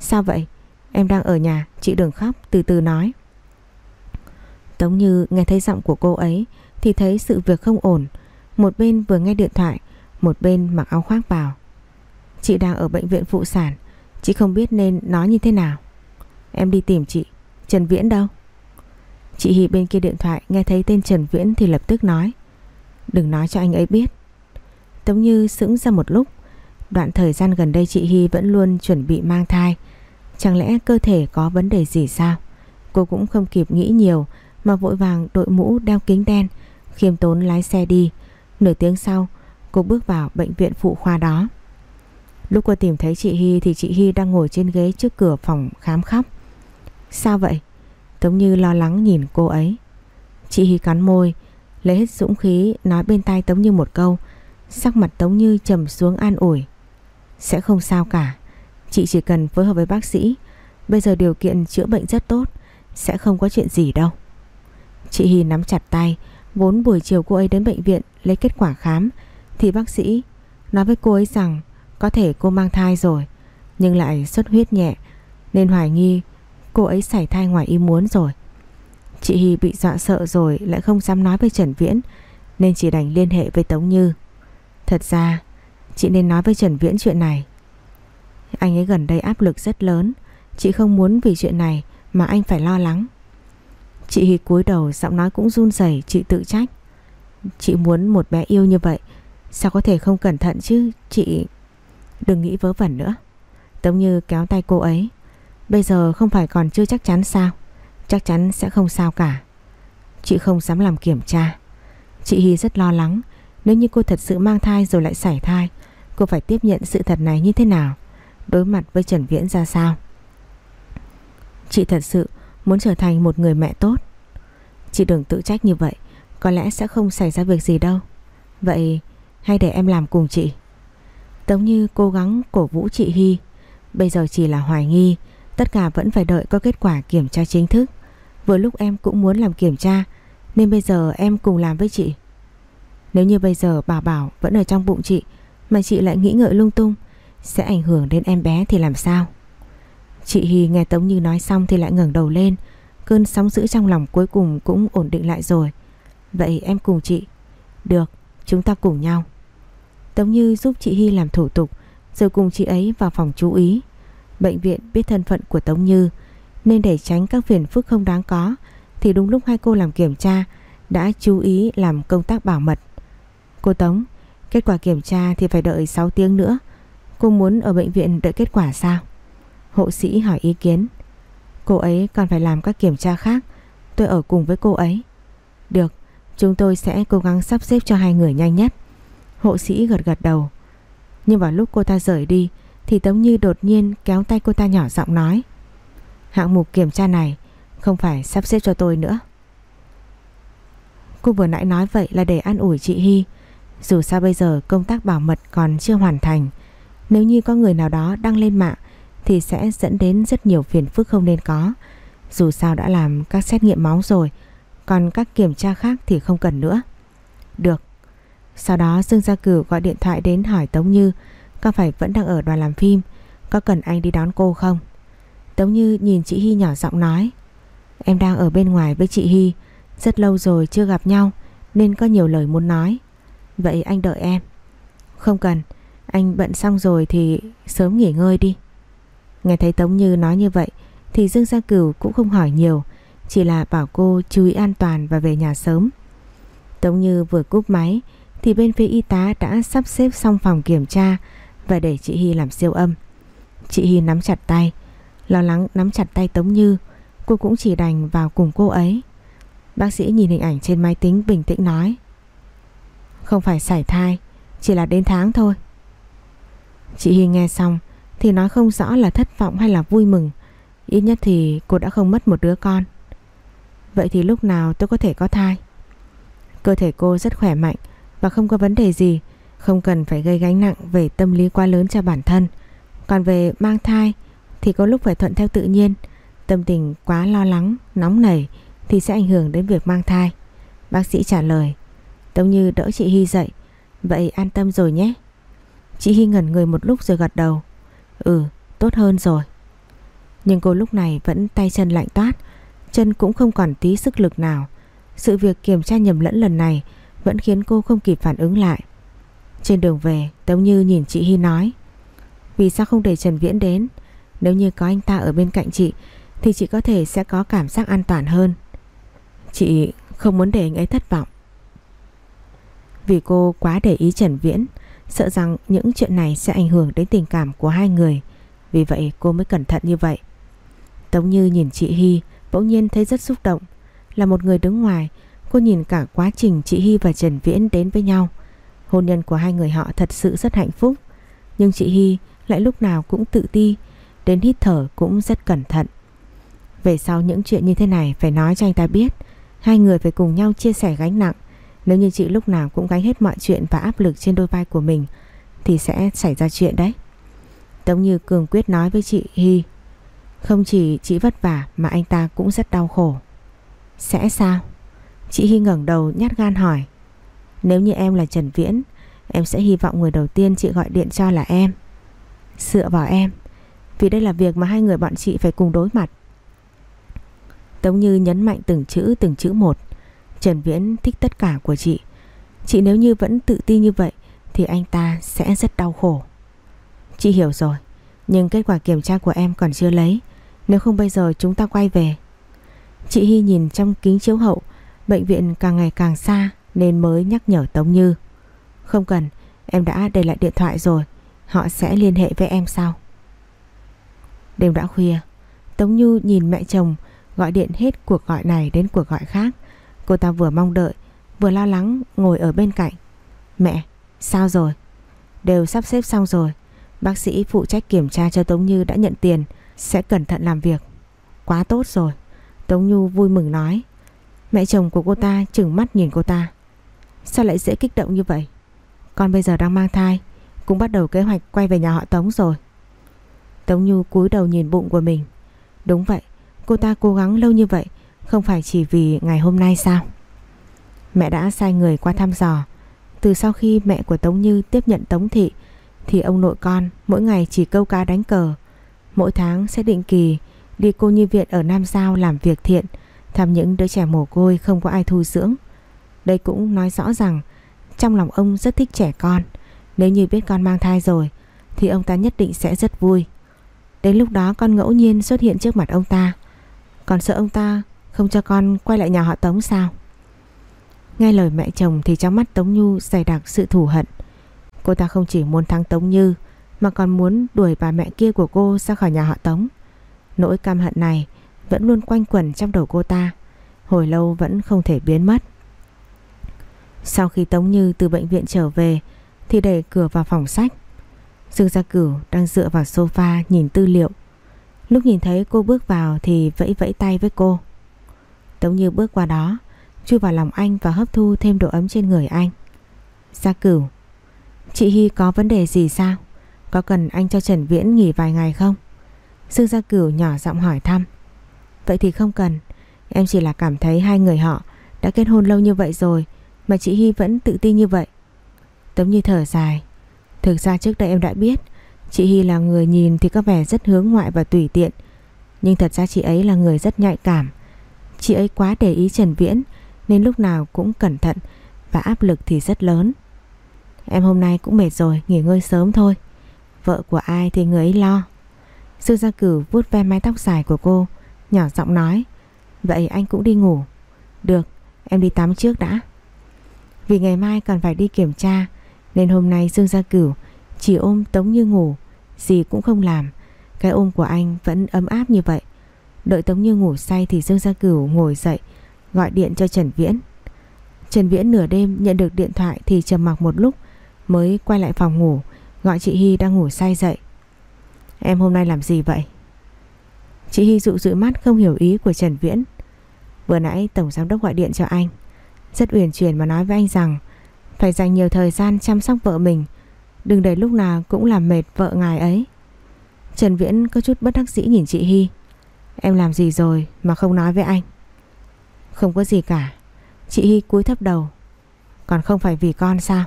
Sao vậy? Em đang ở nhà, chị đừng khóc, từ từ nói. Tống Như nghe thấy giọng của cô ấy thì thấy sự việc không ổn. Một bên vừa nghe điện thoại, một bên mặc áo khoác vào. Chị đang ở bệnh viện phụ sản, chị không biết nên nói như thế nào. Em đi tìm chị, Trần Viễn đâu? Chị Hy bên kia điện thoại nghe thấy tên Trần Viễn thì lập tức nói Đừng nói cho anh ấy biết Tống Như sững ra một lúc Đoạn thời gian gần đây chị Hy vẫn luôn chuẩn bị mang thai Chẳng lẽ cơ thể có vấn đề gì sao? Cô cũng không kịp nghĩ nhiều, Mà vội vàng đội mũ đeo kính đen, Khiêm tốn lái xe đi. Nửa tiếng sau, cô bước vào bệnh viện phụ khoa đó. Lúc cô tìm thấy chị Hy thì chị Hy đang ngồi trên ghế trước cửa phòng khám khóc. Sao vậy? Tống Như lo lắng nhìn cô ấy. Chị Hy cắn môi, Lấy hết dũng khí, nói bên tai Tống Như một câu, Sắc mặt Tống Như trầm xuống an ủi. Sẽ không sao cả. Chị chỉ cần phối hợp với bác sĩ. Bây giờ điều kiện chữa bệnh rất tốt, Sẽ không có chuyện gì đâu. Chị Hì nắm chặt tay, Vốn buổi chiều cô ấy đến bệnh viện Lấy kết quả khám, Thì bác sĩ nói với cô ấy rằng Có thể cô mang thai rồi, Nhưng lại xuất huyết nhẹ, Nên hoài nghi Cô ấy xảy thai ngoài ý muốn rồi. Chị Hì bị dọa sợ rồi Lại không dám nói với Trần Viễn, Nên chỉ đành liên hệ với Tống Như. Thật ra, Chị nên nói với Trần Viễn chuyện này. Anh ấy gần đây áp lực rất lớn. Chị không muốn vì chuyện này Mà anh phải lo lắng. Chị Hy cúi đầu, giọng nói cũng run rẩy, Chị tự trách. Chị muốn một bé yêu như vậy, Sao có thể không cẩn thận chứ? Chị Đừng nghĩ vớ vẩn nữa. Tống Như kéo tay cô ấy. Bây giờ không phải còn chưa chắc chắn sao? Chắc chắn sẽ không sao cả. Chị không dám làm kiểm tra. Chị Hy rất lo lắng. Nếu như cô thật sự mang thai rồi lại sảy thai, Cô phải tiếp nhận sự thật này như thế nào? Đối mặt với Trần Viễn ra sao. Chị thật sự muốn trở thành một người mẹ tốt. Chị đừng tự trách như vậy, có lẽ sẽ không xảy ra việc gì đâu. Vậy hay để em làm cùng chị? Tống Như cố gắng cổ vũ chị Hy. Bây giờ chỉ là hoài nghi, tất cả vẫn phải đợi có kết quả kiểm tra chính thức. Vừa lúc em cũng muốn làm kiểm tra, nên bây giờ em cùng làm với chị. Nếu như bây giờ bà bảo vẫn ở trong bụng chị, mà chị lại nghĩ ngợi lung tung, sẽ ảnh hưởng đến em bé thì làm sao? Chị Hy nghe Tống Như nói xong thì lại ngẩng đầu lên, cơn sóng dữ trong lòng cuối cùng cũng ổn định lại rồi. Vậy em cùng chị. Được, chúng ta cùng nhau. Tống Như giúp chị Hy làm thủ tục rồi cùng chị ấy vào phòng chú ý. Bệnh viện biết thân phận của Tống Như nên để tránh các phiền phức không đáng có thì đúng lúc hai cô làm kiểm tra đã chú ý làm công tác bảo mật. Cô Tống, kết quả kiểm tra thì phải đợi 6 tiếng nữa. Cô muốn ở bệnh viện đợi kết quả sao? Hộ sĩ hỏi ý kiến. Cô ấy còn phải làm các kiểm tra khác. Tôi ở cùng với cô ấy. Được, chúng tôi sẽ cố gắng sắp xếp cho hai người nhanh nhất. Hộ sĩ gật gật đầu. Nhưng vào lúc cô ta rời đi thì Tống Như đột nhiên kéo tay cô ta nhỏ giọng nói. Hạng mục kiểm tra này không phải sắp xếp cho tôi nữa. Cô vừa nãy nói vậy là để an ủi chị Hy. Dù sao bây giờ công tác bảo mật còn chưa hoàn thành. Nếu như có người nào đó đăng lên mạng thì sẽ dẫn đến rất nhiều phiền phức không nên có. Dù sao đã làm các xét nghiệm máu rồi, còn các kiểm tra khác thì không cần nữa. Được. Sau đó Dương Gia Cửu gọi điện thoại đến hỏi Tống Như có phải vẫn đang ở đoàn làm phim, có cần anh đi đón cô không? Tống Như nhìn chị Hy nhỏ giọng nói Em đang ở bên ngoài với chị Hy Rất lâu rồi chưa gặp nhau Nên có nhiều lời muốn nói Vậy anh đợi em Không cần anh bận xong rồi thì sớm nghỉ ngơi đi. Nghe thấy Tống Như nói như vậy Thì Dương Gia Cửu cũng không hỏi nhiều, Chỉ là bảo cô chú ý an toàn và về nhà sớm. Tống Như vừa cúp máy Thì bên phía y tá đã sắp xếp xong phòng kiểm tra Và để chị Hy làm siêu âm. Chị Hy nắm chặt tay, Lo lắng nắm chặt tay Tống Như, Cô cũng chỉ đành vào cùng cô ấy. Bác sĩ nhìn hình ảnh trên máy tính bình tĩnh nói, Không phải sảy thai, Chỉ là đến tháng thôi. Chị Hy nghe xong Thì nói không rõ là thất vọng hay là vui mừng Ít nhất thì cô đã không mất một đứa con Vậy thì lúc nào tôi có thể có thai Cơ thể cô rất khỏe mạnh Và không có vấn đề gì Không cần phải gây gánh nặng về tâm lý quá lớn cho bản thân Còn về mang thai Thì có lúc phải thuận theo tự nhiên Tâm tình quá lo lắng, nóng nảy thì sẽ ảnh hưởng đến việc mang thai. Bác sĩ trả lời. Tống Như đỡ chị Hy dậy. Vậy an tâm rồi nhé. Chị Hy ngẩn người một lúc rồi gật đầu. Ừ, tốt hơn rồi. Nhưng cô lúc này vẫn tay chân lạnh toát, chân cũng không còn tí sức lực nào. Sự việc kiểm tra nhầm lẫn lần này vẫn khiến cô không kịp phản ứng lại. Trên đường về, Tống Như nhìn chị Hy nói Vì sao không để Trần Viễn đến Nếu như có anh ta ở bên cạnh chị thì chị có thể sẽ có cảm giác an toàn hơn. Chị không muốn để anh ấy thất vọng. Vì cô quá để ý Trần Viễn, sợ rằng những chuyện này sẽ ảnh hưởng đến tình cảm của hai người. Vì vậy cô mới cẩn thận như vậy. Tống Như nhìn chị Hy bỗng nhiên thấy rất xúc động. Là một người đứng ngoài, cô nhìn cả quá trình chị Hy và Trần Viễn đến với nhau. Hôn nhân của hai người họ thật sự rất hạnh phúc. Nhưng chị Hy lại lúc nào cũng tự ti, đến hít thở cũng rất cẩn thận. Về sau những chuyện như thế này phải nói cho anh ta biết Hai người phải cùng nhau chia sẻ gánh nặng nếu như chị lúc nào cũng gánh hết mọi chuyện và áp lực trên đôi vai của mình, Thì sẽ xảy ra chuyện đấy. Tống Như cường quyết nói với chị Hy Không chỉ chị vất vả mà anh ta cũng rất đau khổ. Sẽ sao? Chị Hy ngẩng đầu nhát gan hỏi, Nếu như em là Trần Viễn, Em sẽ hy vọng người đầu tiên chị gọi điện cho là em. Dựa vào em, Vì đây là việc mà hai người bọn chị phải cùng đối mặt. Tống Như nhấn mạnh từng chữ từng chữ một. Trần Viễn thích tất cả của chị. Chị nếu như vẫn tự ti như vậy, Thì anh ta sẽ rất đau khổ. Chị hiểu rồi, Nhưng kết quả kiểm tra của em còn chưa lấy. Nếu không bây giờ chúng ta quay về. Chị Hy nhìn trong kính chiếu hậu, Bệnh viện càng ngày càng xa Nên mới nhắc nhở Tống Như. Không cần, Em đã để lại điện thoại rồi, Họ sẽ liên hệ với em sau. Đêm đã khuya, Tống Như nhìn mẹ chồng Gọi điện hết cuộc gọi này đến cuộc gọi khác. Cô ta vừa mong đợi, Vừa lo lắng ngồi ở bên cạnh. Mẹ, sao rồi? Đều sắp xếp xong rồi. Bác sĩ phụ trách kiểm tra cho Tống Như đã nhận tiền, Sẽ cẩn thận làm việc. Quá tốt rồi. Tống Như vui mừng nói. Mẹ chồng của cô ta chừng mắt nhìn cô ta. Sao lại dễ kích động như vậy? Con bây giờ đang mang thai, Cũng bắt đầu kế hoạch quay về nhà họ Tống rồi. Tống Như cúi đầu nhìn bụng của mình. Đúng vậy, Cô ta cố gắng lâu như vậy không phải chỉ vì ngày hôm nay sao? Mẹ đã sai người qua thăm dò. Từ sau khi mẹ của Tống Như tiếp nhận Tống Thị, Thì ông nội con mỗi ngày chỉ câu cá đánh cờ. Mỗi tháng sẽ định kỳ Đi cô nhi viện ở Nam Giao làm việc thiện, Thăm những đứa trẻ mồ côi không có ai thu dưỡng. Đây cũng nói rõ rằng Trong lòng ông rất thích trẻ con. Nếu như biết con mang thai rồi, Thì ông ta nhất định sẽ rất vui. Đến lúc đó con ngẫu nhiên xuất hiện trước mặt ông ta. Còn sợ ông ta không cho con quay lại nhà họ Tống sao? Nghe lời mẹ chồng thì trong mắt Tống Nhu dày đặc sự thù hận. Cô ta không chỉ muốn thắng Tống Như, Mà còn muốn đuổi bà mẹ kia của cô ra khỏi nhà họ Tống. Nỗi căm hận này vẫn luôn quanh quẩn trong đầu cô ta, Hồi lâu vẫn không thể biến mất. Sau khi Tống Như từ bệnh viện trở về Thì đẩy cửa vào phòng sách. Dương Gia Cửu đang dựa vào sofa nhìn tư liệu. Lúc nhìn thấy cô bước vào thì vẫy vẫy tay với cô. Tống Như bước qua đó, Chui vào lòng anh và hấp thu thêm độ ấm trên người anh. Gia Cửu, Chị Hy có vấn đề gì sao? Có cần anh cho Trần Viễn nghỉ vài ngày không? Dương Gia Cửu nhỏ giọng hỏi thăm. Vậy thì không cần, Em chỉ là cảm thấy hai người họ Đã kết hôn lâu như vậy rồi Mà chị Hy vẫn tự tin như vậy. Tống như thở dài. Thực ra trước đây em đã biết, Chị Hy là người nhìn thì có vẻ rất hướng ngoại và tùy tiện. Nhưng thật ra chị ấy là người rất nhạy cảm. Chị ấy quá để ý Trần Viễn, Nên lúc nào cũng cẩn thận Và áp lực thì rất lớn. Em hôm nay cũng mệt rồi, Nghỉ ngơi sớm thôi. Vợ của ai thì người ấy lo. Sư Gia cử vuốt ve mái tóc dài của cô, Nhỏ giọng nói, Vậy anh cũng đi ngủ. Được, em đi tắm trước đã. Vì ngày mai còn phải đi kiểm tra, Nên hôm nay Dương Gia Cửu Chỉ ôm Tống Như ngủ Gì cũng không làm. Cái ôm của anh vẫn ấm áp như vậy Đợi Tống Như ngủ say thì Dương Gia Cửu ngồi dậy, Gọi điện cho Trần Viễn. Trần Viễn nửa đêm nhận được điện thoại Thì trầm mặc một lúc, Mới quay lại phòng ngủ, Gọi chị Hy đang ngủ say dậy. Em hôm nay làm gì vậy? Chị Hy dụ dụi mắt không hiểu ý của Trần Viễn. Vừa nãy Tổng Giám đốc gọi điện cho anh, Rất uyển chuyển mà nói với anh rằng Phải dành nhiều thời gian chăm sóc vợ mình, Đừng để lúc nào cũng làm mệt vợ ngài ấy. Trần Viễn có chút bất đắc dĩ nhìn chị Hy. Em làm gì rồi mà không nói với anh? Không có gì cả. Chị Hy cúi thấp đầu. Còn không phải vì con sao?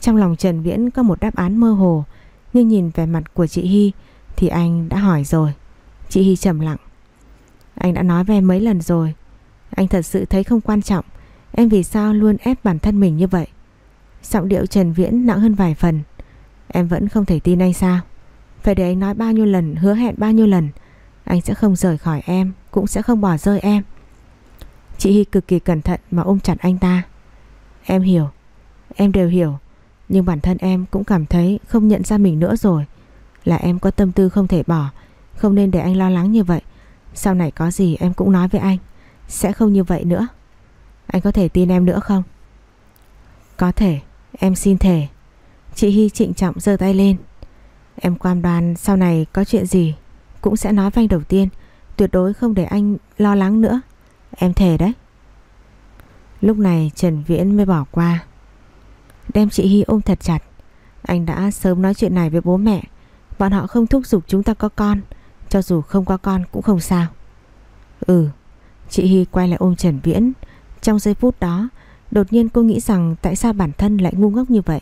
Trong lòng Trần Viễn có một đáp án mơ hồ, Nhưng nhìn vẻ mặt của chị Hy Thì anh đã hỏi rồi. Chị Hy trầm lặng. Anh đã nói với em mấy lần rồi. Anh thật sự thấy không quan trọng. Em vì sao luôn ép bản thân mình như vậy? Giọng điệu Trần Viễn nặng hơn vài phần. Em vẫn không thể tin anh sao? Phải để anh nói bao nhiêu lần, Hứa hẹn bao nhiêu lần? Anh sẽ không rời khỏi em, Cũng sẽ không bỏ rơi em. Chị Hy cực kỳ cẩn thận mà ôm chặt anh ta. Em hiểu, Em đều hiểu, Nhưng bản thân em cũng cảm thấy không nhận ra mình nữa rồi. Là em có tâm tư không thể bỏ, không nên để anh lo lắng như vậy. Sau này có gì em cũng nói với anh, Sẽ không như vậy nữa. Anh có thể tin em nữa không? Có thể, Em xin thề. Chị Hy trịnh trọng giơ tay lên. Em quan đoan sau này có chuyện gì cũng sẽ nói với anh đầu tiên. Tuyệt đối không để anh lo lắng nữa. Em thề đấy. Lúc này Trần Viễn mới bỏ qua. Đem chị Hy ôm thật chặt. Anh đã sớm nói chuyện này với bố mẹ. Bọn họ không thúc giục chúng ta có con. Cho dù không có con cũng không sao. Ừ Chị Hy quay lại ôm Trần Viễn. Trong giây phút đó, Đột nhiên cô nghĩ rằng tại sao bản thân lại ngu ngốc như vậy?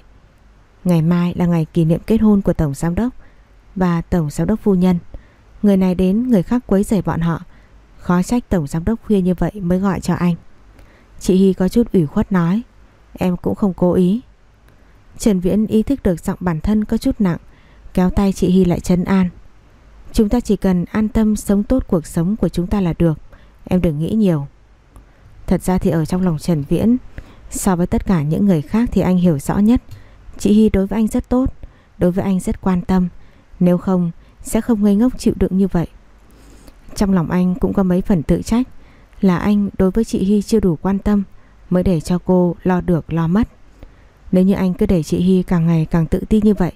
Ngày mai là ngày kỷ niệm kết hôn của Tổng Giám Đốc Và Tổng Giám Đốc Phu Nhân. Người này đến, người khác quấy rầy bọn họ. Khó trách Tổng Giám Đốc khuya như vậy mới gọi cho anh. Chị Hy có chút ủy khuất nói, Em cũng không cố ý. Trần Viễn ý thức được giọng bản thân có chút nặng, Kéo tay chị Hy lại chân an. Chúng ta chỉ cần an tâm sống tốt cuộc sống của chúng ta là được, Em đừng nghĩ nhiều. Thật ra thì ở trong lòng Trần Viễn, So với tất cả những người khác thì anh hiểu rõ nhất. Chị Hy đối với anh rất tốt, Đối với anh rất quan tâm. Nếu không sẽ không ngây ngốc chịu đựng như vậy. Trong lòng anh cũng có mấy phần tự trách Là anh đối với chị Hy chưa đủ quan tâm Mới để cho cô lo được lo mất. Nếu như anh cứ để chị Hy càng ngày càng tự ti như vậy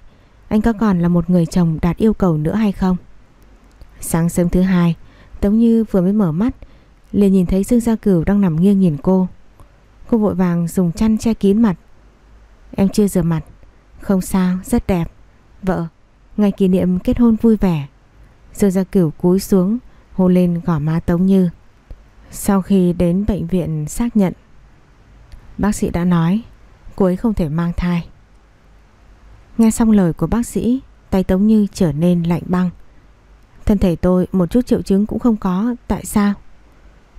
Anh có còn là một người chồng đạt yêu cầu nữa hay không? Sáng sớm thứ hai Tống Như vừa mới mở mắt liền nhìn thấy Dương Gia Cửu đang nằm nghiêng nhìn cô. Cô vội vàng dùng chăn che kín mặt. Em chưa rửa mặt Không sao, rất đẹp. Vợ, ngày kỷ niệm kết hôn vui vẻ. Dương Gia Cửu cúi xuống, Hôn lên gỏ má Tống Như. Sau khi đến bệnh viện xác nhận, Bác sĩ đã nói, Cô ấy không thể mang thai. Nghe xong lời của bác sĩ, Tay Tống Như trở nên lạnh băng. Thân thể tôi một chút triệu chứng cũng không có, Tại sao?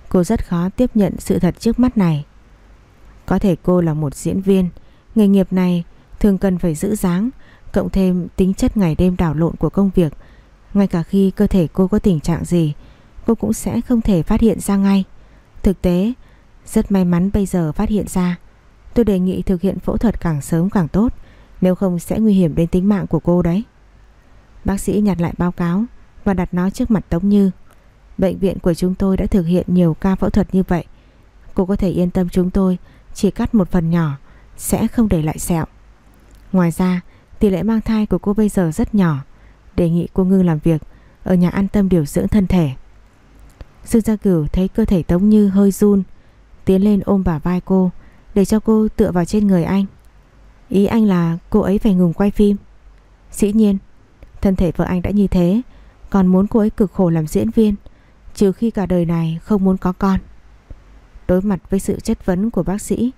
Cô rất khó tiếp nhận sự thật trước mắt này. Có thể cô là một diễn viên, Nghề nghiệp này thường cần phải giữ dáng Cộng thêm tính chất ngày đêm đảo lộn của công việc. Ngay cả khi cơ thể cô có tình trạng gì, Cô cũng sẽ không thể phát hiện ra ngay. Thực tế, Rất may mắn bây giờ phát hiện ra. Tôi đề nghị thực hiện phẫu thuật càng sớm càng tốt, Nếu không sẽ nguy hiểm đến tính mạng của cô đấy. Bác sĩ nhặt lại báo cáo Và đặt nó trước mặt Tống Như. Bệnh viện của chúng tôi đã thực hiện nhiều ca phẫu thuật như vậy. Cô có thể yên tâm chúng tôi, Chỉ cắt một phần nhỏ, Sẽ không để lại sẹo. Ngoài ra tỷ lệ mang thai của cô bây giờ rất nhỏ. Đề nghị cô ngưng làm việc Ở nhà an tâm điều dưỡng thân thể. Dương Gia Cửu thấy cơ thể Tống Như hơi run, Tiến lên ôm bả vai cô, Để cho cô tựa vào trên người anh. Ý anh là cô ấy phải ngừng quay phim. Dĩ nhiên, Thân thể vợ anh đã như thế, Còn muốn cô ấy cực khổ làm diễn viên, Trừ khi cả đời này không muốn có con. Đối mặt với sự chất vấn của bác sĩ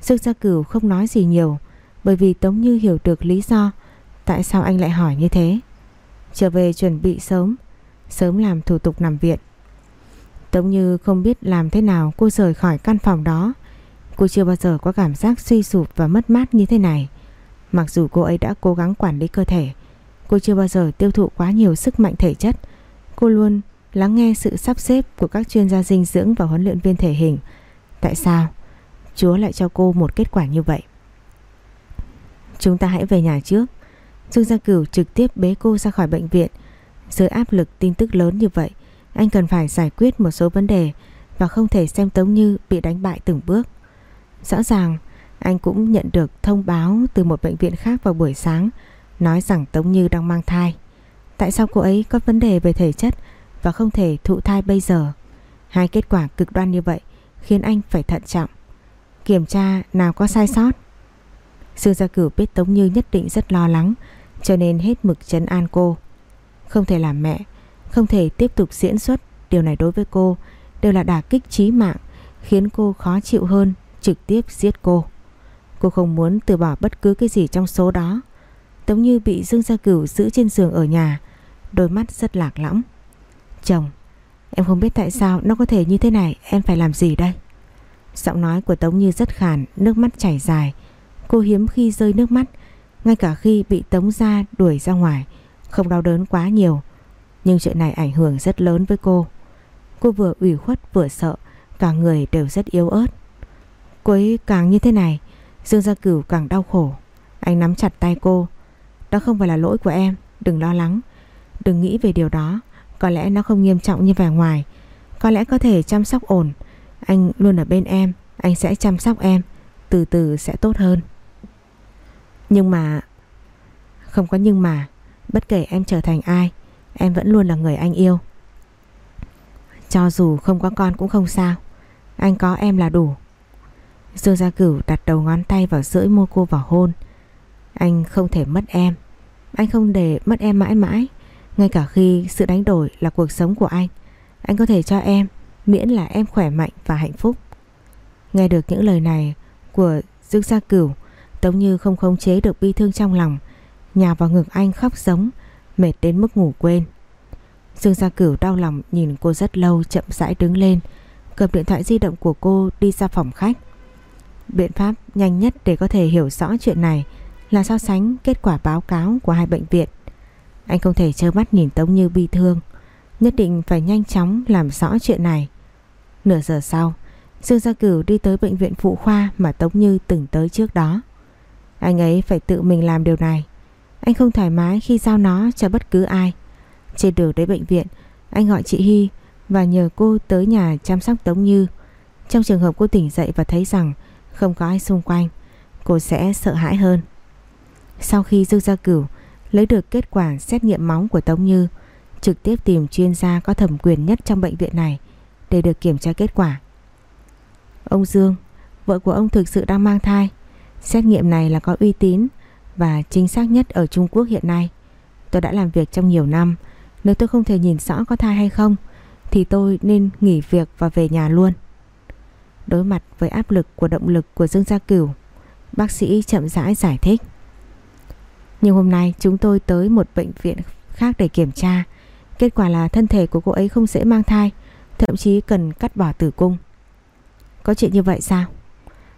Dương Gia Cửu không nói gì nhiều bởi vì Tống Như hiểu được lý do, Tại sao anh lại hỏi như thế? Trở về chuẩn bị sớm Sớm làm thủ tục nằm viện. Tống Như không biết làm thế nào cô rời khỏi căn phòng đó. Cô chưa bao giờ có cảm giác suy sụp và mất mát như thế này. Mặc dù cô ấy đã cố gắng quản lý cơ thể, Cô chưa bao giờ tiêu thụ quá nhiều sức mạnh thể chất. Cô luôn lắng nghe sự sắp xếp của các chuyên gia dinh dưỡng và huấn luyện viên thể hình. Tại sao? Chúa lại cho cô một kết quả như vậy? Chúng ta hãy về nhà trước. Dương Gia Cửu trực tiếp bế cô ra khỏi bệnh viện. Dưới áp lực tin tức lớn như vậy, anh cần phải giải quyết một số vấn đề và không thể xem Tống Như bị đánh bại từng bước. Rõ ràng, anh cũng nhận được thông báo từ một bệnh viện khác vào buổi sáng nói rằng Tống Như đang mang thai. Tại sao cô ấy có vấn đề về thể chất và không thể thụ thai bây giờ. Hai kết quả cực đoan như vậy khiến anh phải thận trọng. Kiểm tra nào có sai sót. Dương Gia Cửu biết Tống Như nhất định rất lo lắng cho nên hết mực chấn an cô. Không thể làm mẹ, không thể tiếp tục diễn xuất. Điều này đối với cô đều là đả kích chí mạng khiến cô khó chịu hơn trực tiếp giết cô. Cô không muốn từ bỏ bất cứ cái gì trong số đó. Tống Như bị Dương Gia Cửu giữ trên giường ở nhà, đôi mắt rất lạc lõng. Chồng Em không biết tại sao nó có thể như thế này Em phải làm gì đây Giọng nói của Tống Như rất khàn Nước mắt chảy dài Cô hiếm khi rơi nước mắt, Ngay cả khi bị Tống ra đuổi ra ngoài, Không đau đớn quá nhiều. Nhưng chuyện này ảnh hưởng rất lớn với cô. Cô vừa ủy khuất, vừa sợ, Cả người đều rất yếu ớt. Cô ấy càng như thế này, Dương Gia Cửu càng đau khổ. Anh nắm chặt tay cô. Đó không phải là lỗi của em, Đừng lo lắng. Đừng nghĩ về điều đó, có lẽ nó không nghiêm trọng như vẻ ngoài. Có lẽ có thể chăm sóc ổn. Anh luôn ở bên em, Anh sẽ chăm sóc em, Từ từ sẽ tốt hơn. Nhưng mà, Không có nhưng mà, Bất kể em trở thành ai, Em vẫn luôn là người anh yêu. Cho dù không có con cũng không sao, Anh có em là đủ. Dương Gia Cửu đặt đầu ngón tay vào rưỡi môi cô vào hôn. Anh không thể mất em, Anh không để mất em mãi mãi. Ngay cả khi sự đánh đổi là cuộc sống của anh Anh có thể cho em Miễn là em khỏe mạnh và hạnh phúc. Nghe được những lời này Của Dương Gia Cửu Tống Như không khống chế được bi thương trong lòng nhà vào ngực anh khóc giống, Mệt đến mức ngủ quên. Dương Gia Cửu đau lòng nhìn cô rất lâu, Chậm rãi đứng lên, Cầm điện thoại di động của cô đi ra phòng khách. Biện pháp nhanh nhất để có thể hiểu rõ chuyện này Là so sánh kết quả báo cáo của hai bệnh viện. Anh không thể trơ mắt nhìn Tống Như bi thương, Nhất định phải nhanh chóng làm rõ chuyện này. Nửa giờ sau, Dương Gia Cửu đi tới bệnh viện phụ khoa Mà Tống Như từng tới trước đó. Anh ấy phải tự mình làm điều này Anh không thoải mái khi giao nó cho bất cứ ai Trên đường đến bệnh viện Anh gọi chị Hy Và nhờ cô tới nhà chăm sóc Tống Như Trong trường hợp cô tỉnh dậy và thấy rằng Không có ai xung quanh Cô sẽ sợ hãi hơn Sau khi Dương Gia Cửu lấy được kết quả xét nghiệm máu của Tống Như, trực tiếp tìm chuyên gia có thẩm quyền nhất trong bệnh viện này để được kiểm tra kết quả. Ông Dương, vợ của ông thực sự đang mang thai. Xét nghiệm này là có uy tín và chính xác nhất ở Trung Quốc hiện nay. Tôi đã làm việc trong nhiều năm, nếu tôi không thể nhìn rõ có thai hay không thì tôi nên nghỉ việc và về nhà luôn. Đối mặt với áp lực của động lực của Dương Gia Cửu, bác sĩ chậm rãi giải thích. Nhưng hôm nay chúng tôi tới một bệnh viện khác để kiểm tra. Kết quả là thân thể của cô ấy không dễ mang thai, thậm chí cần cắt bỏ tử cung. Có chuyện như vậy sao?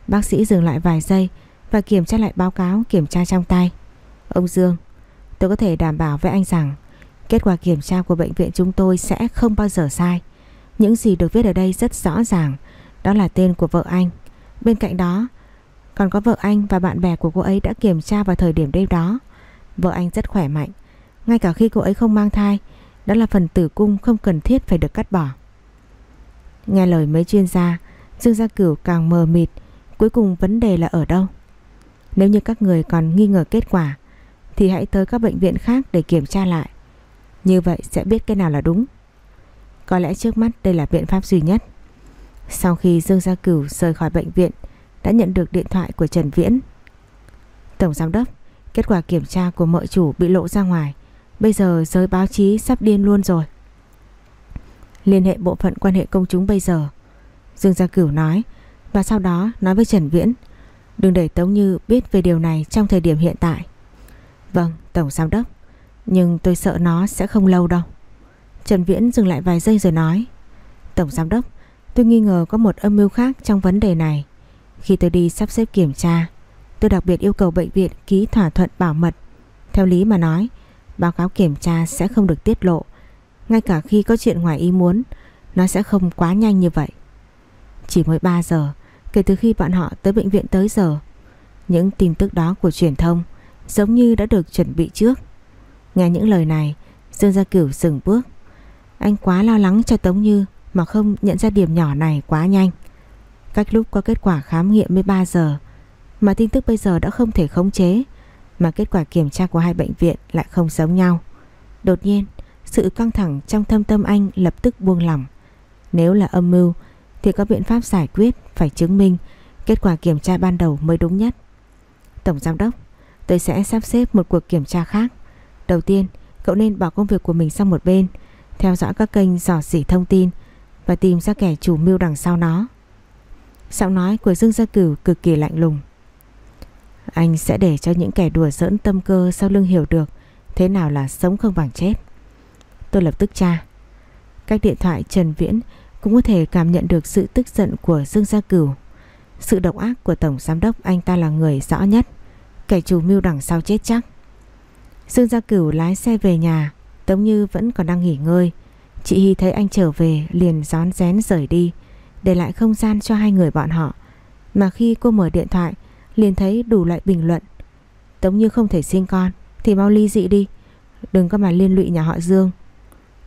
Bác sĩ dừng lại vài giây và kiểm tra lại báo cáo kiểm tra trong tay. Ông Dương, tôi có thể đảm bảo với anh rằng kết quả kiểm tra của bệnh viện chúng tôi sẽ không bao giờ sai. Những gì được viết ở đây rất rõ ràng, đó là tên của vợ anh. Bên cạnh đó, còn có vợ anh và bạn bè của cô ấy đã kiểm tra vào thời điểm đêm đó. Vợ anh rất khỏe mạnh, ngay cả khi cô ấy không mang thai, đó là phần tử cung không cần thiết phải được cắt bỏ. Nghe lời mấy chuyên gia, Dương Gia Cửu càng mờ mịt, cuối cùng vấn đề là ở đâu? Nếu như các người còn nghi ngờ kết quả, thì hãy tới các bệnh viện khác để kiểm tra lại. Như vậy sẽ biết cái nào là đúng. Có lẽ trước mắt đây là biện pháp duy nhất. Sau khi Dương Gia Cửu rời khỏi bệnh viện, đã nhận được điện thoại của Trần Viễn. Tổng giám đốc, kết quả kiểm tra của mợ chủ bị lộ ra ngoài. Bây giờ giới báo chí sắp điên luôn rồi. Liên hệ bộ phận quan hệ công chúng bây giờ. Dương Gia Cửu nói và sau đó nói với Trần Viễn đừng để Tống Như biết về điều này trong thời điểm hiện tại. Vâng, Tổng Giám Đốc, nhưng tôi sợ nó sẽ không lâu đâu. Trần Viễn dừng lại vài giây rồi nói Tổng Giám Đốc, tôi nghi ngờ có một âm mưu khác trong vấn đề này. Khi tôi đi sắp xếp kiểm tra, tôi đặc biệt yêu cầu bệnh viện ký thỏa thuận bảo mật. Theo lý mà nói, báo cáo kiểm tra sẽ không được tiết lộ. Ngay cả khi có chuyện ngoài ý muốn, nó sẽ không quá nhanh như vậy. Chỉ mới 3 giờ kể từ khi bọn họ tới bệnh viện tới giờ. Những tin tức đó của truyền thông giống như đã được chuẩn bị trước. Nghe những lời này, Dương Gia Cửu dừng bước. Anh quá lo lắng cho Tống Như mà không nhận ra điểm nhỏ này quá nhanh. Cách lúc có kết quả khám nghiệm 13 giờ mà tin tức bây giờ đã không thể khống chế mà kết quả kiểm tra của hai bệnh viện lại không giống nhau. Đột nhiên, sự căng thẳng trong thâm tâm anh lập tức buông lỏng. Nếu là âm mưu thì có biện pháp giải quyết phải chứng minh kết quả kiểm tra ban đầu mới đúng nhất. Tổng giám đốc, tôi sẽ sắp xếp một cuộc kiểm tra khác. Đầu tiên, cậu nên bỏ công việc của mình sang một bên, theo dõi các kênh dò dỉ thông tin và tìm ra kẻ chủ mưu đằng sau nó. Giọng nói của Dương Gia Cửu cực kỳ lạnh lùng. Anh sẽ để cho những kẻ đùa giỡn tâm cơ sau lưng hiểu được thế nào là sống không bằng chết. Tôi lập tức tra. Cách điện thoại Trần Viễn cũng có thể cảm nhận được sự tức giận của Dương Gia Cửu. Sự độc ác của Tổng Giám đốc anh ta là người rõ nhất, kẻ chủ mưu đằng sau chết chắc. Dương Gia Cửu lái xe về nhà, Tống Như vẫn còn đang nghỉ ngơi. Chị Hy thấy anh trở về liền gión rén rời đi, để lại không gian cho hai người bọn họ. Mà khi cô mở điện thoại, liền thấy đủ loại bình luận. Tống Như không thể sinh con, thì mau ly dị đi. Đừng có mà liên lụy nhà họ Dương.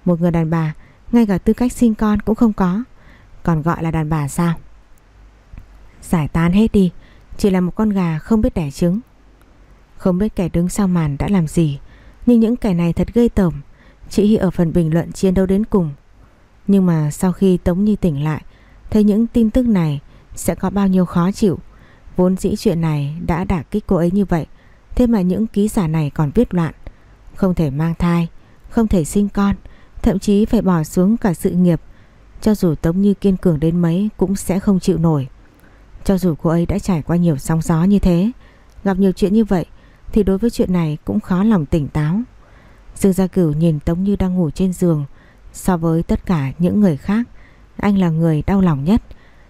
Một người đàn bà ngay cả tư cách sinh con cũng không có. Còn gọi là đàn bà sao? Giải tán hết đi, Chỉ là một con gà không biết đẻ trứng. Không biết kẻ đứng sau màn đã làm gì, Nhưng những kẻ này thật gây tởm. Chị Hy ở phần bình luận chiến đấu đến cùng. Nhưng mà sau khi Tống Nhi tỉnh lại, Thấy những tin tức này Sẽ có bao nhiêu khó chịu. Vốn dĩ chuyện này đã đả kích cô ấy như vậy, Thế mà những ký giả này còn viết loạn. Không thể mang thai, Không thể sinh con Thậm chí phải bỏ xuống cả sự nghiệp. Cho dù Tống Như kiên cường đến mấy Cũng sẽ không chịu nổi. Cho dù cô ấy đã trải qua nhiều sóng gió như thế, Gặp nhiều chuyện như vậy, Thì đối với chuyện này cũng khó lòng tỉnh táo. Dương Gia Cửu nhìn Tống Như đang ngủ trên giường. So với tất cả những người khác, Anh là người đau lòng nhất.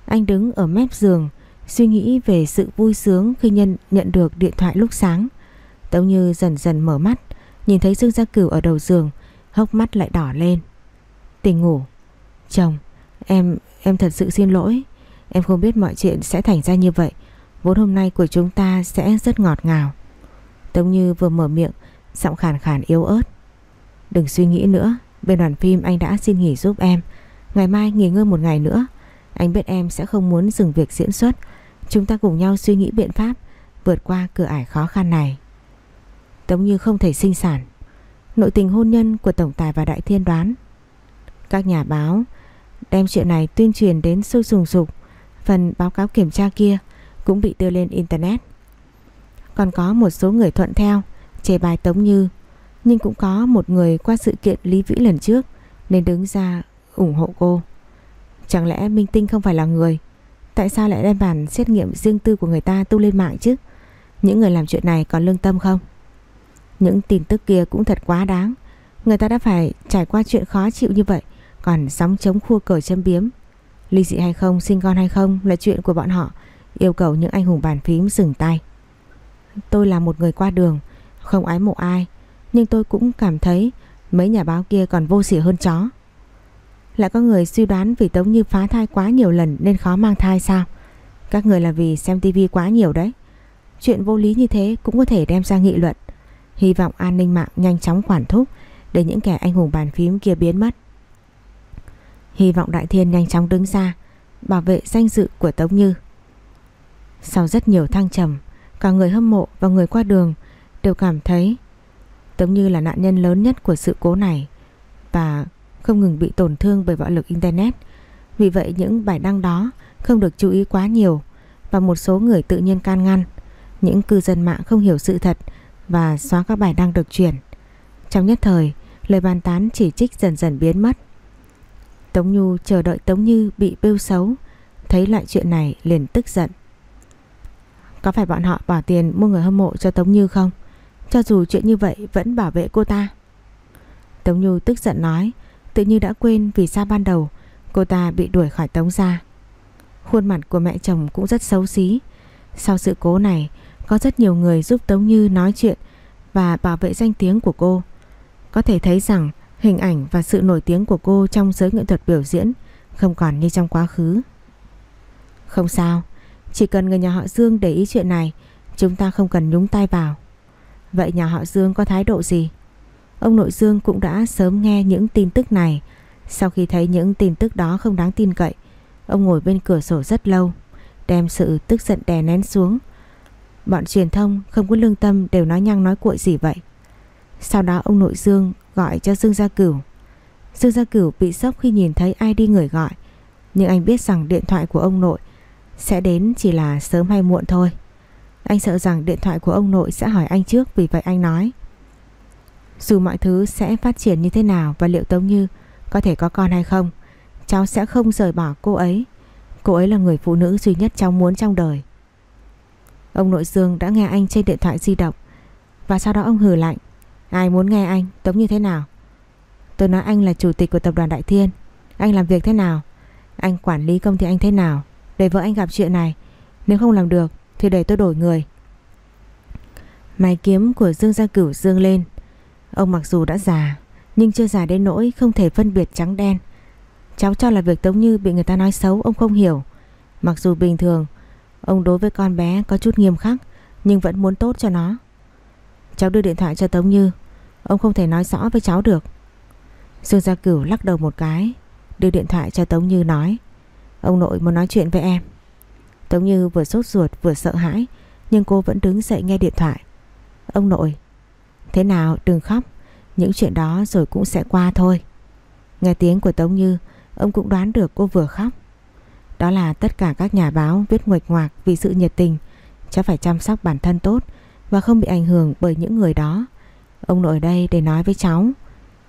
Anh đứng ở mép giường, Suy nghĩ về sự vui sướng khi nhân, nhận được điện thoại lúc sáng. Tống Như dần dần mở mắt, Nhìn thấy Dương Gia Cửu ở đầu giường hốc mắt lại đỏ lên. Tình ngủ. Chồng, em, em thật sự xin lỗi. Em không biết mọi chuyện sẽ thành ra như vậy. Vốn hôm nay của chúng ta sẽ rất ngọt ngào. Tống Như vừa mở miệng, giọng khàn khàn yếu ớt. Đừng suy nghĩ nữa, bên đoàn phim anh đã xin nghỉ giúp em. Ngày mai nghỉ ngơi một ngày nữa. Anh biết em sẽ không muốn dừng việc diễn xuất. Chúng ta cùng nhau suy nghĩ biện pháp vượt qua cửa ải khó khăn này. Tống Như không thể sinh sản. Nội tình hôn nhân của Tổng Tài và Đại Thiên đoán. Các nhà báo đem chuyện này tuyên truyền đến sôi sùng sục. Phần báo cáo kiểm tra kia cũng bị đưa lên Internet. Còn có một số người thuận theo, chê bài Tống Như. Nhưng cũng có một người qua sự kiện Lý Vĩ lần trước nên đứng ra ủng hộ cô. Chẳng lẽ Minh Tinh không phải là người? Tại sao lại đem bản xét nghiệm riêng tư của người ta tu lên mạng chứ? Những người làm chuyện này còn lương tâm không? Những tin tức kia cũng thật quá đáng. Người ta đã phải trải qua chuyện khó chịu như vậy còn sóng chống khua cờ châm biếm. Ly dị hay không, sinh con hay không là chuyện của bọn họ. Yêu cầu những anh hùng bàn phím dừng tay. Tôi là một người qua đường, không ái mộ ai. Nhưng tôi cũng cảm thấy mấy nhà báo kia còn vô sỉ hơn chó. Lại có người suy đoán vì Tống Như phá thai quá nhiều lần nên khó mang thai sao? Các người là vì xem tivi quá nhiều đấy. Chuyện vô lý như thế cũng có thể đem ra nghị luận. Hy vọng an ninh mạng nhanh chóng quản thúc để những kẻ anh hùng bàn phím kia biến mất. Hy vọng Đại Thiên nhanh chóng đứng ra bảo vệ danh dự của Tống Như. Sau rất nhiều thăng trầm, cả người hâm mộ và người qua đường đều cảm thấy Tống Như là nạn nhân lớn nhất của sự cố này và không ngừng bị tổn thương bởi bạo lực Internet. Vì vậy những bài đăng đó không được chú ý quá nhiều và một số người tự nhiên can ngăn. Những cư dân mạng không hiểu sự thật và xóa các bài đăng được chuyển. Trong nhất thời, lời bàn tán chỉ trích dần dần biến mất. Tống Nhu chờ đợi Tống Như bị bêu xấu, thấy lại chuyện này liền tức giận. Có phải bọn họ bỏ tiền mua người hâm mộ cho Tống Như không? Cho dù chuyện như vậy vẫn bảo vệ cô ta. Tống Nhu tức giận nói, tự như đã quên vì sao ban đầu cô ta bị đuổi khỏi Tống gia. Khuôn mặt của mẹ chồng cũng rất xấu xí. Sau sự cố này, có rất nhiều người giúp Tống Như nói chuyện và bảo vệ danh tiếng của cô. Có thể thấy rằng hình ảnh và sự nổi tiếng của cô trong giới nghệ thuật biểu diễn không còn như trong quá khứ. Không sao, chỉ cần người nhà họ Dương để ý chuyện này, chúng ta không cần nhúng tay vào. Vậy nhà họ Dương có thái độ gì? Ông nội Dương cũng đã sớm nghe những tin tức này. Sau khi thấy những tin tức đó không đáng tin cậy, ông ngồi bên cửa sổ rất lâu, đem sự tức giận đè nén xuống. Bọn truyền thông không có lương tâm đều nói nhăng nói cuội gì vậy. Sau đó ông nội Dương gọi cho Dương Gia Cửu. Dương Gia Cửu bị sốc khi nhìn thấy ai đi người gọi, nhưng anh biết rằng điện thoại của ông nội sẽ đến chỉ là sớm hay muộn thôi. Anh sợ rằng điện thoại của ông nội sẽ hỏi anh trước vì vậy anh nói Dù mọi thứ sẽ phát triển như thế nào và liệu Tống Như có thể có con hay không Cháu sẽ không rời bỏ cô ấy Cô ấy là người phụ nữ duy nhất cháu muốn trong đời Ông nội Dương đã nghe anh trên điện thoại di động. Và sau đó ông hừ lạnh. Ai muốn nghe anh, Tống như thế nào? Tôi nói anh là chủ tịch của tập đoàn Đại Thiên. Anh làm việc thế nào? Anh quản lý công ty anh thế nào? Để vợ anh gặp chuyện này. Nếu không làm được, thì để tôi đổi người. Mái kiếm của Dương Gia Cửu dương lên. Ông mặc dù đã già, Nhưng chưa già đến nỗi không thể phân biệt trắng đen. Cháu cho là việc Tống Như bị người ta nói xấu, Ông không hiểu. Mặc dù bình thường Ông đối với con bé có chút nghiêm khắc, Nhưng vẫn muốn tốt cho nó. Cháu đưa điện thoại cho Tống Như. Ông không thể nói rõ với cháu được. Dương Gia Cửu lắc đầu một cái, Đưa điện thoại cho Tống Như nói, Ông nội muốn nói chuyện với em. Tống Như vừa sốt ruột vừa sợ hãi, Nhưng cô vẫn đứng dậy nghe điện thoại. Ông nội, Thế nào, đừng khóc, Những chuyện đó rồi cũng sẽ qua thôi. Nghe tiếng của Tống Như, Ông cũng đoán được cô vừa khóc đó là tất cả các nhà báo viết nguệch ngoạc Vì sự nhiệt tình chắc phải chăm sóc bản thân tốt Và không bị ảnh hưởng bởi những người đó Ông nội đây để nói với cháu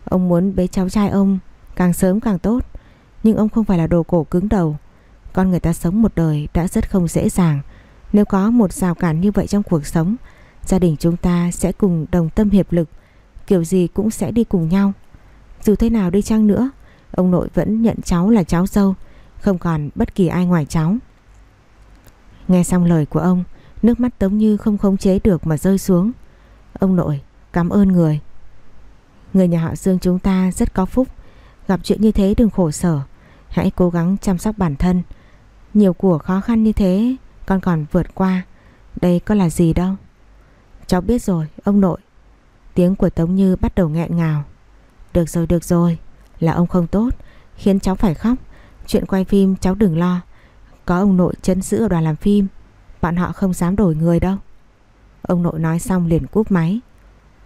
Ông muốn bế cháu trai ông Càng sớm càng tốt Nhưng ông không phải là đồ cổ cứng đầu con người ta sống một đời đã rất không dễ dàng. Nếu có một rào cản như vậy trong cuộc sống, gia đình chúng ta sẽ cùng đồng tâm hiệp lực, kiểu gì cũng sẽ đi cùng nhau. Dù thế nào đi chăng nữa, ông nội vẫn nhận cháu là cháu dâu, không còn bất kỳ ai ngoài cháu. Nghe xong lời của ông, nước mắt Tống Như không khống chế được mà rơi xuống. Ông nội, cảm ơn người. Người nhà họ Dương chúng ta rất có phúc, gặp chuyện như thế đừng khổ sở, hãy cố gắng chăm sóc bản thân, nhiều của khó khăn như thế Con còn vượt qua. Đây có là gì đâu. Cháu biết rồi ông nội. Tiếng của Tống Như bắt đầu nghẹn ngào. Được rồi được rồi. Là ông không tốt Khiến cháu phải khóc. Chuyện quay phim, cháu đừng lo. Có ông nội chân giữ ở đoàn làm phim. Bọn họ không dám đổi người đâu. Ông nội nói xong liền cúp máy.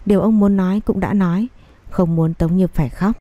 Điều ông muốn nói cũng đã nói. Không muốn Tống Như phải khóc.